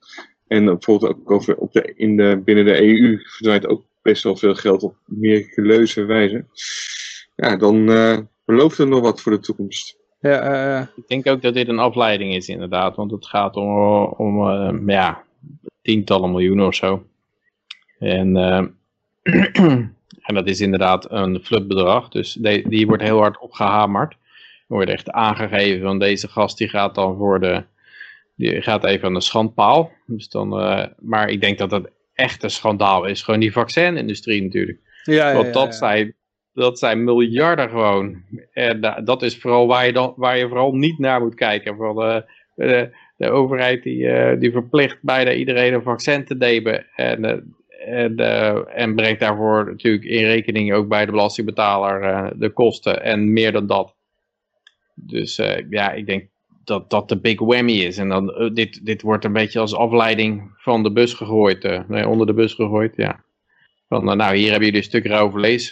En bijvoorbeeld ook over op de, in de, binnen de EU verdwijnt ook best wel veel geld op miraculeuze wijze. Ja, dan uh, belooft er nog wat voor de toekomst. Ja, uh, ik denk ook dat dit een afleiding is inderdaad, want het gaat om, om uh, ja, tientallen miljoenen of zo. En, en dat is inderdaad een flutbedrag, dus die, die wordt heel hard opgehamerd. Er wordt echt aangegeven van deze gast die gaat dan voor de, die gaat even aan de schandpaal. Dus dan, maar ik denk dat dat echt een schandaal is, gewoon die vaccinindustrie natuurlijk. Ja, ja, Want dat zijn dat zijn miljarden gewoon. En dat is vooral waar je, dan, waar je vooral niet naar moet kijken. Van de, de, de overheid die, uh, die verplicht bijna iedereen een vaccin te nemen. En, en, uh, en brengt daarvoor natuurlijk in rekening ook bij de belastingbetaler de kosten. En meer dan dat. Dus ja, ik denk dat dat de big whammy is. En dan, dit, dit wordt een beetje als afleiding van de bus gegooid. nee, onder de bus gegooid, ja. Van, eh, nou, hier hebben jullie een stuk rauw vlees.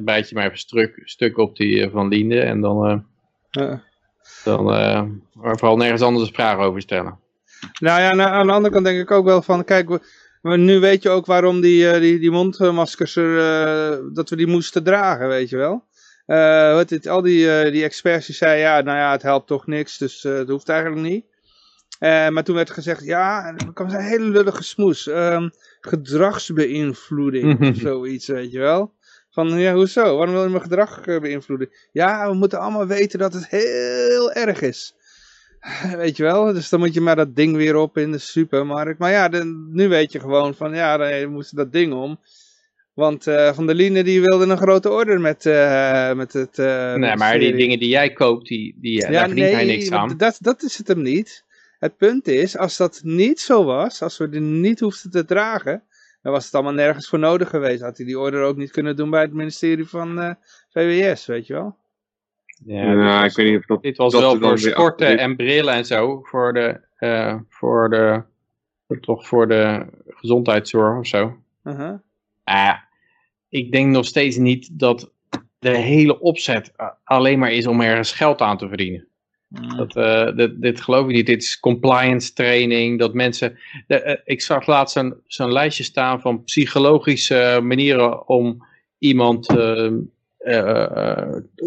Bijt je maar even stuk, stuk op die van Linde. En dan, dan vooral nergens anders een vraag over stellen. Nou ja, nou, aan de andere kant denk ik ook wel van, kijk, we, nu weet je ook waarom die, die, die mondmaskers er, dat we die moesten dragen, weet je wel. wat dit, al die, die experts die zeiden, ja, nou ja, het helpt toch niks, dus het hoeft eigenlijk niet. maar toen werd gezegd, ja, dan kwam een hele lullige smoes. Um, gedragsbeïnvloeding of zoiets, weet je wel. Van, ja, hoezo? Waarom wil je mijn gedrag eh, beïnvloeden? Ja, we moeten allemaal weten dat het heel erg is. Weet je wel, dus dan moet je maar dat ding weer op in de supermarkt. Maar ja, nu weet je gewoon van, ja, dan moest dat ding om. Want uh, Van der Liene die wilde een grote order met, uh, met het... Uh, nee, maar die dingen die jij koopt, die, die, ja, daar verdient nee, hij niks aan. Dat, dat is het hem niet. Het punt is, als dat niet zo was, als we die niet hoefden te dragen, dan was het allemaal nergens voor nodig geweest. Had hij die order ook niet kunnen doen bij het ministerie van eh, VWS, weet je wel? Ja, ik weet niet of dat... Dit was wel voor sporten en brillen en zo, voor de, uh, voor de, toch voor de gezondheidszorg of zo. Uh -huh. uh, ik denk nog steeds niet dat de hele opzet alleen maar is om ergens geld aan te verdienen. Mm. Dat, uh, dit, dit, geloof ik niet. Dit is compliance training. Dat mensen. De, uh, ik zag laatst zo'n lijstje staan van psychologische manieren om iemand uh,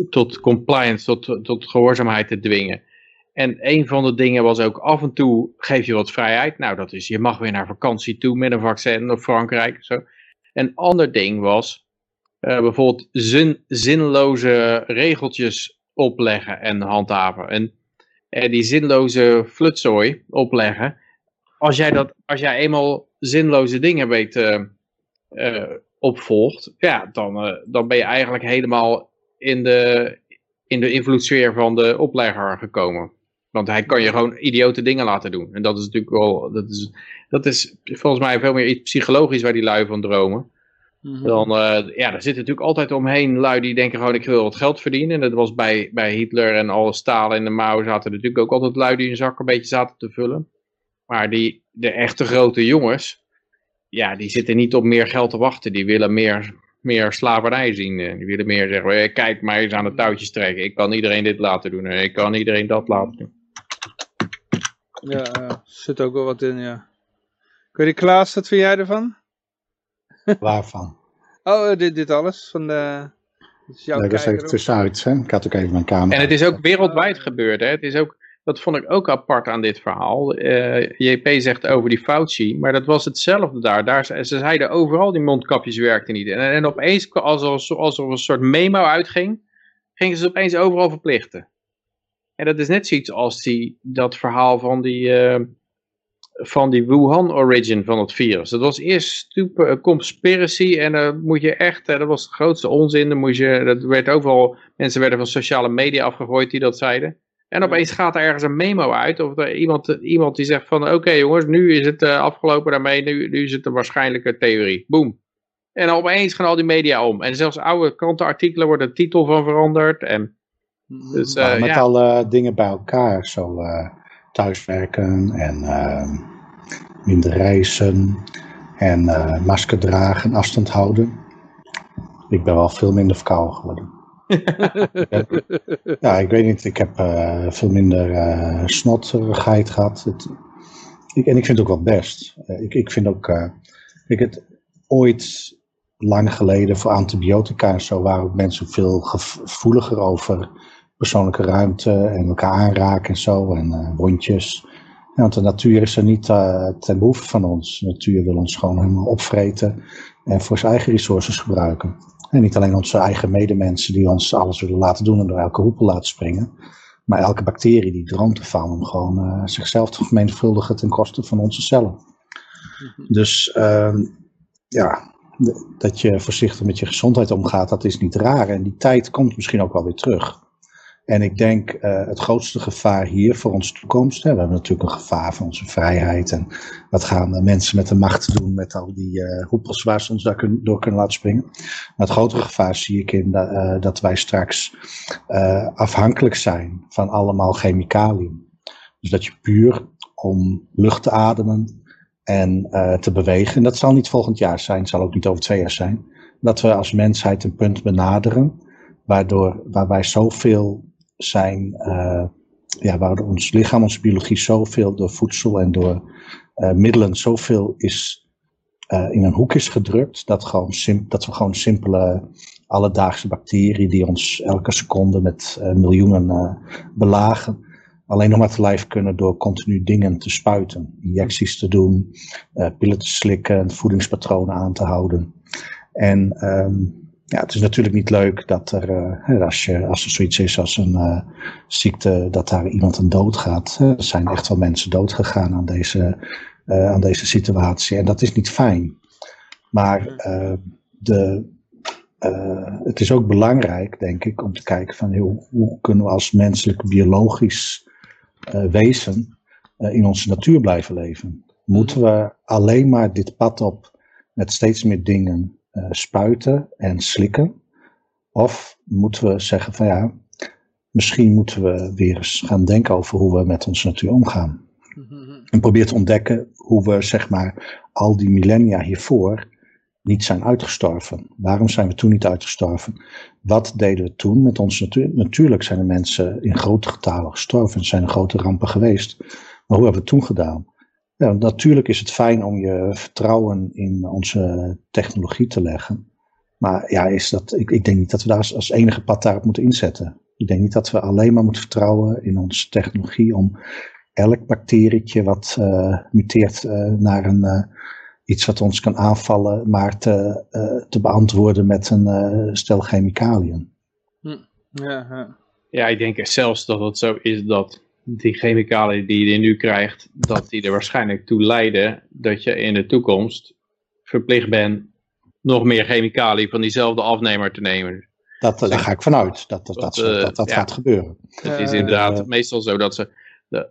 tot compliance, tot, tot gehoorzaamheid te dwingen. En een van de dingen was ook af en toe geef je wat vrijheid. Nou, dat is je mag weer naar vakantie toe met een vaccin naar Frankrijk. Zo. Een ander ding was bijvoorbeeld zin, zinloze regeltjes opleggen en handhaven. En eh, die zinloze flutzooi opleggen. Als jij, dat, als jij eenmaal zinloze dingen weet opvolgt, ja, dan, dan ben je eigenlijk helemaal in de, in de invloedssfeer van de oplegger gekomen. Want hij kan je gewoon idiote dingen laten doen. En dat is natuurlijk wel, dat is, dat is volgens mij veel meer iets psychologisch waar die lui van dromen. Mhm. Dan, uh, ja, er zit natuurlijk altijd omheen lui die denken gewoon ik wil wat geld verdienen. En dat was bij, bij Hitler en alle stalen in de mouw zaten natuurlijk ook altijd lui die hun zak een beetje zaten te vullen. Maar die, de echte grote jongens, ja, die zitten niet op meer geld te wachten. Die willen meer, meer slavernij zien. Die willen meer zeggen, kijk maar eens aan de touwtjes trekken. Ik kan iedereen dit laten doen. Ik kan iedereen dat laten doen. Ja, ja zit ook wel wat in, ja. Kun je Klaas, wat vind jij ervan? Waarvan? Oh, dit, dit alles? Van de... jouw nee, dat is even tussenuit. Hè? Ik had ook even mijn camera. En het is ook wereldwijd gebeurd. Hè? Het is ook, dat vond ik ook apart aan dit verhaal. Eh, JP zegt over die Fauci, maar dat was hetzelfde daar. daar ze zeiden overal die mondkapjes werkten niet. En, en opeens, als, als er een soort memo uitging, gingen ze opeens overal verplichten. En dat is net zoiets als die, dat verhaal van die... Uh, van die Wuhan origin van het virus. Dat was eerst super eh, conspiracy en moet je echt, eh, dat was de grootste onzin. Dan moest je, dat werd overal, mensen werden van sociale media afgegooid die dat zeiden. En opeens gaat er ergens een memo uit. Of er iemand, iemand die zegt van oké jongens, nu is het uh, afgelopen daarmee. Nu, nu is het een waarschijnlijke theorie. Boom. En opeens gaan al die media om. En zelfs oude krantenartikelen worden de titel van veranderd. En, dus, uh, met alle dingen bij elkaar. Zo uh, thuiswerken en ehm, minder reizen. En masker dragen, afstand houden. Ik ben wel veel minder verkouden geworden. ja, ik weet niet. Ik heb uh, veel minder uh, gehad. Het, ik, en ik vind het ook wel best. Uh, ik, ik vind ook, ik het ooit lang geleden voor antibiotica en zo waren mensen veel gevoeliger over persoonlijke ruimte en elkaar aanraken en zo en wondjes. Ja, want de natuur is er niet ten behoeve van ons. De natuur wil ons gewoon helemaal opvreten en voor zijn eigen resources gebruiken. En niet alleen onze eigen medemensen die ons alles willen laten doen en door elke hoepel laten springen. Maar elke bacterie die droomt ervan om gewoon uh, zichzelf te vermenigvuldigen ten koste van onze cellen. Mhm. Dus uh, ja, dat je voorzichtig met je gezondheid omgaat, dat is niet raar. En die tijd komt misschien ook wel weer terug. En ik denk uh, het grootste gevaar hier voor onze toekomst. Hè, we hebben natuurlijk een gevaar voor onze vrijheid. En wat gaan de mensen met de macht doen met al die uh, hoepels waar ze ons daar kun, door kunnen laten springen. Maar het grotere gevaar zie ik in uh, dat wij straks afhankelijk zijn van allemaal chemicaliën. Dus dat je puur om lucht te ademen en te bewegen. En dat zal niet volgend jaar zijn, zal ook niet over twee jaar zijn. Dat we als mensheid een punt benaderen waardoor, waar wij zoveel zijn, uh, ja, waar ons lichaam, onze biologie zoveel door voedsel en door uh, middelen zoveel is uh, in een hoek is gedrukt, dat, gewoon dat we gewoon simpele alledaagse bacteriën die ons elke seconde met miljoenen belagen, alleen nog maar te lijf kunnen door continu dingen te spuiten, injecties te doen, pillen te slikken, voedingspatronen aan te houden. En um, ja, het is natuurlijk niet leuk dat er, uh, als, je, als er zoiets is als een uh, ziekte, dat daar iemand aan dood gaat. er zijn echt wel mensen dood gegaan aan deze, aan deze situatie. En dat is niet fijn. Maar de, het is ook belangrijk, denk ik, om te kijken van hoe, hoe kunnen we als menselijk biologisch wezen in onze natuur blijven leven. Moeten we alleen maar dit pad op met steeds meer dingen spuiten en slikken? Of moeten we zeggen van ja, misschien moeten we weer eens gaan denken over hoe we met onze natuur omgaan. En probeer te ontdekken hoe we zeg maar al die millennia hiervoor niet zijn uitgestorven. Waarom zijn we toen niet uitgestorven? Wat deden we toen met onze natuur? Natuurlijk zijn er mensen in grote getalen gestorven en zijn er grote rampen geweest. Maar hoe hebben we het toen gedaan? Ja, natuurlijk is het fijn om je vertrouwen in onze technologie te leggen. Maar ja, is dat, ik, ik denk niet dat we daar als, enige pad daarop moeten inzetten. Ik denk niet dat we alleen maar moeten vertrouwen in onze technologie om elk bacterietje wat uh, muteert uh, naar een, uh, iets wat ons kan aanvallen, maar te, te beantwoorden met een stel chemicaliën. Hm. Ja, ja. ja, ik denk zelfs dat het zo is dat die chemicaliën die je nu krijgt, dat die er waarschijnlijk toe leiden dat je in de toekomst verplicht bent nog meer chemicaliën van diezelfde afnemer te nemen. Dat, daar ga ik vanuit, dat dat, dat, dat, dat, gaat gebeuren. Het is inderdaad meestal zo dat ze,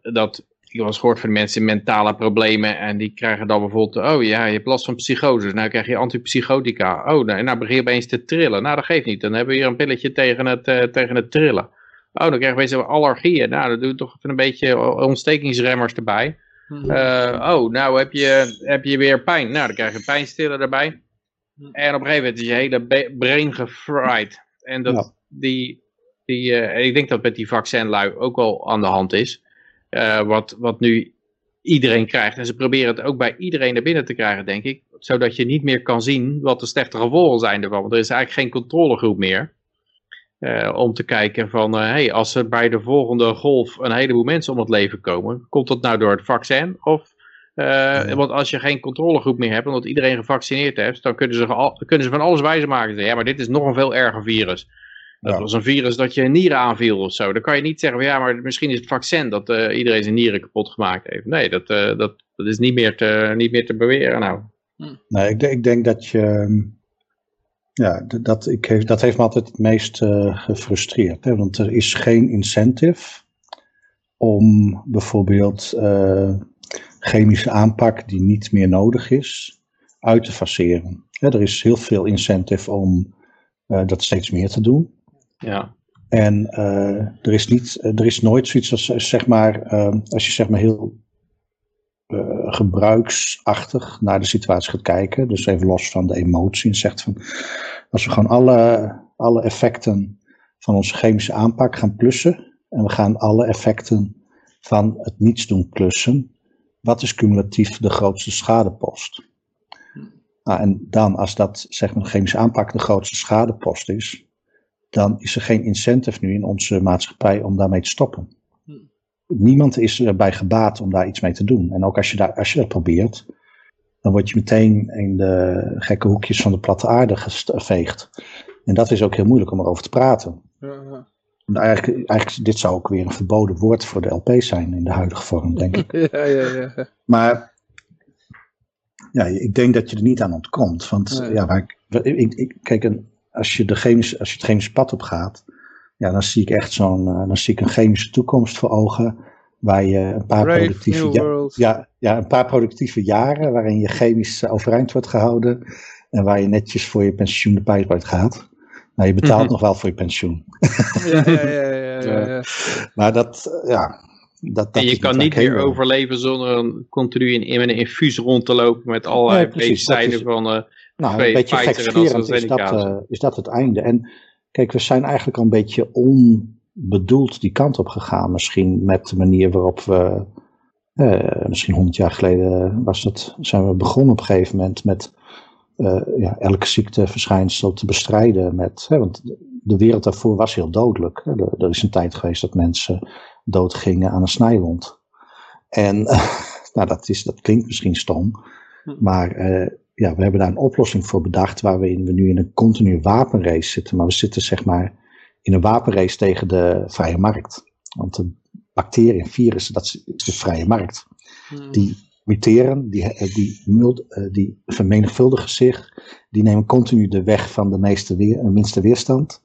dat, ik was gehoord van mensen met mentale problemen en die krijgen dan bijvoorbeeld, oh ja, je hebt last van psychose, nou krijg je antipsychotica. Oh, nou, nou begin je opeens te trillen. Nou, dat geeft niet, dan hebben we hier een pilletje tegen het, uh, tegen het trillen. Oh, dan krijgen we allergieën. Nou, dan doe je toch even een beetje ontstekingsremmers erbij. Mhm. Eh, oh, nou heb je, heb je weer pijn. Nou, dan krijg je pijnstiller erbij. Mhm. En op een gegeven moment is je hele brain gefried. En dat, die, die, uh, ik denk dat met die vaccinlui ook wel aan de hand is. Uh, wat, wat nu iedereen krijgt. En ze proberen het ook bij iedereen naar binnen te krijgen, denk ik. Zodat je niet meer kan zien wat de slechte gevolgen zijn ervan. Want er is eigenlijk geen controlegroep meer. Uh, om te kijken van, uh, hey, als er bij de volgende golf een heleboel mensen om het leven komen, komt dat nou door het vaccin? Of, uh, want als je geen controlegroep meer hebt, omdat iedereen gevaccineerd heeft, dan kunnen ze, al, kunnen ze van alles wijze maken. Ja, maar dit is nog een veel erger virus. Dat ja. was een virus dat je nieren aanviel of zo. Dan kan je niet zeggen, ja, maar misschien is het vaccin dat iedereen zijn nieren kapot gemaakt heeft. Nee, dat, dat, dat is niet meer te, niet meer te beweren nou. Nee, ik, ik denk dat je ehm, ja, dat, ik, dat heeft me altijd het meest uh, gefrustreerd. Hè? Want er is geen incentive om bijvoorbeeld uh, chemische aanpak die niet meer nodig is, uit te faceren. er is heel veel incentive om uh, dat steeds meer te doen. Ja. En er, is niet, er is nooit zoiets als, zeg maar, als je zeg maar heel gebruiksachtig naar de situatie gaat kijken, dus even los van de emotie, en zegt van, als we gewoon alle, alle effecten van onze chemische aanpak gaan plussen, en we gaan alle effecten van het niets doen klussen. Wat is cumulatief de grootste schadepost? Nou, en dan, als dat zeg maar, chemische aanpak de grootste schadepost is, dan is er geen incentive nu in onze maatschappij om daarmee te stoppen. Niemand is erbij gebaat om daar iets mee te doen. En ook als je, daar, als je dat probeert, dan word je meteen in de gekke hoekjes van de platte aarde geveegd. En dat is ook heel moeilijk om erover te praten. Ja, Eigenlijk, eigenlijk, dit zou ook weer een verboden woord voor de LP zijn in de huidige vorm, denk ik. Ja, ja, ja. Maar ja, ik denk dat je er niet aan ontkomt. Want ja, waar ik, ik, ik, kijk, als je, de chemische, als je het chemische pad op gaat, ja, dan zie ik echt zo'n, uh, dan zie ik een chemische toekomst voor ogen. Waar je een paar, productieve, ja, ja, ja, een paar productieve jaren, waarin je chemisch overeind wordt gehouden. En waar je netjes voor je pensioen de pijp uit gaat. Nou, je betaalt mhm. nog wel voor je pensioen. Ja, ja, ja. ja, ja, ja. maar dat, ja. Dat, dat en je kan niet meer overleven zonder een, continu in, in een infuus rond te lopen met allerlei nee, medicijnen van uh, Nou, een beetje gekscherend is dat, uh, is dat het einde. En kijk, we zijn eigenlijk al een beetje onbedoeld die kant op gegaan. Misschien met de manier waarop we, uh, misschien honderd jaar geleden was dat, zijn we begonnen op een gegeven moment met uh, ja, elke ziekteverschijnsel te bestrijden. Met, hè, want de wereld daarvoor was heel dodelijk. Hè. Er, er, is een tijd geweest dat mensen doodgingen aan een snijwond. En nou, dat, is, dat klinkt misschien stom, hm. maar uh, ja, we hebben daar een oplossing voor bedacht waarin we nu in een continue wapenrace zitten. Maar we zitten zeg maar in een wapenrace tegen de vrije markt. Want de bacteriën, virussen, dat is de vrije markt. Hm. Die muteren, die, eh, die, eh, die vermenigvuldigen zich, die nemen continu de weg van de meeste weer, eh, minste weerstand.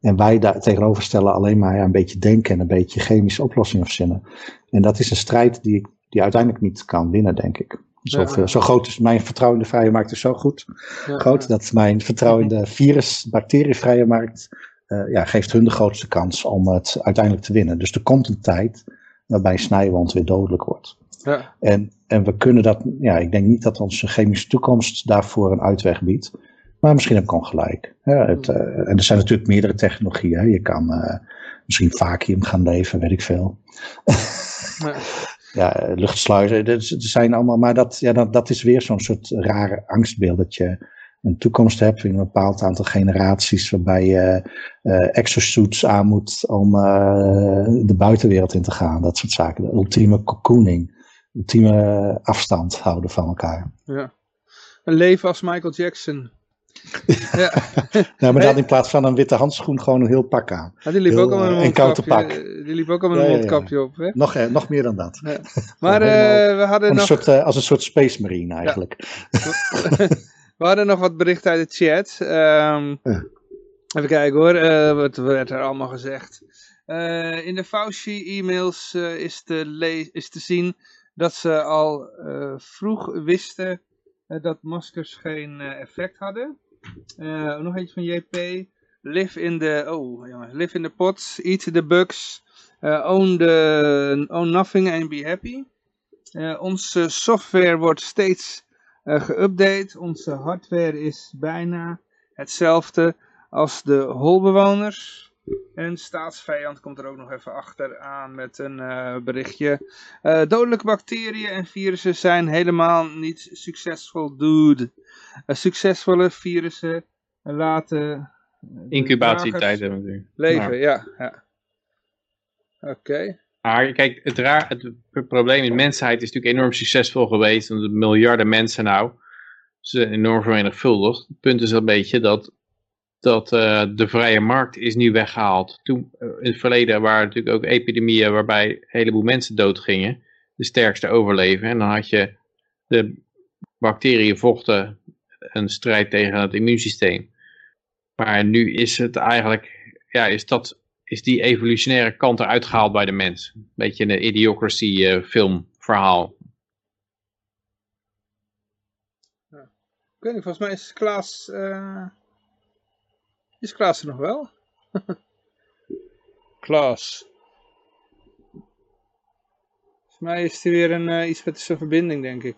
En wij daar tegenover stellen alleen maar een beetje denken en een beetje chemische oplossingen verzinnen. En dat is een strijd die, die uiteindelijk niet kan winnen, denk ik. Zo, zo groot is mijn vertrouwen in de vrije markt is zo goed. groot dat mijn vertrouwen in de virus, bacterievrije markt uh, ja, geeft hun de grootste kans om het uiteindelijk te winnen. Dus er komt een tijd waarbij snijwand weer dodelijk wordt. Ja. En, en we kunnen dat, ja, ik denk niet dat onze chemische toekomst daarvoor een uitweg biedt. Maar misschien heb ik ongelijk. Ja, het, uh, en er zijn natuurlijk meerdere technologieën. Hè. Je kan uh, misschien vacuüm gaan leven, weet ik veel. ja, ja luchtsluizen, er zijn allemaal, maar dat, ja, dat, dat is weer zo'n soort rare angstbeeld dat je een toekomst hebt in een bepaald aantal generaties waarbij je uh, exosuits aan moet om de buitenwereld in te gaan, dat soort zaken. De ultieme cocooning ultieme afstand houden van elkaar. Ja. Een leven als Michael Jackson. Ja. nou, maar dan in plaats van een witte handschoen gewoon een heel pak aan. Ja, die liep ook al met een mondkapje, pak. Die liep ook al met een mondkapje op. Hè? Nog, eh, nog meer dan dat. Maar uh, we hadden nog... Een soort, uh, als een soort space marine eigenlijk. we hadden nog wat berichten uit de chat. Um, even kijken hoor, uh, wat werd er allemaal gezegd. in de Fauci-e-mails is, te is te zien dat ze al vroeg wisten dat maskers geen effect hadden. Nog eentje van JP. Live in the, oh live in the pots, eat the bugs, own, the, own nothing and be happy. onze software wordt steeds geüpdate. Onze hardware is bijna hetzelfde als de holbewoners. En staatsvijand komt er ook nog even achteraan met een uh, berichtje. Uh, dodelijke bacteriën en virussen zijn helemaal niet succesvol, dude. Uh, succesvolle virussen laten... Incubatietijd hebben we Leven, ja. ja. Oké. Maar kijk, het, raar, het probleem is, mensheid is natuurlijk enorm succesvol geweest. Want miljarden mensen nou. Ze enorm vermenigvuldigd. Het punt is een beetje dat dat uh, de vrije markt is nu weggehaald. Toen, uh, in het verleden waren natuurlijk ook epidemieën waarbij een heleboel mensen doodgingen. De sterkste overleven. En dan had je de bacteriën vochten een strijd tegen het immuunsysteem. Maar nu is het eigenlijk, ja, is dat is die evolutionaire kant eruit gehaald bij de mens. Een beetje een idiocracy uh, filmverhaal. Ja. Ik weet niet, volgens mij is Klaas... Is Klaas er nog wel? Klaas. Volgens mij is er weer een, uh, iets met zijn verbinding, denk ik.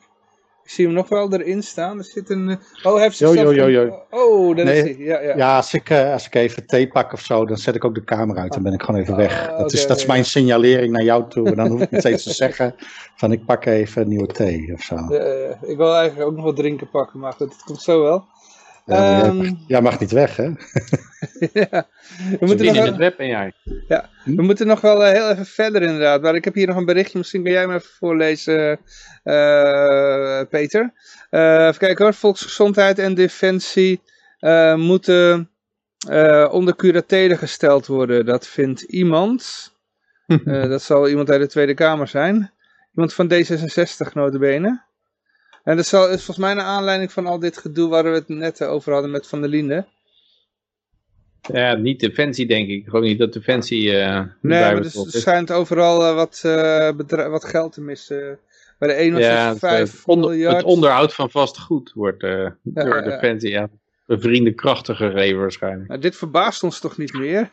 Ik zie hem nog wel erin staan. Er zit een... Oh, hij heeft zichzelf... Jo, jo, jo, Oh, dat nee, is hij. Ja, ja. ja als, ik, uh, als ik even thee pak of zo, dan zet ik ook de camera uit. Dan ben ik gewoon even weg. Oh, dat, okay, is, dat is mijn signalering naar jou toe. En dan hoef ik niet steeds te zeggen van ik pak even een nieuwe thee of zo. Ik wil eigenlijk ook nog wat drinken pakken, maar goed, het komt zo wel. Ja, um, jij, jij, mag niet weg, hè? ja. We moeten nog het web en jij. Ja, we moeten nog wel uh, heel even verder inderdaad. Maar ik heb hier nog een berichtje, misschien kan jij me even voorlezen, uh, Peter. Uh, even kijken hoor, volksgezondheid en defensie moeten onder curatele gesteld worden. Dat vindt iemand, dat zal iemand uit de Tweede Kamer zijn. Iemand van D66 notabene. En dat is, is volgens mij een aanleiding van al dit gedoe waar we het net over hadden met Van der Linden. Ja, niet Defensie denk ik. Gewoon niet dat Defensie... Uh, nee, maar dus, er schijnt overal uh, wat, uh, wat geld te missen. Bij de 1 was ja, 5 onder, miljard. Het onderhoud van vastgoed wordt ja, door Defensie ja. bevriende krachten gegeven waarschijnlijk. Nou, dit verbaast ons toch niet meer?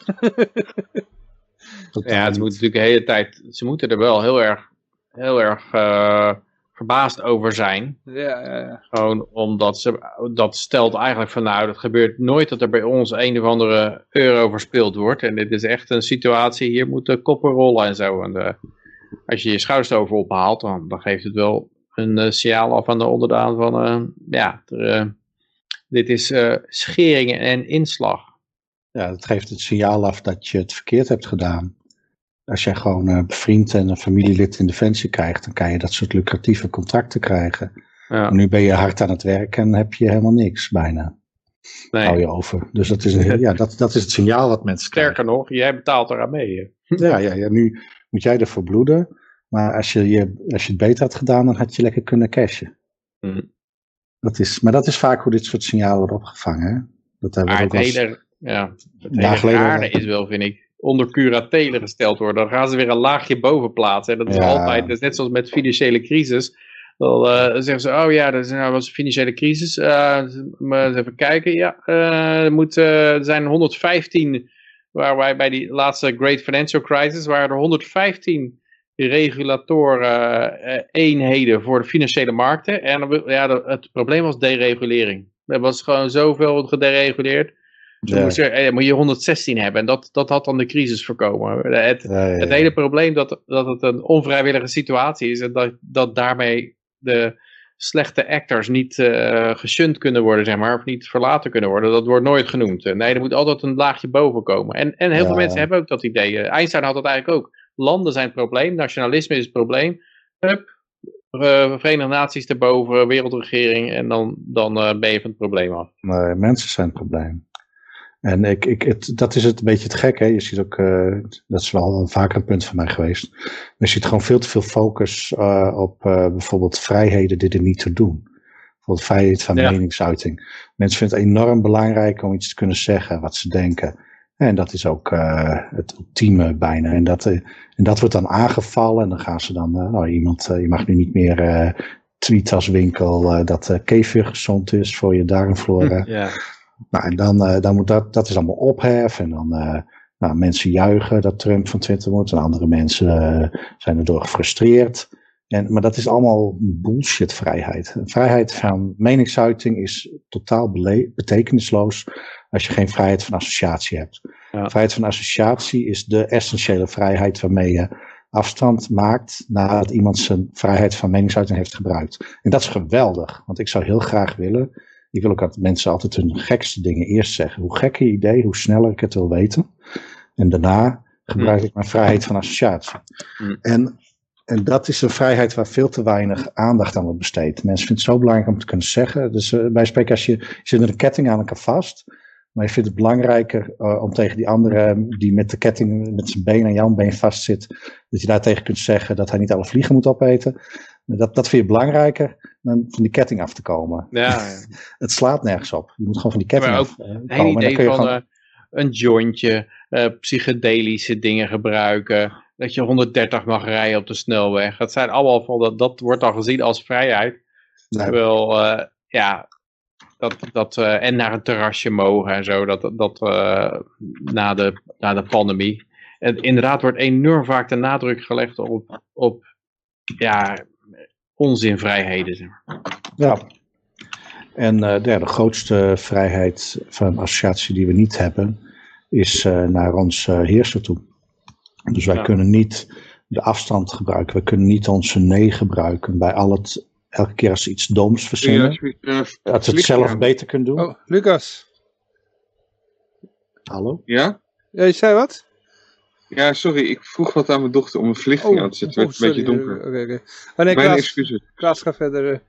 ja, het moet natuurlijk de hele tijd... Ze moeten er wel heel erg, heel erg verbaasd over zijn. Ja, ja, ja. Gewoon omdat ze, dat stelt eigenlijk van nou, het gebeurt nooit dat er bij ons een of andere euro verspeeld wordt. En dit is echt een situatie, hier moeten koppen rollen en zo. En de, als je je schouders over ophaalt, dan, dan geeft het wel een uh, signaal af aan de onderdaan van, uh, ja, er, uh, dit is schering en inslag. Ja, dat geeft het signaal af dat je het verkeerd hebt gedaan als jij gewoon uh, bevriend en een familielid in defensie krijgt, dan kan je dat soort lucratieve contracten krijgen. Ja. nu ben je hard aan het werk en heb je helemaal niks bijna. Nee. Hou je over. Dus dat is, een, ja, dat, dat is het signaal wat mensen Sterker krijgen. nog, jij betaalt eraan mee. Ja, ja, ja, nu moet jij ervoor bloeden. Maar als je, je, als je het beter had gedaan, dan had je lekker kunnen cashen. Hm. Dat is, maar dat is vaak hoe dit soort signalen worden opgevangen. Hè? Dat hebben we ook het hele, ja, het hele is wel, vind ik, onder curatelen gesteld worden. Dan gaan ze weer een laagje boven plaatsen. En dat is altijd, dat is net zoals met financiële crisis. Dan uh, zeggen ze, oh ja, dat nou, was een financiële crisis. Uh, maar even kijken, ja, uh, er, moet, er zijn 115, waar wij bij die laatste Great Financial Crisis, waren er 115 regulatoren eenheden voor de financiële markten. En ja, het probleem was deregulering. Er was gewoon zoveel gedereguleerd dus moet, je, eh, moet je 116 hebben. En dat, dat had dan de crisis voorkomen. Het, het hele probleem dat, dat het een onvrijwillige situatie is. En dat, dat daarmee de slechte actors niet uh, geshunt kunnen worden, zeg maar. Of niet verlaten kunnen worden. Dat wordt nooit genoemd. Nee, er moet altijd een laagje boven komen. En, en heel veel mensen hebben ook dat idee. Einstein had dat eigenlijk ook. Landen zijn het probleem. Nationalisme is het probleem. Hup, uh, Verenigde Naties erboven, wereldregering. En dan, dan uh, ben je van het probleem af. Nee, mensen zijn het probleem. En ik, ik, het, dat is het een beetje het gek. Hè? Je ziet ook, uh, dat is wel vaker een punt van mij geweest. Je ziet gewoon veel te veel focus uh, op uh, bijvoorbeeld vrijheden die er niet te doen. Bijvoorbeeld vrijheid van ja. meningsuiting. Mensen vinden het enorm belangrijk om iets te kunnen zeggen wat ze denken. En dat is ook het ultieme bijna. En dat, en dat wordt dan aangevallen. En dan gaan ze dan, nou iemand, je mag nu niet meer tweeten als winkel dat uh, kefir gezond is voor je darmflora. Ja. Nou, en dan, uh, dan moet dat, dat is allemaal ophef. En dan, uh, nou, mensen juichen dat Trump van Twitter moet. En andere mensen uh, zijn erdoor gefrustreerd. En, maar dat is allemaal bullshit vrijheid. Vrijheid van meningsuiting is totaal betekenisloos als je geen vrijheid van associatie hebt. Ja. Vrijheid van associatie is de essentiële vrijheid waarmee je afstand maakt nadat iemand zijn vrijheid van meningsuiting heeft gebruikt. En dat is geweldig, want ik zou heel graag willen ik wil ook dat mensen altijd hun gekste dingen eerst zeggen. Hoe gekker idee, hoe sneller ik het wil weten. En daarna gebruik ik mijn vrijheid van associatie. Mm. En, en dat is een vrijheid waar veel te weinig aandacht aan wordt besteed. Mensen vinden het zo belangrijk om te kunnen zeggen. Dus uh, bij spreken, als je, je zit met een ketting aan elkaar vast. Maar je vindt het belangrijker uh, om tegen die andere die met de ketting, met zijn been aan jouw been vastzit, dat je daar tegen kunt zeggen dat hij niet alle vliegen moet opeten. Dat, dat vind je belangrijker dan van die ketting af te komen. Ja, ja. het slaat nergens op. Je moet gewoon van die ketting maar af uh, komen. idee van, gewoon... uh, een jointje, psychedelische dingen gebruiken, dat je 130 mag rijden op de snelweg. Dat zijn allemaal van, dat, dat wordt al gezien als vrijheid. Terwijl, ja, dat, dat, en naar een terrasje mogen en zo, dat, dat na, de, na de pandemie. En inderdaad wordt enorm vaak de nadruk gelegd op, op ja, onzinvrijheden. Ja, en uh, de, de, grootste vrijheid van associatie die we niet hebben, is uh, naar ons uh, heerser toe. Dus wij kunnen niet de afstand gebruiken, we kunnen niet onze nee gebruiken bij al het, elke keer als ze iets doms verzinnen, dat we het zelf beter kunnen doen. Oh, Lucas. Hallo? Ja? Ja, je zei wat? Ja, sorry, ik vroeg wat aan mijn dochter om een verlichting oh, aan te zetten. Het werd oh, een beetje donker. Oké, oké. Okay. Oh, Mijn excuses. Klaas, ga verder.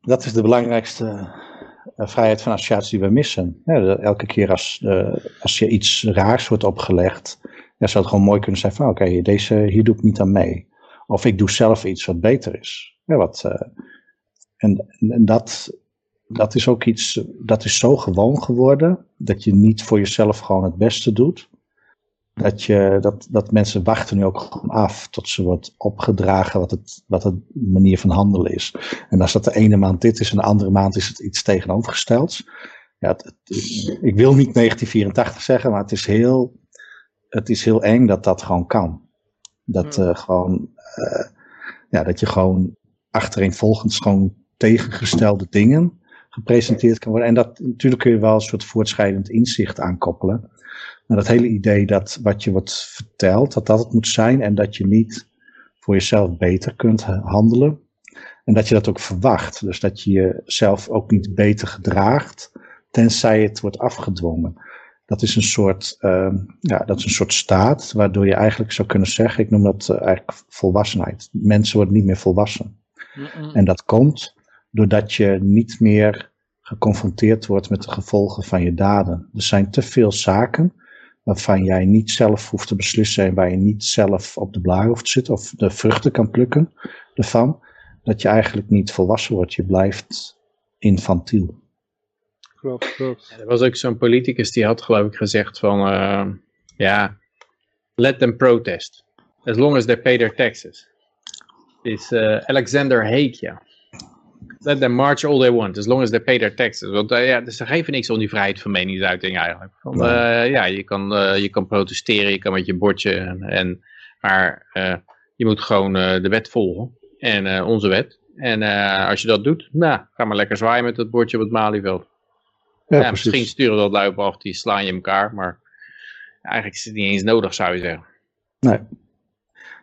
Dat is de belangrijkste uh, vrijheid van associatie die we missen. Ja, elke keer als, uh, als je iets raars wordt opgelegd, ja, zou het gewoon mooi kunnen zijn van oké, deze hier doe ik niet aan mee. Of ik doe zelf iets wat beter is. Ja, wat, uh, en, en dat, dat is ook iets, dat is zo gewoon geworden, dat je niet voor jezelf gewoon het beste doet. Dat, je, dat, dat mensen wachten nu ook gewoon af tot ze wordt opgedragen wat het, wat het manier van handelen is. En als dat de ene maand dit is en de andere maand is het iets tegenovergestelds. Ja, het, ik wil niet 1984 zeggen, maar het is heel, het is heel eng dat dat gewoon kan. Dat, uh, gewoon, uh, ja, dat je gewoon achtereenvolgens gewoon tegengestelde dingen gepresenteerd kan worden. En dat natuurlijk kun je wel een soort voortschrijdend inzicht aankoppelen. Maar dat hele idee dat wat je wordt verteld, dat dat het moet zijn en dat je niet voor jezelf beter kunt handelen. En dat je dat ook verwacht. Dus dat je jezelf ook niet beter gedraagt, tenzij het wordt afgedwongen. Dat is een soort, uh, ja, dat is een soort staat waardoor je eigenlijk zou kunnen zeggen, ik noem dat uh, eigenlijk volwassenheid. Mensen worden niet meer volwassen. Mm -mm. En dat komt doordat je niet meer geconfronteerd wordt met de gevolgen van je daden. Er zijn te veel zaken waarvan jij niet zelf hoeft te beslissen en waar je niet zelf op de blaar hoeft te zitten of de vruchten kan plukken ervan, dat je eigenlijk niet volwassen wordt. Je blijft infantiel. Klopt, klopt. er was ook zo'n politicus die had geloof ik gezegd van, uh, ja, let them protest. As long as they pay their taxes. Is uh, Alexander Haig, ja. Let them march all they want, as long as they pay their taxes. Want uh, ja, dus ze geven niks om die vrijheid van meningsuiting eigenlijk. Van, uh, ja, je kan, uh, je kan protesteren, je kan met je bordje, en, en maar je moet gewoon de wet volgen. En onze wet. En als je dat doet, nou, ga maar lekker zwaaien met dat bordje op het Malieveld. Ja, ja misschien sturen dat luipen af, die slaan je elkaar, maar eigenlijk is het niet eens nodig, zou je zeggen. Nee.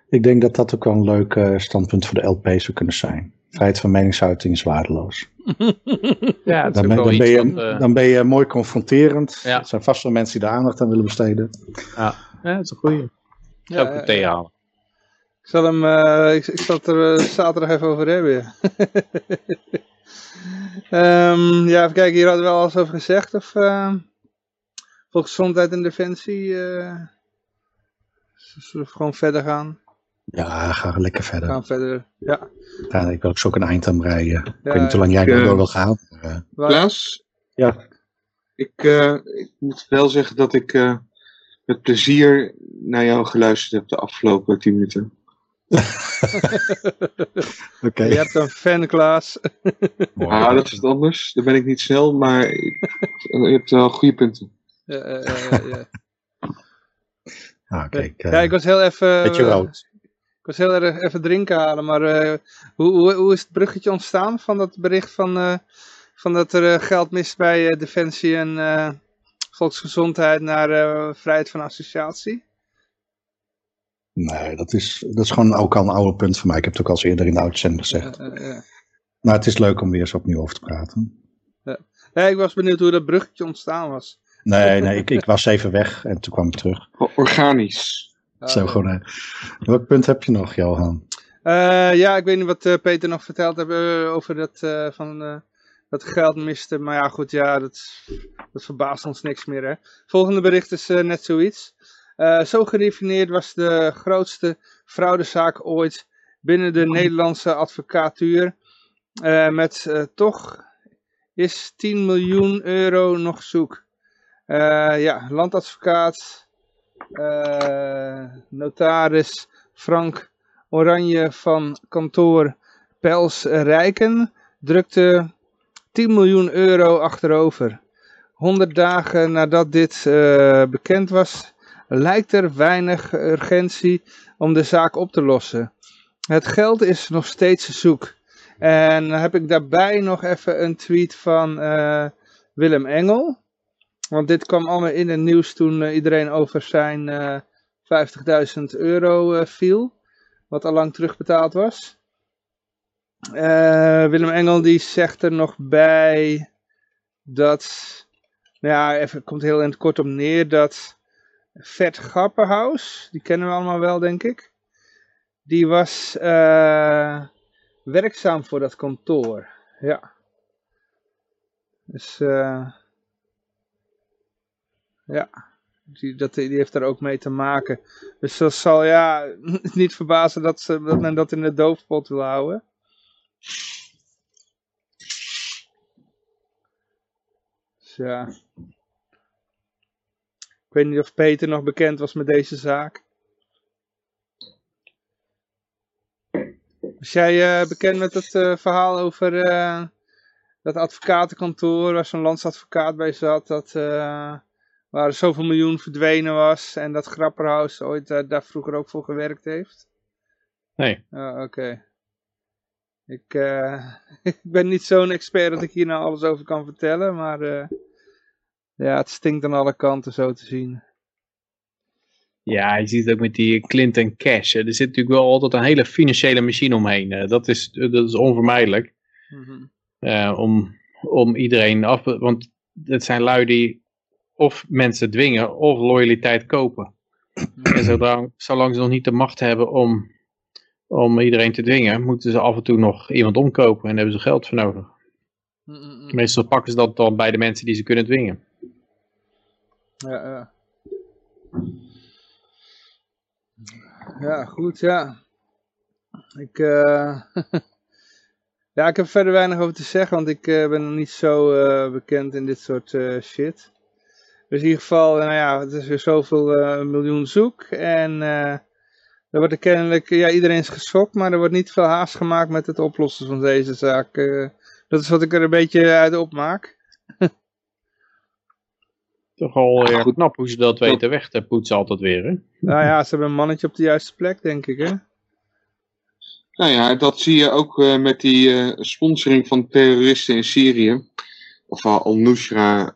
Ik denk dat dat ook wel een leuk standpunt voor de LP zou kunnen zijn. Vrijheid van meningsuiting is waardeloos. ja, dan, ben, dan, ben je, uh... dan ben je mooi confronterend. Ja. Er zijn vast wel mensen die daar aandacht aan willen besteden. Ja, ja dat is een goeie. Ja, ook een thee halen. Ik zal, hem, uh, ik, ik, zal het er uh, zaterdag even over hebben. um, ja, even kijken, hier hadden we al eens over gezegd. Of volksgezondheid en defensie. zullen we gewoon verder gaan? Ja, ga lekker verder. Gaan verder, ja. ja ik wil ook zo een eind aan breien. Ja, ik weet niet hoe lang jij nog door wil gaan. Maar, uh... Klaas? Ja. Ik, uh, ik, moet wel zeggen dat ik uh, met plezier naar jou geluisterd heb de afgelopen tien minuten. okay. Je hebt een fan, Klaas. ja, dat is anders. Daar ben ik niet snel, maar je hebt wel goede punten. Ja, ja, ja. Ah, kijk, ja, ik was heel even... Beetje rood. Ik was heel erg even drinken halen, maar uh, hoe, hoe, hoe, is het bruggetje ontstaan van dat bericht van, uh, van dat er uh, geld mist bij Defensie en volksgezondheid naar vrijheid van associatie? Nee, dat is, dat is gewoon ook al een oude punt voor mij. Ik heb het ook al eens eerder in de uitzending gezegd. Maar het is leuk om weer eens opnieuw over te praten. Ja. ik was benieuwd hoe dat bruggetje ontstaan was. Nee, nee ik, ik was even weg en toen kwam ik terug. Organisch. Zo gewoon, uh, welk punt heb je nog, Johan? Uh, ja, ik weet niet wat uh, Peter nog verteld heeft over dat, van, dat geld miste. Maar ja, goed, ja, dat, dat verbaast ons niks meer. Hè. Volgende bericht is net zoiets. zo gedefinieerd was de grootste fraudezaak ooit binnen de Nederlandse advocatuur. met toch is 10 miljoen euro nog zoek. ja, landadvocaat, notaris Frank Oranje van kantoor Pels Rijken drukte 10 miljoen euro achterover. 100 dagen nadat dit bekend was, lijkt er weinig urgentie om de zaak op te lossen. Het geld is nog steeds zoek. En dan heb ik daarbij nog even een tweet van uh, Willem Engel. Want dit kwam allemaal in het nieuws toen uh, iedereen over zijn uh, eh, 50.000 euro viel. Wat al lang terugbetaald was. Willem Engel die zegt er nog bij dat, nou ja, even, komt heel in het kort op neer dat Vet Grapperhaus, die kennen we allemaal wel denk ik. Die was werkzaam voor dat kantoor. Ja. Dus uh, ja, die, dat, die heeft daar ook mee te maken. Dus dat zal ja niet verbazen dat, ze, dat men dat in de doofpot wil houden. Dus ja. Ik weet niet of Peter nog bekend was met deze zaak. Was jij uh, bekend met het uh, verhaal over uh, dat advocatenkantoor waar zo'n landsadvocaat bij zat, dat, waar zoveel miljoen verdwenen was en dat Grapperhaus ooit daar vroeger ook voor gewerkt heeft? Nee. Oh, Oké. Ik, ik ben niet zo'n expert dat ik hier nou alles over kan vertellen, maar ja, het stinkt aan alle kanten zo te zien. Ja, je ziet het ook met die Clinton Cash. Er zit natuurlijk wel altijd een hele financiële machine omheen. Eh, dat is, dat is onvermijdelijk. Mm om, om iedereen af... Want het zijn lui die of mensen dwingen of loyaliteit kopen. En zolang, zolang ze nog niet de macht hebben om, om iedereen te dwingen, moeten ze af en toe nog iemand omkopen en hebben ze geld voor nodig. Meestal pakken ze dat dan bij de mensen die ze kunnen dwingen. Ja, ja. Ja, goed, ja. Ik, uh, ja, ik heb verder weinig over te zeggen, want ik uh, ben nog niet zo uh, bekend in dit soort shit. Dus in ieder geval, nou ja, het is weer zoveel miljoen zoek. En er wordt er kennelijk, ja, iedereen is geschokt, maar er wordt niet veel haast gemaakt met het oplossen van deze zaak. dat is wat ik er een beetje uit opmaak. Toch al ja, goed knap hoe ze dat weten weg te poetsen altijd weer, hè? Nou ja, ze hebben een mannetje op de juiste plek, denk ik, hè? Nou ja, dat zie je ook uh, met die uh, sponsoring van terroristen in Syrië. Of al-Nusra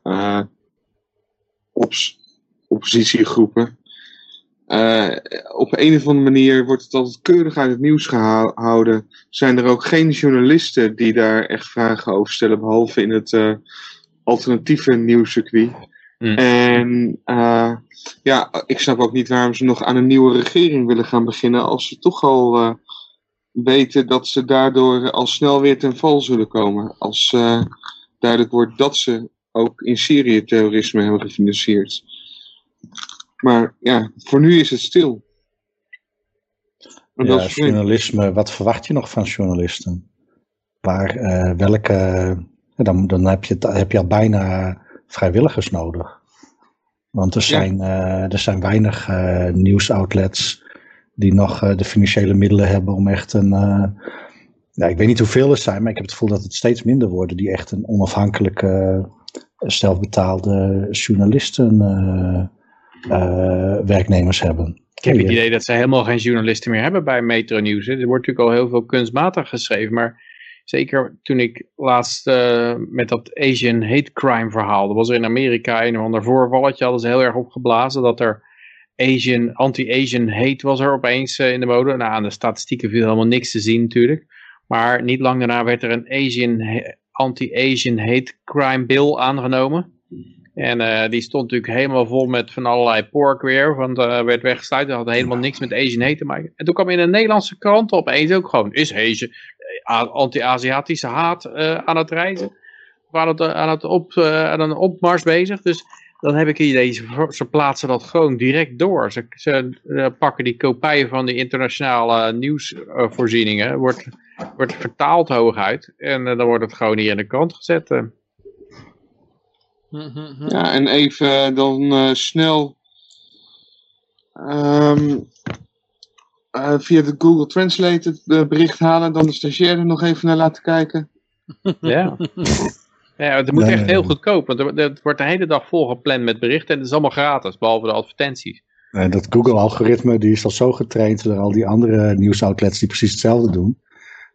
uh, oppositiegroepen. op een of andere manier wordt het altijd keurig uit het nieuws gehouden. Zijn er ook geen journalisten die daar echt vragen over stellen, behalve in het alternatieve nieuwscircuit. Mm. En uh, ja, ik snap ook niet waarom ze nog aan een nieuwe regering willen gaan beginnen als ze toch al weten dat ze daardoor al snel weer ten val zullen komen. Als duidelijk wordt dat ze ook in Syrië terrorisme hebben gefinancierd. Maar ja, voor nu is het stil. ja, journalisme, wat verwacht je nog van journalisten? Waar, welke, dan, dan heb, je, heb je al bijna vrijwilligers nodig. Want er zijn, eh, er zijn weinig uh, nieuwsoutlets die nog de financiële middelen hebben om echt een. ja, ik weet niet hoeveel er zijn, maar ik heb het gevoel dat het steeds minder worden die echt een onafhankelijke, zelfbetaalde journalisten werknemers hebben. Ik heb het idee dat ze helemaal geen journalisten meer hebben bij Metro Nieuws. Er wordt natuurlijk al heel veel kunstmatig geschreven, maar Zeker toen ik laatst uh, met dat Asian hate crime verhaal, dat was er in Amerika een of ander voorvalletje, hadden ze heel erg opgeblazen dat er Asian, anti-Asian hate was er opeens uh, in de mode. Nou, aan de statistieken viel helemaal niks te zien natuurlijk. Maar niet lang daarna werd er een Asian, anti-Asian hate crime bill aangenomen. En uh, die stond natuurlijk helemaal vol met van allerlei pork weer. Want uh, werd weggesluit. Dat had helemaal niks met Asian hate te maken. En toen kwam in een Nederlandse krant opeens ook gewoon. Is Asian, anti-Aziatische haat aan het reizen. Of aan, het, aan, het op, aan een opmars bezig. Dus dan heb ik het idee, ze, ze plaatsen dat gewoon direct door. Ze, ze uh, pakken die kopieën van die internationale nieuwsvoorzieningen. wordt, wordt vertaald hooguit. En dan wordt het gewoon hier in de krant gezet. Ja, en even dan snel um, via de Google Translate het bericht halen, dan de stagiair er nog even naar laten kijken. Ja. Ja, het moet echt heel goedkoop, want het wordt de hele dag volgepland met berichten en het is allemaal gratis, behalve de advertenties. En dat Google-algoritme die is al zo getraind door al die andere nieuwsoutlets die precies hetzelfde doen.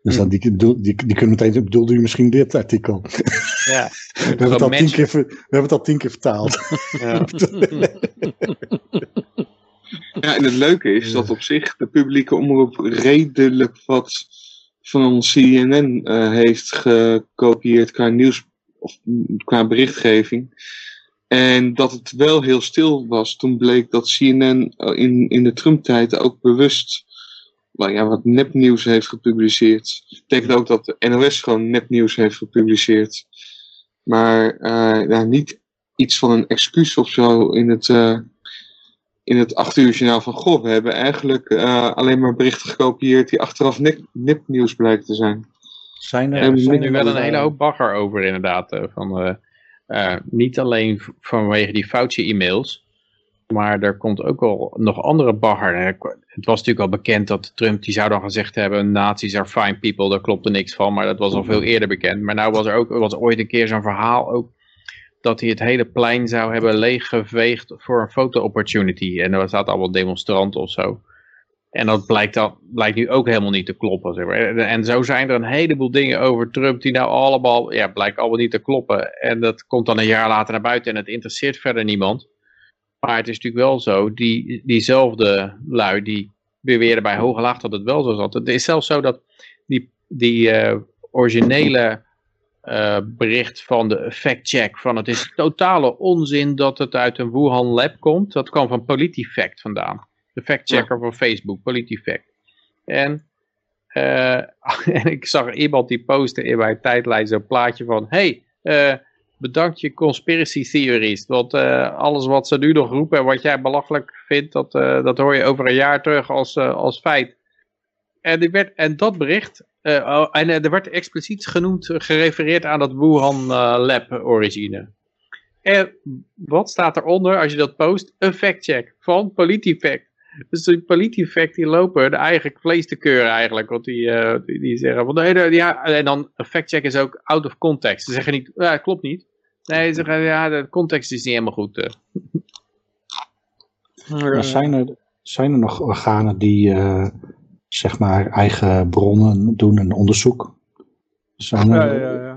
Dus dan die, die, die, die kunnen meteen, bedoelde u misschien dit artikel? Ja. we, hebben het al tien keer, we hebben het al tien keer vertaald. Ja. ja, en het leuke is dat op zich de publieke omroep redelijk wat van CNN uh, heeft gekopieerd qua nieuws qua berichtgeving. En dat het wel heel stil was toen bleek dat CNN in, in de Trump-tijd ook bewust nou ja, wat nepnieuws heeft gepubliceerd. Dat betekent ook dat de NOS gewoon nepnieuws heeft gepubliceerd. Maar uh, niet iets van een excuus of zo in het, uh, in het acht uur journaal van goh, we hebben eigenlijk alleen maar berichten gekopieerd die achteraf nepnieuws blijken te zijn. Zijn er, er zijn nu wel een hele hoop bagger over inderdaad. van, niet alleen vanwege die Fauci-e-mails, maar er komt ook wel nog andere bagger. Het was natuurlijk al bekend dat Trump, die zou dan gezegd hebben, nazi's are fine people, daar klopte niks van. Maar dat was al veel eerder bekend. Maar nou was er ook was ooit een keer zo'n verhaal ook, dat hij het hele plein zou hebben leeggeveegd voor een foto-opportunity. En er zaten allemaal demonstranten of zo. En dat blijkt, dat blijkt nu ook helemaal niet te kloppen. En zo zijn er een heleboel dingen over Trump die nou allemaal, ja, blijkt allemaal niet te kloppen. En dat komt dan een jaar later naar buiten en het interesseert verder niemand. Maar het is natuurlijk wel zo, die, diezelfde lui die beweren bij hoge laag dat het wel zo zat. Het is zelfs zo dat die, die uh, originele uh, bericht van de fact-check van het is totale onzin dat het uit een Wuhan lab komt. Dat kwam van PolitiFact vandaan. De fact-checker ja. van Facebook, PolitiFact. En, uh, en ik zag iemand die postte in mijn tijdlijn zo'n plaatje van... Hey, bedankt je conspiracy theories. Want uh, alles wat ze nu nog roepen en wat jij belachelijk vindt, dat, uh, dat hoor je over een jaar terug als, uh, als feit. En, die werd, en dat bericht, oh, en er werd expliciet genoemd, gerefereerd aan dat Wuhan lab origine. En wat staat eronder als je dat post? Een fact-check van PolitiFact. Dus die PolitiFact die lopen de eigen vlees te keuren eigenlijk. Want die, die, die, zeggen van nee, ja, en dan fact-check is ook out of context. Ze zeggen niet, ja, klopt niet. Nee, ze zeggen, ja, de context is niet helemaal goed. Uh. Maar zijn, er, zijn er nog organen die, uh, zeg maar, eigen bronnen doen een onderzoek? Zijn er, ja, ja, ja.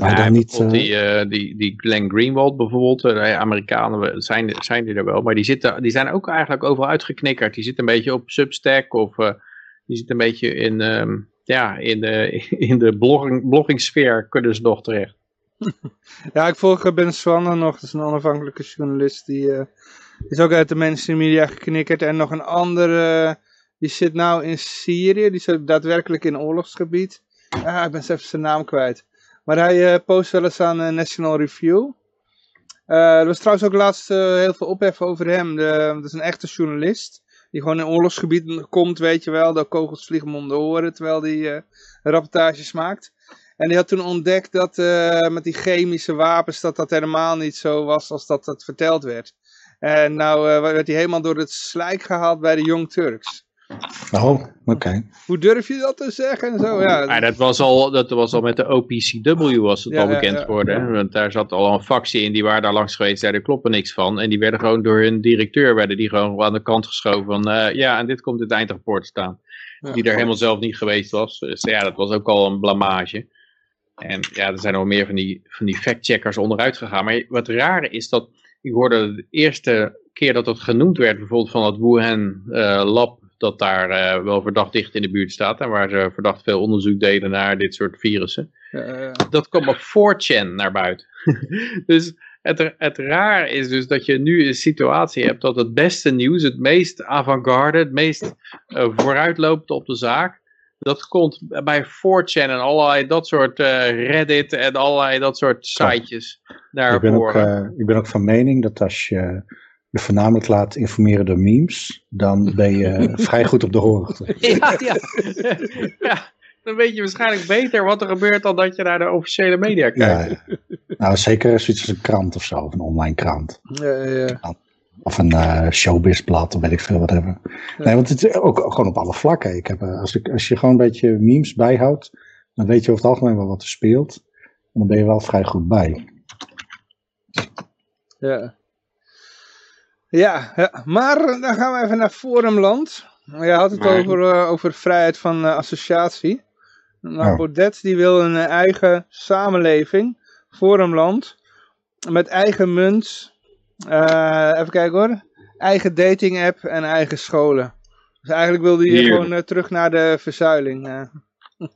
Maar niet, uh... die, uh, die, die Glenn Greenwald bijvoorbeeld, de Amerikanen zijn, zijn die er wel, maar die, zitten, die zijn ook eigenlijk overal uitgeknikkerd. Die zitten een beetje op Substack of uh, die zitten een beetje in, um, ja, in de, in de blogging, bloggingsfeer kunnen ze nog terecht. ja, ik volg Ben Swanner nog. Dat is een onafhankelijke journalist. Die uh, is ook uit de mainstream media geknikkerd. En nog een andere, die zit nou in Syrië. Die zit daadwerkelijk in oorlogsgebied. Ah, ik ben even zijn naam kwijt. Maar hij uh, post wel eens aan uh, National Review. er was trouwens ook laatst heel veel ophef over hem. Dat is een echte journalist. Die gewoon in oorlogsgebied komt, weet je wel. De kogels vliegen om de oren terwijl hij rapportages maakt. En die had toen ontdekt dat met die chemische wapens dat dat helemaal niet zo was als dat dat verteld werd. En nou werd hij helemaal door het slijk gehaald bij de Young Turks. Oh, oké. Hoe durf je dat te zeggen? En zo, ja. Maar dat, was al, dat was al met de OPCW was het al bekend ja, geworden. Want daar zat al een factie in, die waren daar langs geweest, daar kloppen niks van. En die werden gewoon door hun directeur, werden die gewoon aan de kant geschoven van, uh, ja, en dit komt in het eindrapport staan. die er helemaal zelf niet geweest was. Dus ja, dat was ook al een blamage. En ja, er zijn nog meer van die, van die fact-checkers onderuit gegaan. Maar wat rare is dat, ik hoorde de eerste keer dat het genoemd werd, bijvoorbeeld van het Wuhan uh, lab, dat daar uh, wel verdacht dicht in de buurt staat. En waar ze verdacht veel onderzoek deden naar dit soort virussen. Uh. Dat kwam op 4chan naar buiten. dus het, het raar is dus dat je nu een situatie hebt dat het beste nieuws, het meest avant-garde, het meest vooruitloopt op de zaak, dat komt bij 4chan en allerlei dat soort uh, Reddit en allerlei dat soort sitejes daarvoor. Ik ben, ook, uh, ik ben ook van mening dat als je je voornamelijk laat informeren door memes, dan ben je vrij goed op de hoogte. ja, ja. ja, dan weet je waarschijnlijk beter wat er gebeurt dan dat je naar de officiële media kijkt. Ja, Nou, zeker zoiets als een krant of zo, of een online krant. Ja, ja. Of een uh, showbizblad, of weet ik veel, wat hebben. Nee, want het is ook gewoon op alle vlakken. Ik heb, als, ik, als je gewoon een beetje memes bijhoudt, dan weet je over het algemeen wel wat er speelt. En dan ben je wel vrij goed bij. Ja. Ja, ja. maar dan gaan we even naar Forumland. Je had het maar... over, uh, over vrijheid van uh, associatie. Nou, oh. Baudet die wil een eigen samenleving, Forumland, met eigen munt, uh, even kijken hoor, eigen dating app en eigen scholen. Dus eigenlijk wilde hij gewoon terug naar de verzuiling.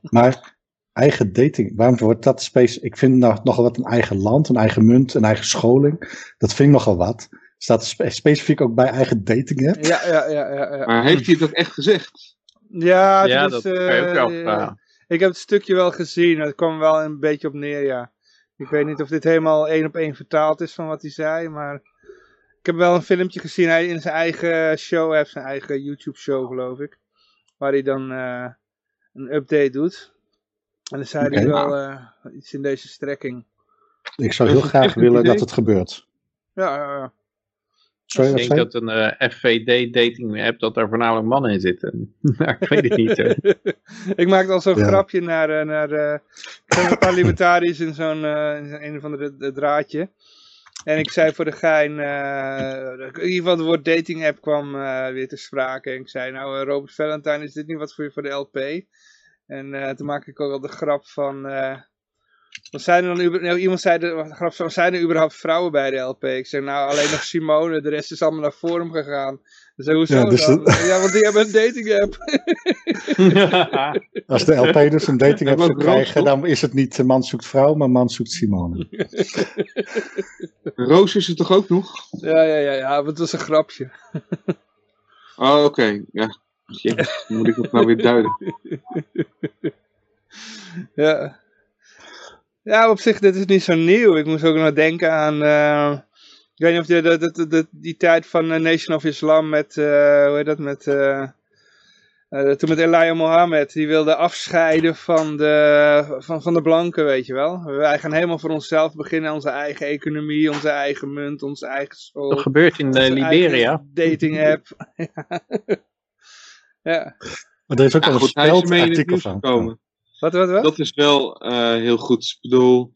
Maar eigen dating, waarom wordt dat space? Ik vind nog, nogal wat een eigen land, een eigen munt, een eigen scholing. Dat vind ik nogal wat. Staat spe specifiek ook bij eigen dating app? Ja, ja, ja. ja, ja. Maar heeft hij het ook echt gezegd? Ja, ja is, dat kan je ook uh, Ik heb het stukje wel gezien, het kwam wel een beetje op neer, ja. Ik weet niet of dit helemaal één op één vertaald is van wat hij zei, maar... Ik heb wel een filmpje gezien, hij in zijn eigen show heeft, zijn eigen YouTube show geloof ik. Waar hij dan uh, een update doet. En dan zei okay. hij wel uh, iets in deze strekking. Ik zou heel graag willen dat het gebeurt. Ja, ja, ja. Sorry, ik denk dat een uh, FVD dating app dat daar voornamelijk mannen in zitten. ik weet het niet. ik maakte al zo'n ja. grapje naar, uh, naar uh, een paar libertariërs in zo'n uh, een of andere draadje. En ik zei voor de gein, in ieder geval het woord dating app kwam weer te sprake. En ik zei, nou Robert Valentine, is dit niet wat voor je voor de LP? En toen maakte ik ook al de grap van... Wat zijn er dan nou, iemand zei, de, grap, zijn er überhaupt vrouwen bij de LP? Ik zeg nou alleen nog Simone, de rest is allemaal naar Forum gegaan. Dus hoezo ja, dus dan? Het... Ja, want die hebben een dating app. Als de LP dus een dating app zou krijgen, dan is het niet man zoekt vrouw, maar man zoekt Simone. Roos is er toch ook nog? Ja, ja, ja, ja, het was een grapje. oh, oké. Okay. Ja. Moet ik het nou weer duiden? ja. Ja, op zich, dit is niet zo nieuw. Ik moest ook nog denken aan... Uh, ik weet niet of je die tijd van Nation of Islam met... Uh, hoe heet dat? Met... Uh, toen met Elijah Mohammed, die wilde afscheiden van de, van, van de blanken, weet je wel. Wij gaan helemaal voor onszelf beginnen, onze eigen economie, onze eigen munt, onze eigen school. Dat gebeurt in Liberia. Dating app. ja. Maar er is ook ja, al een speldartikel van. Komen. Wat, wat, wat? Dat is wel uh, heel goed. Ik bedoel,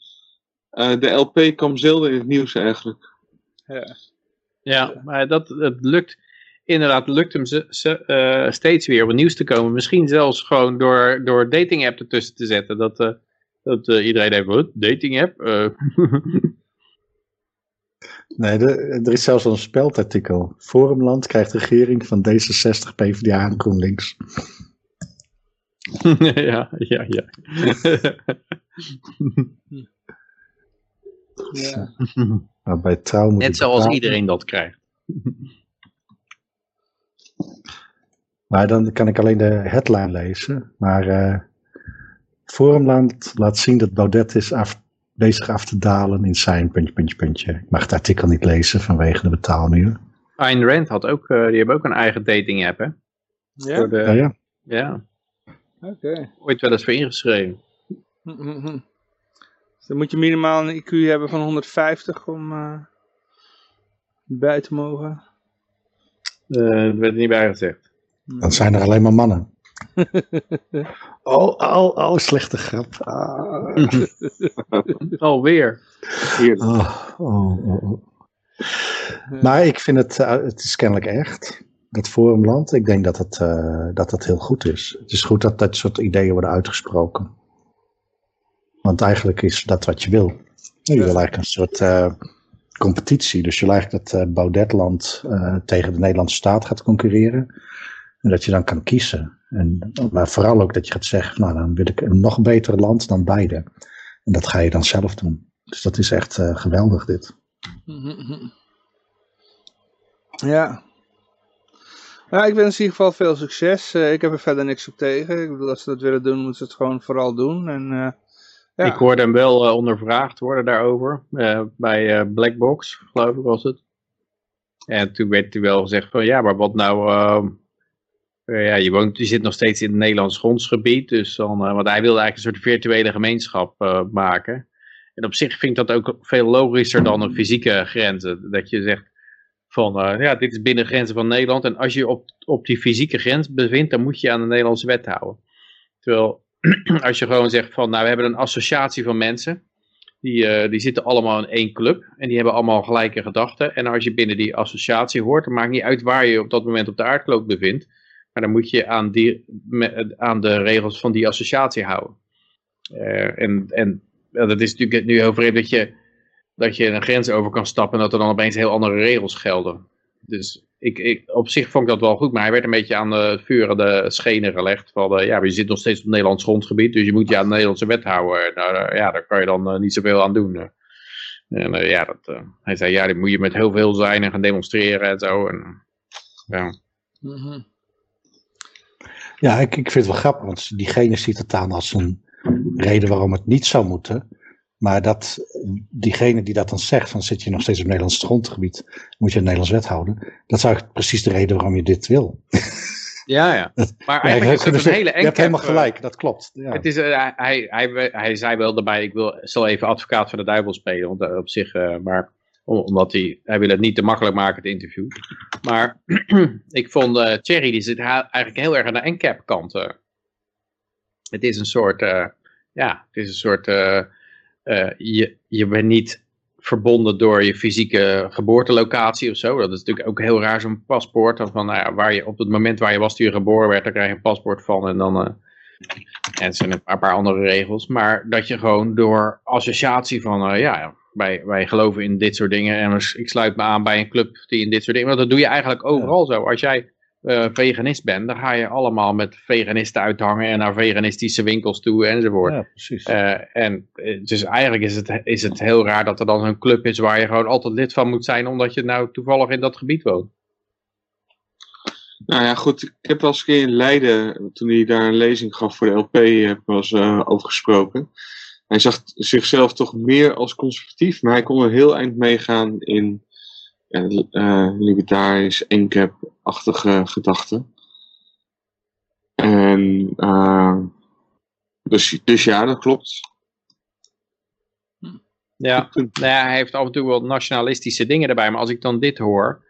uh, de LP kwam zelden in het nieuws eigenlijk. Ja, ja maar dat, het lukt, inderdaad lukt hem ze, ze, uh, steeds weer op het nieuws te komen. Misschien zelfs gewoon door, door dating app ertussen te zetten. Dat, dat iedereen even, wat, dating app? nee, de, er is zelfs al een speldartikel. Forumland krijgt regering van D66, PvdA en GroenLinks. ja, ja, ja. ja. Maar bij trouw moet Net zoals iedereen dat krijgt. maar dan kan ik alleen de headline lezen. Maar uh, Forumland laat zien dat Baudet is af, bezig af te dalen in zijn puntje, puntje, puntje. Ik mag het artikel niet lezen vanwege de betaalmuur. Ayn Rand had ook, uh, die hebben ook een eigen dating app, hè? Ja? De, ja, ja. ja. Oké. Okay. Ooit wel eens voor ingeschreven. Mm -hmm. dus dan moet je minimaal een IQ hebben van 150 om uh, bij te mogen. Uh, dat werd er niet bij gezegd. Dan zijn er alleen maar mannen. oh, oh, oh, slechte grap. Ah. Alweer. Oh, oh, oh. Maar ik vind het, uh, het is kennelijk echt dat Forumland. Ik denk dat het, uh, dat dat heel goed is. Het is goed dat dat soort ideeën worden uitgesproken. Want eigenlijk is dat wat je wil. Je wil eigenlijk een soort uh, competitie. Dus je wil eigenlijk dat uh, Baudetland tegen de Nederlandse staat gaat concurreren. En dat je dan kan kiezen. En, maar vooral ook dat je gaat zeggen, nou dan wil ik een nog beter land dan beide. En dat ga je dan zelf doen. Dus dat is echt geweldig dit. Ja, ja, ik wens in ieder geval veel succes. Uh, ik heb er verder niks op tegen. Ik bedoel, als ze dat willen doen, moeten ze het gewoon vooral doen. En, uh, ja. Ik hoorde hem wel uh, ondervraagd worden daarover. bij Blackbox, geloof ik was het. En toen werd hij wel gezegd van, ja, maar wat nou... Ehm, ja, je, woont, je zit nog steeds in het Nederlands grondsgebied. Dus dan, want hij wilde eigenlijk een soort virtuele gemeenschap maken. En op zich vind ik dat ook veel logischer dan een fysieke grenzen. Dat je zegt van, ja, dit is binnen grenzen van Nederland. En als je op, op die fysieke grens bevindt, dan moet je aan de Nederlandse wet houden. Terwijl als je gewoon zegt van, nou we hebben een associatie van mensen. Die, uh, die zitten allemaal in één club en die hebben allemaal gelijke gedachten. En als je binnen die associatie hoort, dan maakt niet uit waar je op dat moment op de aardkloot bevindt. Maar dan moet je aan, die, aan de regels van die associatie houden. Uh, en en dat is natuurlijk nu heel vreemd dat je, dat je een grens over kan stappen en dat er dan opeens heel andere regels gelden. Dus ik, ik, op zich vond ik dat wel goed, maar hij werd een beetje aan de vurende schenen gelegd. Van, uh, ja, je zit nog steeds op Nederlands grondgebied, dus je moet je aan de Nederlandse wet houden. Nou, uh, ja, daar kan je dan uh, niet zoveel aan doen. En ja, dat, hij zei, ja, dit moet je met heel veel zijn en gaan demonstreren en zo. En, ja. Mm -hmm. ja, ik, ik vind het wel grappig, want diegene ziet het aan als een reden waarom het niet zou moeten. Maar dat diegene die dat dan zegt, van zit je nog steeds op Nederlands grondgebied, moet je een Nederlands wet houden. Dat is eigenlijk precies de reden waarom je dit wil. Ja, ja. Maar eigenlijk is het een hele Je hebt helemaal gelijk, dat klopt. Ja. Het is, uh, hij, hij, hij zei wel daarbij, ik wil, zal even advocaat van de duivel spelen, want, uh, op zich, uh, maar omdat hij, hij wil het niet te makkelijk maken, het interview. Maar ik vond Thierry, die zit eigenlijk heel erg aan de NCAP kant. het is een soort, ja, het is een soort uh, je, je bent niet verbonden door je fysieke geboortelocatie of zo. Dat is natuurlijk ook heel raar zo'n paspoort. Van, nou ja, waar je, op het moment waar je was toen je geboren werd, daar krijg je een paspoort van. En dan uh, en er zijn een paar, paar, andere regels. Maar dat je gewoon door associatie van, uh, ja, wij, wij geloven in dit soort dingen. En ik sluit me aan bij een club die in dit soort dingen. Want dat doe je eigenlijk overal zo. Als jij uh, veganist bent, dan ga je allemaal met veganisten uithangen en naar veganistische winkels toe enzovoort. Ja, precies. Uh, en dus eigenlijk is het, is het heel raar dat er dan een club is waar je gewoon altijd lid van moet zijn, omdat je nou toevallig in dat gebied woont. Nou ja, goed. Ik heb wel eens een keer in Leiden, toen hij daar een lezing gaf voor de LP, was uh, over gesproken. Hij zag zichzelf toch meer als conservatief, maar hij kon er heel eind meegaan in uh, libertarisch, NCAP-achtige gedachten. En uh, dus, dus ja, dat klopt. Ja, nou ja, hij heeft af en toe wel nationalistische dingen erbij, maar als ik dan dit hoor,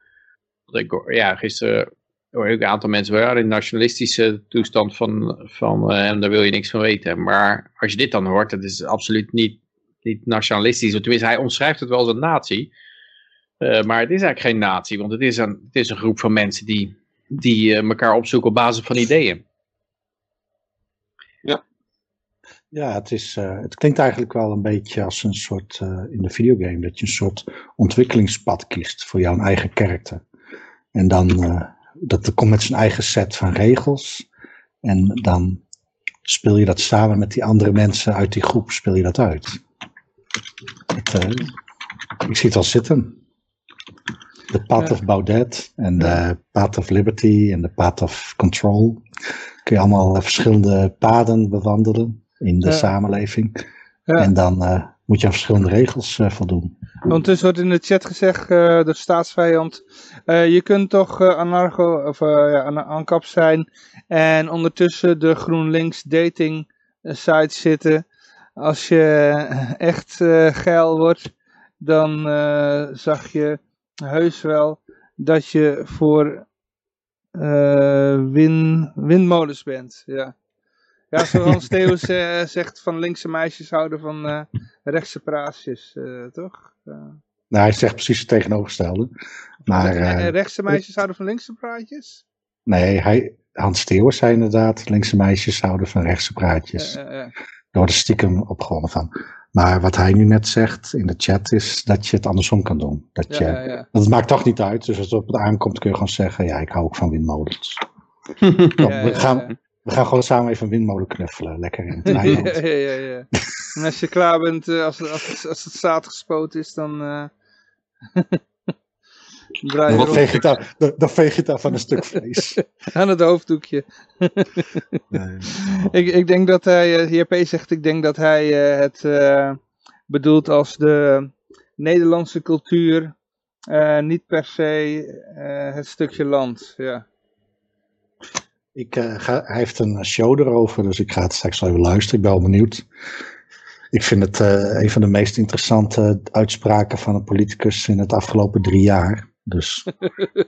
ik, ja, gisteren hoor ik een aantal mensen wel, in nationalistische toestand van, van uh, en daar wil je niks van weten. Maar als je dit dan hoort, dat is absoluut niet, niet nationalistisch. Tenminste, hij omschrijft het wel als een natie. Uh, maar het is eigenlijk geen natie, want het is een, het is een groep van mensen die, die uh, elkaar opzoeken op basis van ideeën. Ja. Ja, het, is, uh, het klinkt eigenlijk wel een beetje als een soort, in de videogame, dat je een soort ontwikkelingspad kiest voor jouw eigen karakter. En dan, dat komt met zijn eigen set van regels. En dan speel je dat samen met die andere mensen uit die groep, speel je dat uit. Het, ik zie het al zitten. De Path of Baudet en de Path of Liberty en de Path of Control. Kun je allemaal verschillende paden bewandelen in de samenleving. En dan uh, moet je aan verschillende regels uh, voldoen. Ondertussen wordt in de chat gezegd uh, door staatsvijand. je kunt toch anarcho of ja, ANCAP zijn en ondertussen de GroenLinks dating site zitten. Als je echt geil wordt, dan zag je heus wel dat je voor uh, win, windmolens bent. Ja, ja zoals Theo zegt van linkse meisjes houden van uh, rechtse praatjes, uh, toch? Nou, hij zegt precies het tegenovergestelde. Maar, rechtse meisjes houden van linkse praatjes? Nee, hij, Hans Theo zei inderdaad, linkse meisjes houden van rechtse praatjes. Daar wordt stiekem opgewonnen van. Maar wat hij nu net zegt in de chat is dat je het andersom kan doen. Dat, je, ja, ja. dat maakt toch niet uit. Dus als het op het aankomt kun je gewoon zeggen, ja, ik hou ook van windmolens. we, gaan, we gaan gewoon samen even een windmolen knuffelen. Lekker in het eiland. ja, ja, ja. En als je klaar bent, eh, als, als, het, als het zaad gespoten is, dan... Uh... Dan veeg, je daar, dan veeg je daar van een stuk vlees. Aan het hoofddoekje. nee. ik, ik denk dat hij, JP eh, zegt, ik denk dat hij uh, het uh, bedoelt als de Nederlandse cultuur, niet per se het stukje land. Ja. Ik, ga, hij heeft een show erover, dus ik ga het straks wel even luisteren. Ik ben wel benieuwd. Ik vind het uh, een van de meest interessante uitspraken van een politicus in het afgelopen drie jaar. Dus.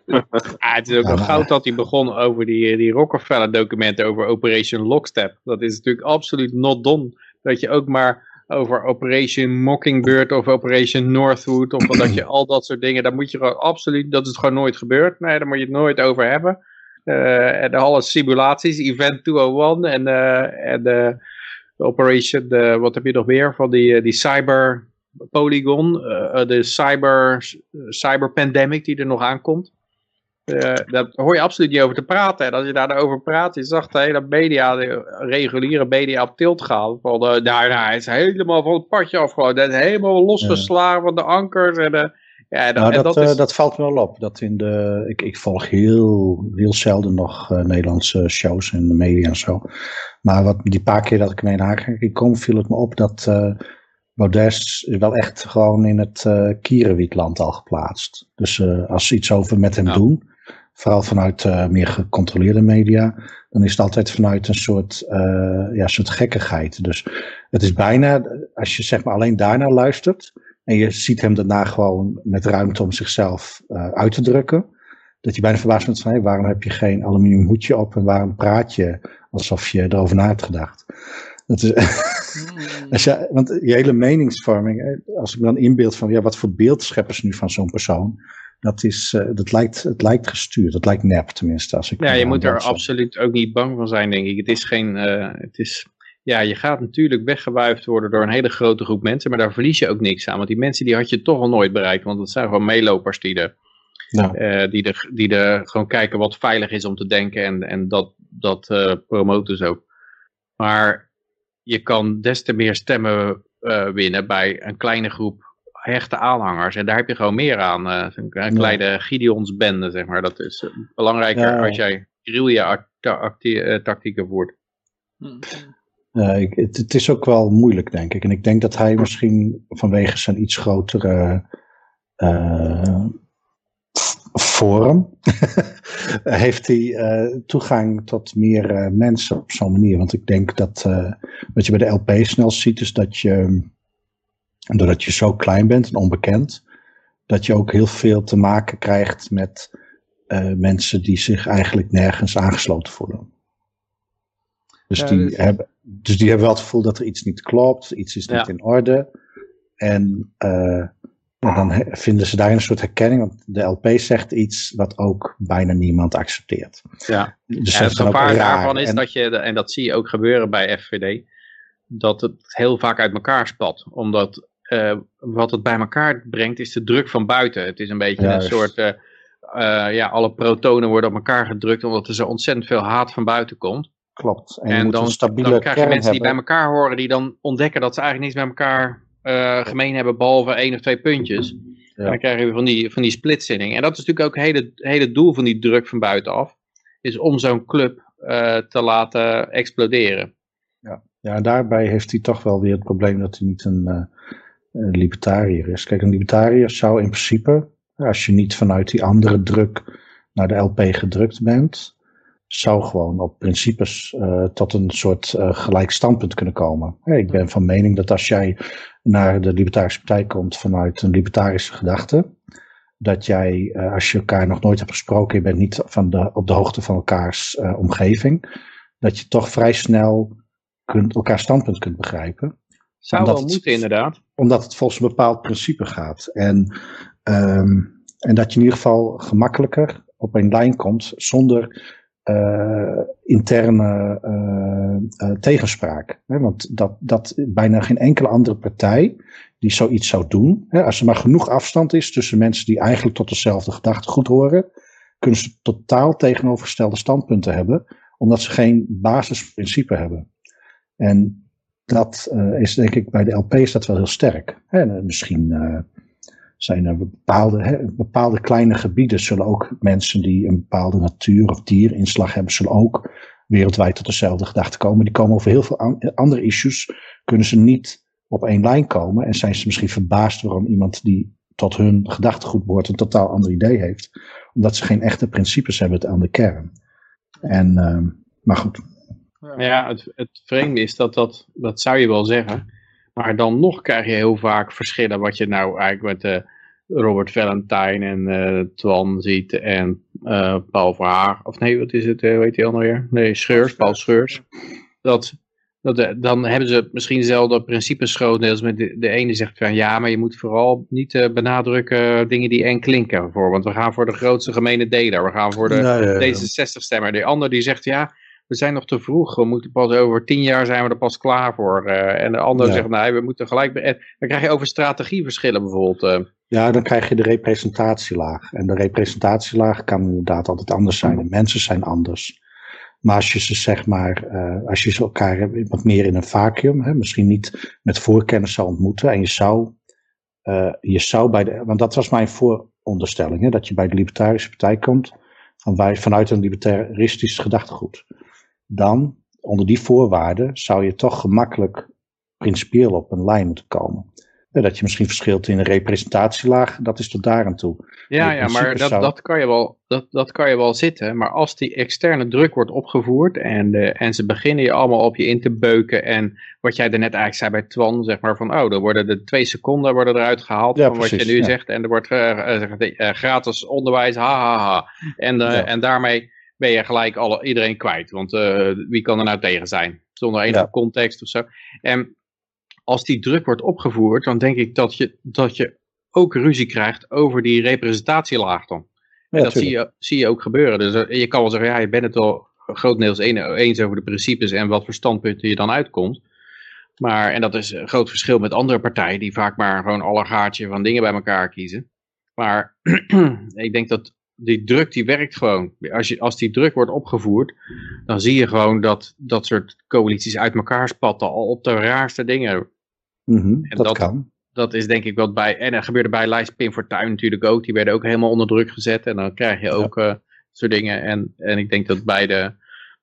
ah, het is ook wel goud dat hij begon over die, die Rockefeller documenten over Operation Lockstep. Dat is natuurlijk absoluut not done. Dat je ook maar over Operation Mockingbird of Operation Northwood of dat je al dat soort dingen, daar moet je gewoon absoluut, dat is gewoon nooit gebeurd. Nee, daar moet je het nooit over hebben. Uh, en alle simulaties, Event 201 en, uh, en de Operation, wat heb je nog meer van die, die cyber Polygon, uh, de cyber, cyber pandemic die er nog aankomt. Uh, daar hoor je absoluut niet over te praten. En als je daarover praat, je zag de hele media, de reguliere media op tilt gaan. Van, uh, daar, daar is helemaal van het padje. Dat is helemaal losgeslagen ja. van de ankers. En, uh, ja, dat, nou, dat, dat, is... dat, valt me wel op. Dat in de, ik, ik volg heel, heel zelden nog Nederlandse shows in de media en zo. Maar wat, die paar keer dat ik mee naar Haag kom, viel het me op dat Baudet is wel echt gewoon in het uh, Kierenwietland al geplaatst. Dus uh, als ze iets over met hem ja. doen, vooral vanuit uh, meer gecontroleerde media, dan is het altijd vanuit een soort, ja, soort gekkigheid. Dus het is bijna, als je zeg maar alleen daarnaar luistert en je ziet hem daarna gewoon met ruimte om zichzelf uit te drukken, dat je bijna verbaasd bent van, waarom heb je geen aluminium hoedje op en waarom praat je alsof je erover na hebt gedacht. Dat is, hmm. als je, want je hele meningsvorming, als ik me dan inbeeld van ja, wat voor beeld scheppen ze nu van zo'n persoon, dat, is, uh, dat lijkt, het lijkt gestuurd, dat lijkt nep tenminste. Als ik ja, je moet er absoluut ook niet bang van zijn, denk ik. Het is geen, uh, het is, ja, je gaat natuurlijk weggewuifd worden door een hele grote groep mensen, maar daar verlies je ook niks aan. Want die mensen die had je toch al nooit bereikt, want dat zijn gewoon meelopers die er, uh, die er, die gewoon kijken wat veilig is om te denken en, en dat, dat promoten ze ook. Maar je kan des te meer stemmen uh, winnen bij een kleine groep hechte aanhangers. En daar heb je gewoon meer aan. Uh, een kleine Gideonsbende, zeg maar. Dat is belangrijker ja. als jij guerrilla-tactieken voert. Uh, ik, het, het, is ook wel moeilijk, denk ik. En ik denk dat hij misschien vanwege zijn iets grotere forum heeft hij uh, toegang tot meer uh, mensen op zo'n manier. Want ik denk dat uh, wat je bij de LP snel ziet is dat je, doordat je zo klein bent en onbekend, dat je ook heel veel te maken krijgt met mensen die zich eigenlijk nergens aangesloten voelen. Dus, ja, die dus... Hebben, dus die hebben wel het gevoel dat er iets niet klopt, iets is niet in orde. En en dan vinden ze daar een soort herkenning, want de LP zegt iets wat ook bijna niemand accepteert. Ja, dus het gevaar daarvan is en, dat je, en dat zie je ook gebeuren bij FVD, dat het heel vaak uit elkaar spat. Omdat uh, wat het bij elkaar brengt is de druk van buiten. Het is een beetje Juist. een soort, uh, uh, ja, alle protonen worden op elkaar gedrukt omdat er zo ontzettend veel haat van buiten komt. Klopt. En, en dan, dan krijg je mensen hebben. die bij elkaar horen die dan ontdekken dat ze eigenlijk niks bij elkaar uh, gemeen hebben, behalve één of twee puntjes. Ja. En dan krijg je van die, van die splitsing. En dat is natuurlijk ook het hele, hele doel van die druk van buitenaf. Is om zo'n club uh, te laten exploderen. Ja. ja, daarbij heeft hij toch wel weer het probleem dat hij niet een, uh, een libertariër is. Kijk, een libertariër zou in principe, als je niet vanuit die andere druk naar de LP gedrukt bent, zou gewoon op principes uh, tot een soort uh, gelijk standpunt kunnen komen. Hey, ik ben van mening dat als jij naar de Libertarische Partij komt vanuit een libertarische gedachte, dat jij, uh, als je elkaar nog nooit hebt gesproken, je bent niet van de, op de hoogte van elkaars omgeving, dat je toch vrij snel kunt, elkaar standpunt kunt begrijpen. Zou wel moeten, inderdaad. Omdat het volgens een bepaald principe gaat. En, um, en dat je in ieder geval gemakkelijker op een lijn komt zonder uh, interne uh, tegenspraak. Hè? Want dat, dat bijna geen enkele andere partij die zoiets zou doen, hè? als er maar genoeg afstand is tussen mensen die eigenlijk tot dezelfde gedachtegoed horen, kunnen ze totaal tegenovergestelde standpunten hebben, omdat ze geen basisprincipe hebben. En dat is denk ik bij de LP is dat wel heel sterk. Hè? Misschien zijn er bepaalde, hè, bepaalde kleine gebieden zullen ook mensen die een bepaalde natuur- of dierinslag hebben, zullen ook wereldwijd tot dezelfde gedachte komen. Die komen over heel veel andere issues, kunnen ze niet op één lijn komen en zijn ze misschien verbaasd waarom iemand die tot hun gedachtegoed behoort een totaal ander idee heeft. Omdat ze geen echte principes hebben aan de kern. En, uh, maar goed. Ja, het, het vreemde is dat dat, dat zou je wel zeggen, Maar dan nog krijg je heel vaak verschillen wat je nou eigenlijk met uh, Robert Valentine en uh, Twan ziet en uh, Paul Verhaar. Of nee, wat is het, weet je al weer? Nee, Scheurs, Paul Scheurs. Dat, dat, dan hebben ze misschien dezelfde principes grotendeels. Met de, de ene zegt van ja, maar je moet vooral niet benadrukken dingen die eng klinken. Voor, want we gaan voor de grootste gemene deler. We gaan voor de nee, D66-stemmer. De ander die zegt ja, we zijn nog te vroeg. We moeten pas over tien jaar zijn we er pas klaar voor. Uh, en de ander zegt, nee, we moeten gelijk... Dan krijg je over strategieverschillen bijvoorbeeld. Uh. Ja, dan krijg je de representatielaag. En de representatielaag kan inderdaad altijd anders zijn. De mensen zijn anders. Maar als je ze zeg maar, uh, als je ze elkaar wat meer in een vacuüm, hè, misschien niet met voorkennis zou ontmoeten. En je zou, je zou bij de, want dat was mijn vooronderstelling, hè, dat je bij de Libertarische Partij komt van wij, vanuit een libertaristisch gedachtegoed dan onder die voorwaarden zou je toch gemakkelijk principieel op een lijn moeten komen. Dat je misschien verschilt in een representatielaag, dat is tot daar aan toe. Ja, ja maar dat, dat, kan je wel, dat, dat kan je wel zitten. Maar als die externe druk wordt opgevoerd en, de, en ze beginnen je allemaal op je in te beuken. En wat jij daarnet eigenlijk zei bij Twan, zeg maar van, oh, dan worden de twee seconden worden eruit gehaald van wat je nu zegt. En er wordt uh, uh, gratis onderwijs, ha, ha, ha. En, en daarmee ben je gelijk alle, iedereen kwijt. Want uh, wie kan er nou tegen zijn? Zonder enige context of zo. En als die druk wordt opgevoerd, dan denk ik dat je, dat je ook ruzie krijgt over die representatielaag dan. En dat zie je, zie je ook gebeuren. Dus uh, je kan wel zeggen, ja, je bent het wel grotendeels eens over de principes en wat voor standpunten je dan uitkomt. Maar, en dat is een groot verschil met andere partijen die vaak maar gewoon alle gaatje van dingen bij elkaar kiezen. Maar ik denk dat die druk die werkt gewoon. Als, je, als die druk wordt opgevoerd, dan zie je gewoon dat dat soort coalities uit elkaar spatten al op de raarste dingen. Mm dat, dat, kan. Dat is denk ik wat bij, en er gebeurde bij Lijst Pin Fortuyn natuurlijk ook, die werden ook helemaal onder druk gezet en dan krijg je ook ja. uh, soort dingen. En, en ik denk dat bij de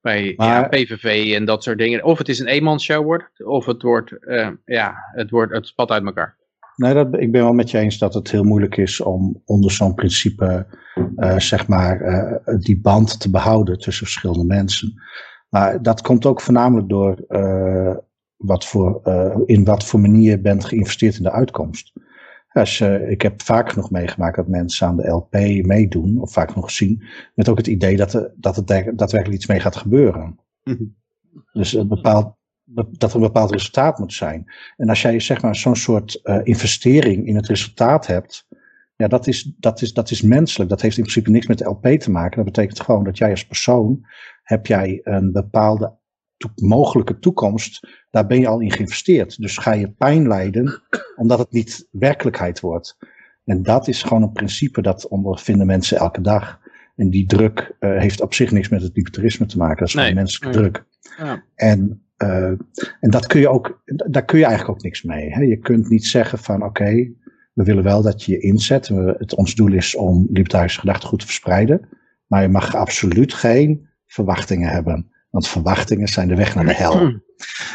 bij ja, PVV en dat soort dingen, of het is een eenmansshow wordt, of het wordt, uh, ja, het wordt, het spat uit elkaar. Nee, dat, ik ben wel met je eens dat het heel moeilijk is om onder zo'n principe, uh, zeg maar, uh, die band te behouden tussen verschillende mensen. Maar dat komt ook voornamelijk door uh, wat voor, in wat voor manier je bent geïnvesteerd in de uitkomst. Als, ik heb vaak genoeg meegemaakt dat mensen aan de LP meedoen, of vaak genoeg gezien, met ook het idee dat, er, dat er daadwerkelijk iets mee gaat gebeuren. Mm -hmm. Dus een bepaald dat er een bepaald resultaat moet zijn. En als jij zeg maar zo'n soort investering in het resultaat hebt, ja, dat is, dat, is, dat is menselijk. Dat heeft in principe niks met de LP te maken. Dat betekent gewoon dat jij als persoon, heb jij een bepaalde to mogelijke toekomst, daar ben je al in geïnvesteerd. Dus ga je pijn lijden, omdat het niet werkelijkheid wordt. En dat is gewoon een principe dat ondervinden mensen elke dag. En die druk uh, heeft op zich niks met het libertarisme te maken. Dat is gewoon menselijke druk. Ja. En uh, en dat kun je ook, daar kun je eigenlijk ook niks mee. Hè? Je kunt niet zeggen van oké, okay, we willen wel dat je je inzet. We, het, ons doel is om libertarisch gedachtegoed te verspreiden. Maar je mag absoluut geen verwachtingen hebben. Want verwachtingen zijn de weg naar de hel.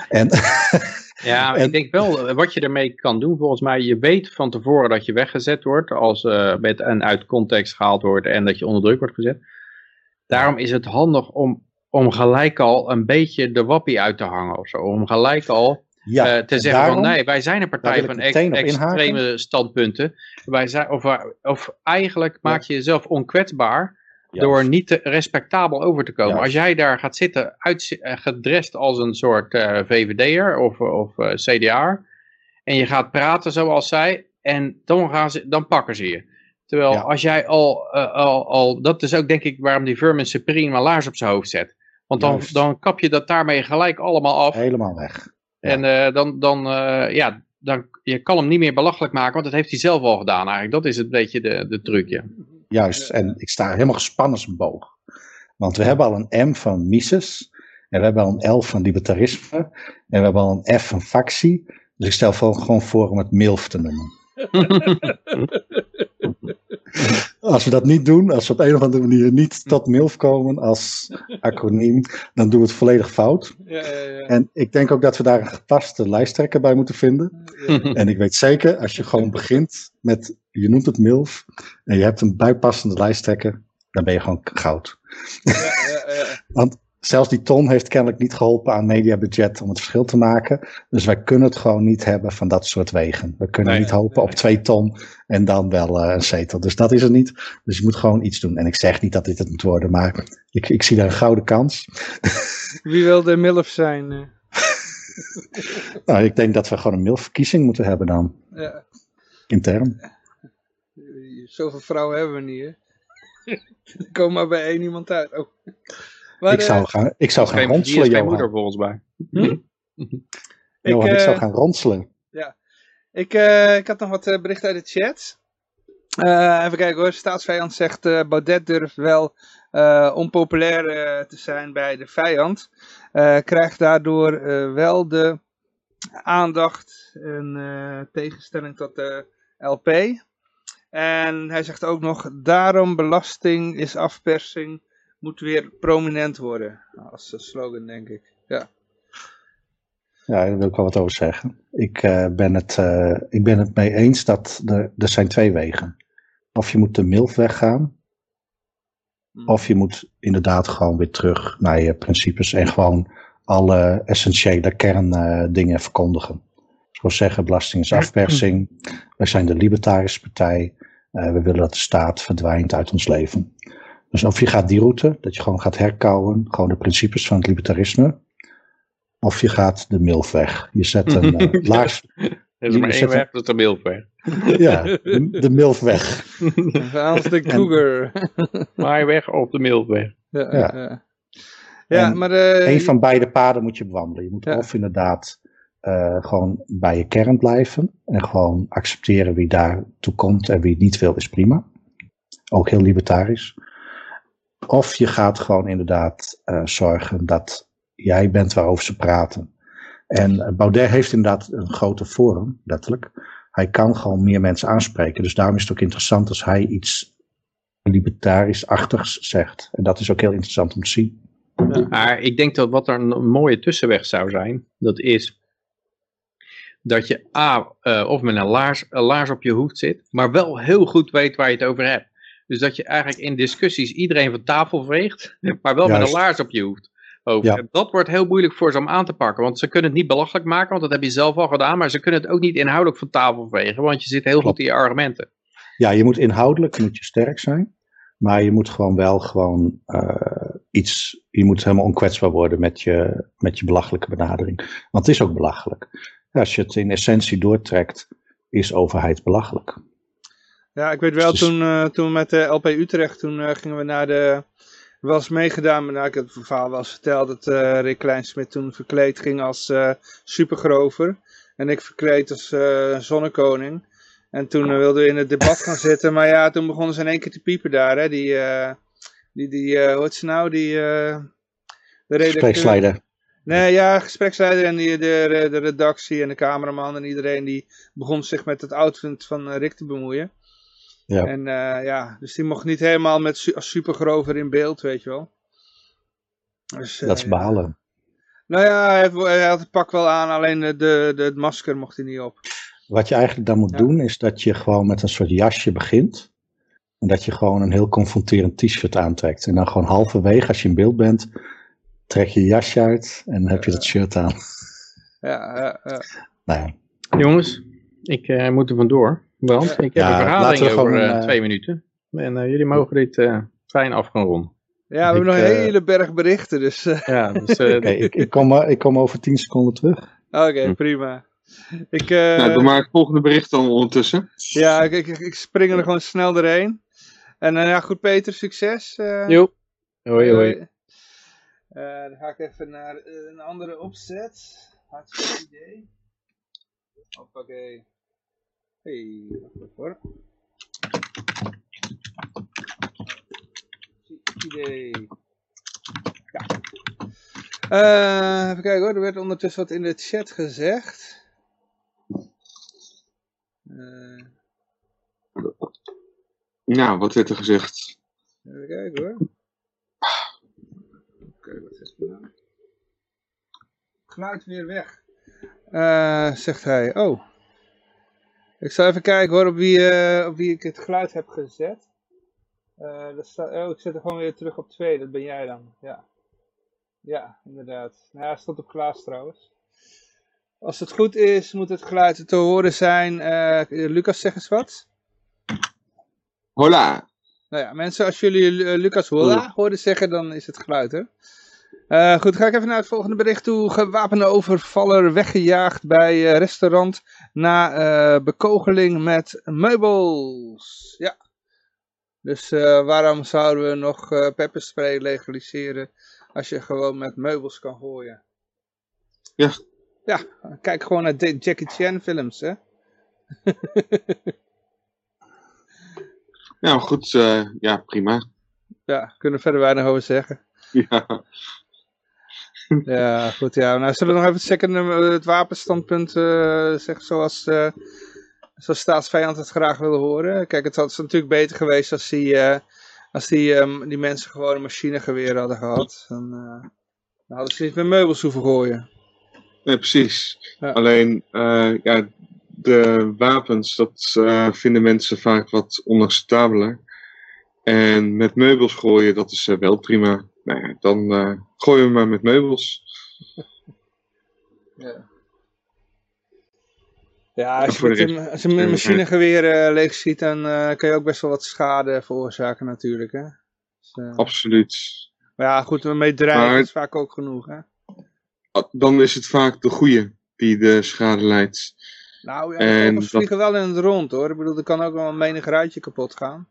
en, ja, en, ik denk wel, wat je ermee kan doen, volgens mij, je weet van tevoren dat je weggezet wordt, als uh, met en uit context gehaald wordt en dat je onder druk wordt gezet. Daarom is het handig om om gelijk al een beetje de wappie uit te hangen of zo. Om gelijk al ja, uh, te zeggen daarom, van nee, wij zijn een partij van ex extreme standpunten. Wij zijn, of, of eigenlijk maak je jezelf onkwetsbaar door niet te respectabel over te komen. Als jij daar gaat zitten, uit, uh, gedrest als een soort uh, eh, VVD'er of, of uh, CDA, en je gaat praten zoals zij, en dan, gaan ze, dan pakken ze je. Terwijl als jij al, al, al, dat is ook denk ik waarom die Vermin Supreme een laars op zijn hoofd zet. Want dan, dan kap je dat daarmee gelijk allemaal af. Helemaal weg. En uh, dan, dan, uh, ja, dan, je kan hem niet meer belachelijk maken, want dat heeft hij zelf al gedaan eigenlijk. Dat is een beetje de, de trucje. Juist, en ik sta helemaal gespannen als een boog. Want we hebben al een M van Mises, en we hebben al een L van libertarisme, en we hebben al een F van factie. Dus ik stel gewoon voor om het MILF te noemen. Als we dat niet doen, als we op een of andere manier niet tot MILF komen als acroniem, dan doen we het volledig fout. Ja, ja, ja. En ik denk ook dat we daar een gepaste lijsttrekker bij moeten vinden. En ik weet zeker, als je gewoon begint met, je noemt het MILF, en je hebt een bijpassende lijsttrekker, dan ben je gewoon goud. Want zelfs die ton heeft kennelijk niet geholpen aan mediabudget om het verschil te maken. Dus wij kunnen het gewoon niet hebben van dat soort wegen. We kunnen niet hopen op twee ton en dan wel uh, een zetel. Dus dat is het niet. Dus je moet gewoon iets doen. En ik zeg niet dat dit het moet worden, maar ik, ik zie daar een gouden kans. Wie wil de MILF zijn? nou, ik denk dat we gewoon een MILF-verkiezing moeten hebben dan. Ja. Intern. Zoveel vrouwen hebben we niet, hè? Kom maar bij één iemand uit. Oh. Ik, zou gaan, ik zou gaan ronselen, Johan. moeder volgens mij. Hm? Johan, ik, ik, zou eh, gaan ronselen. Ja. Ik, uh, ik had nog wat uh, berichten uit de chat. Uh, even kijken hoor. Staatsvijand zegt Baudet durft wel onpopulair te zijn bij de vijand. krijgt daardoor wel de aandacht en tegenstelling tot de LP. En hij zegt ook nog, daarom belasting is afpersing, moet weer prominent worden. Als slogan, denk ik. Ja. Ja, daar wil ik wel wat over zeggen. Ik, uh, ben, het, uh, ik ben het mee eens dat er, er zijn twee wegen. Of je moet de MILF weggaan. Hmm. Of je moet inderdaad gewoon weer terug naar je principes en gewoon alle essentiële kerndingen uh, verkondigen. Zoals zeggen, belasting is afpersing. Wij zijn de Libertarische Partij. Uh, we willen dat de staat verdwijnt uit ons leven. Dus of je gaat die route, dat je gewoon gaat herkouwen, gewoon de principes van het libertarisme. Of je gaat de milfweg. Je zet een uh, laars... Er is maar één weg, dat is de milfweg. ja, de, de milfweg. Als de cougar. Maar weg op de milfweg. Ja, ja. ja. ja maar... Uh, een van beide paden moet je bewandelen. Je moet of inderdaad uh, gewoon bij je kern blijven. En gewoon accepteren wie daartoe komt en wie het niet wil, is prima. Ook heel libertarisch. Of je gaat gewoon inderdaad uh, zorgen dat jij bent waarover ze praten. En uh, Baudet heeft inderdaad een grote forum, letterlijk. Hij kan gewoon meer mensen aanspreken. Dus daarom is het ook interessant als hij iets libertarisch-achtigs zegt. En dat is ook heel interessant om te zien. Maar ik denk dat wat er een mooie tussenweg zou zijn, dat is dat je A, uh, of met een laars, een laars op je hoofd zit, maar wel heel goed weet waar je het over hebt. Dus dat je eigenlijk in discussies iedereen van tafel veegt, maar wel met een laars op je hoofd. Ja. Dat wordt heel moeilijk voor ze om aan te pakken, want ze kunnen het niet belachelijk maken, want dat heb je zelf al gedaan, maar ze kunnen het ook niet inhoudelijk van tafel vegen, want je zit heel goed in je argumenten. Ja, je moet inhoudelijk moet je sterk zijn, maar je moet gewoon wel gewoon uh, iets, je moet helemaal onkwetsbaar worden met je, met je belachelijke benadering. Want het is ook belachelijk als je het in essentie doortrekt, is overheid belachelijk. Ja, ik weet wel, dus... toen, uh, toen met de LP Utrecht, toen uh, gingen we naar de... was meegedaan, maar nou, ik heb het verhaal wel eens verteld, dat uh, Rick Kleinsmit toen verkleed ging als supergrover. En ik verkleed als zonnekoning. En toen wilden we in het debat gaan zitten, maar ja, toen begonnen ze in één keer te piepen daar, hè. Die, die, die hoe heet ze nou, die... de redacteur... Nee, ja, gespreksleider en die, de, de redactie en de cameraman en iedereen die begon zich met het outfit van eh, Rick te bemoeien. Ja. En uh, ja, dus die mocht niet helemaal met su als supergrover in beeld, weet je wel. Dus, uh, dat is balen. Nou ja, hij, hij, had het pak wel aan, alleen de, de, het masker mocht hij niet op. Wat je eigenlijk dan moet ja. doen, is dat je gewoon met een soort jasje begint. En dat je gewoon een heel confronterend t-shirt aantrekt. En dan gewoon halverwege, als je in beeld bent, trek je jasje uit en dan heb je dat shirt aan. Ja, ja, ja. Nou ja. Jongens, ik uh, moet er vandoor. Want ik heb ja, een verhaling over gewoon, uh, twee minuten. En uh, jullie mogen dit fijn af gaan ronden. Ja, we ik, hebben nog een hele berg berichten. Dus, ja, dus, okay, ik, ik, kom, ik kom over tien seconden terug. Oké, okay, hm. prima. Ik, nou, doe maar het volgende bericht dan ondertussen. Ja, ik, ik, ik spring er gewoon snel doorheen. En ja, goed Peter, succes. Jo. Hoi, hoi. Uh, dan ga ik even naar uh, een andere opzet. Hartstikke idee. Hoppakee. Hey, wacht hoor. Idee. Ja. Uh, even kijken hoor, er werd ondertussen wat in de chat gezegd. nou, wat werd er gezegd? Even kijken hoor. Oké, wat zegt hij nou? Geluid weer weg. Uh, zegt hij. Oh. Ik zal even kijken hoor op wie, uh, op wie ik het geluid heb gezet. Uh, dat staat, oh, ik zet er gewoon weer terug op 2. Dat ben jij dan. Ja. Ja, inderdaad. Nou, hij stond op Klaas trouwens. Als het goed is, moet het geluid te horen zijn. Uh, Lucas, zeg eens wat. Hola. Nou ja, mensen, als jullie Lucas hola horen zeggen, dan is het geluid, hè. Uh, goed, ga ik even naar het volgende bericht toe. Gewapende overvaller weggejaagd bij restaurant na bekogeling met meubels. Ja. Dus waarom zouden we nog pepperspray legaliseren als je gewoon met meubels kan gooien? Ja, ja, kijk gewoon naar Jackie Chan films, hè. ja, goed, ja, prima. Ja, kunnen we verder weinig over zeggen. Ja. Ja, goed, ja. Nou, zullen we nog even het, second, het wapenstandpunt uh, zeggen zoals, uh, zoals staatsvijand het graag willen horen? Kijk, het had natuurlijk beter geweest als die, als die, um, die mensen gewoon een machinegeweer hadden gehad. Dan, dan hadden ze niet meer meubels hoeven gooien. Nee, precies. Alleen, ja, de wapens, dat vinden mensen vaak wat onacceptabeler. En met meubels gooien, dat is wel prima. Nou ja, dan gooien we maar met meubels. Ja. Ja, als je, met een, als je een machinegeweer leeg ziet, dan kan je ook best wel wat schade veroorzaken natuurlijk. Hè? Dus, Absoluut. Maar ja, goed, mee dreigen is vaak ook genoeg. Hè? dan is het vaak de goede die de schade leidt. Nou ja, en dat... vliegen wel in het rond hoor. Ik bedoel, er kan ook wel een menig ruitje kapot gaan.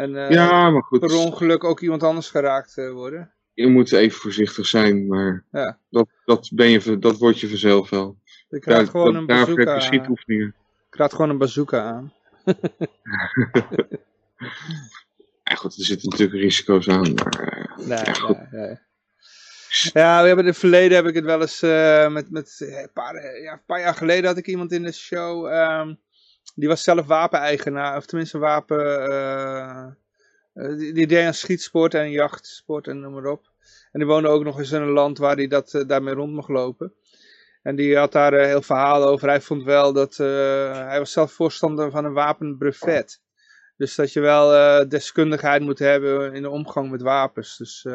En uh, ja, maar goed. per ongeluk ook iemand anders geraakt uh, worden. Je moet even voorzichtig zijn, maar ja. dat, dat, ben je, dat word je vanzelf wel. Je krijgt gewoon een bazooka. Schietoefeningen. Je krijgt gewoon een bazooka aan. ja goed, er zitten natuurlijk risico's aan, maar... Uh, nee, ja, goed. nee, nee. Ja, we hebben in het verleden heb ik het wel eens uh, met, met een, paar, ja, een paar jaar geleden had ik iemand in de show. Um, die was zelf wapeneigenaar, of tenminste wapen. Uh, die, die, deed aan schietsport en jachtsport en noem maar op. En die woonde ook nog eens in een land waar hij dat, daarmee rond mocht lopen. En die had daar een heel verhaal over. Hij vond wel dat. hij was zelf voorstander van een wapenbrevet. Dus dat je wel deskundigheid moet hebben in de omgang met wapens. Dus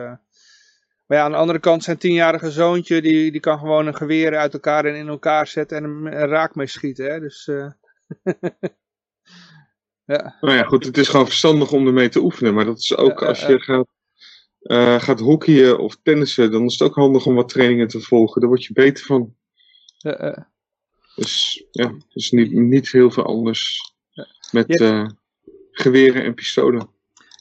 maar ja, aan de andere kant zijn tienjarige zoontje, die, die kan gewoon een geweer uit elkaar en in elkaar zetten en een, raak mee schieten. Hè? Dus. ja. Nou ja, goed, het is gewoon verstandig om ermee te oefenen. Maar dat is ook als je gaat, uh, gaat hockeyen of tennissen, dan is het ook handig om wat trainingen te volgen. Daar word je beter van. Dus ja, het is niet, niet heel veel anders met uh, geweren en pistolen.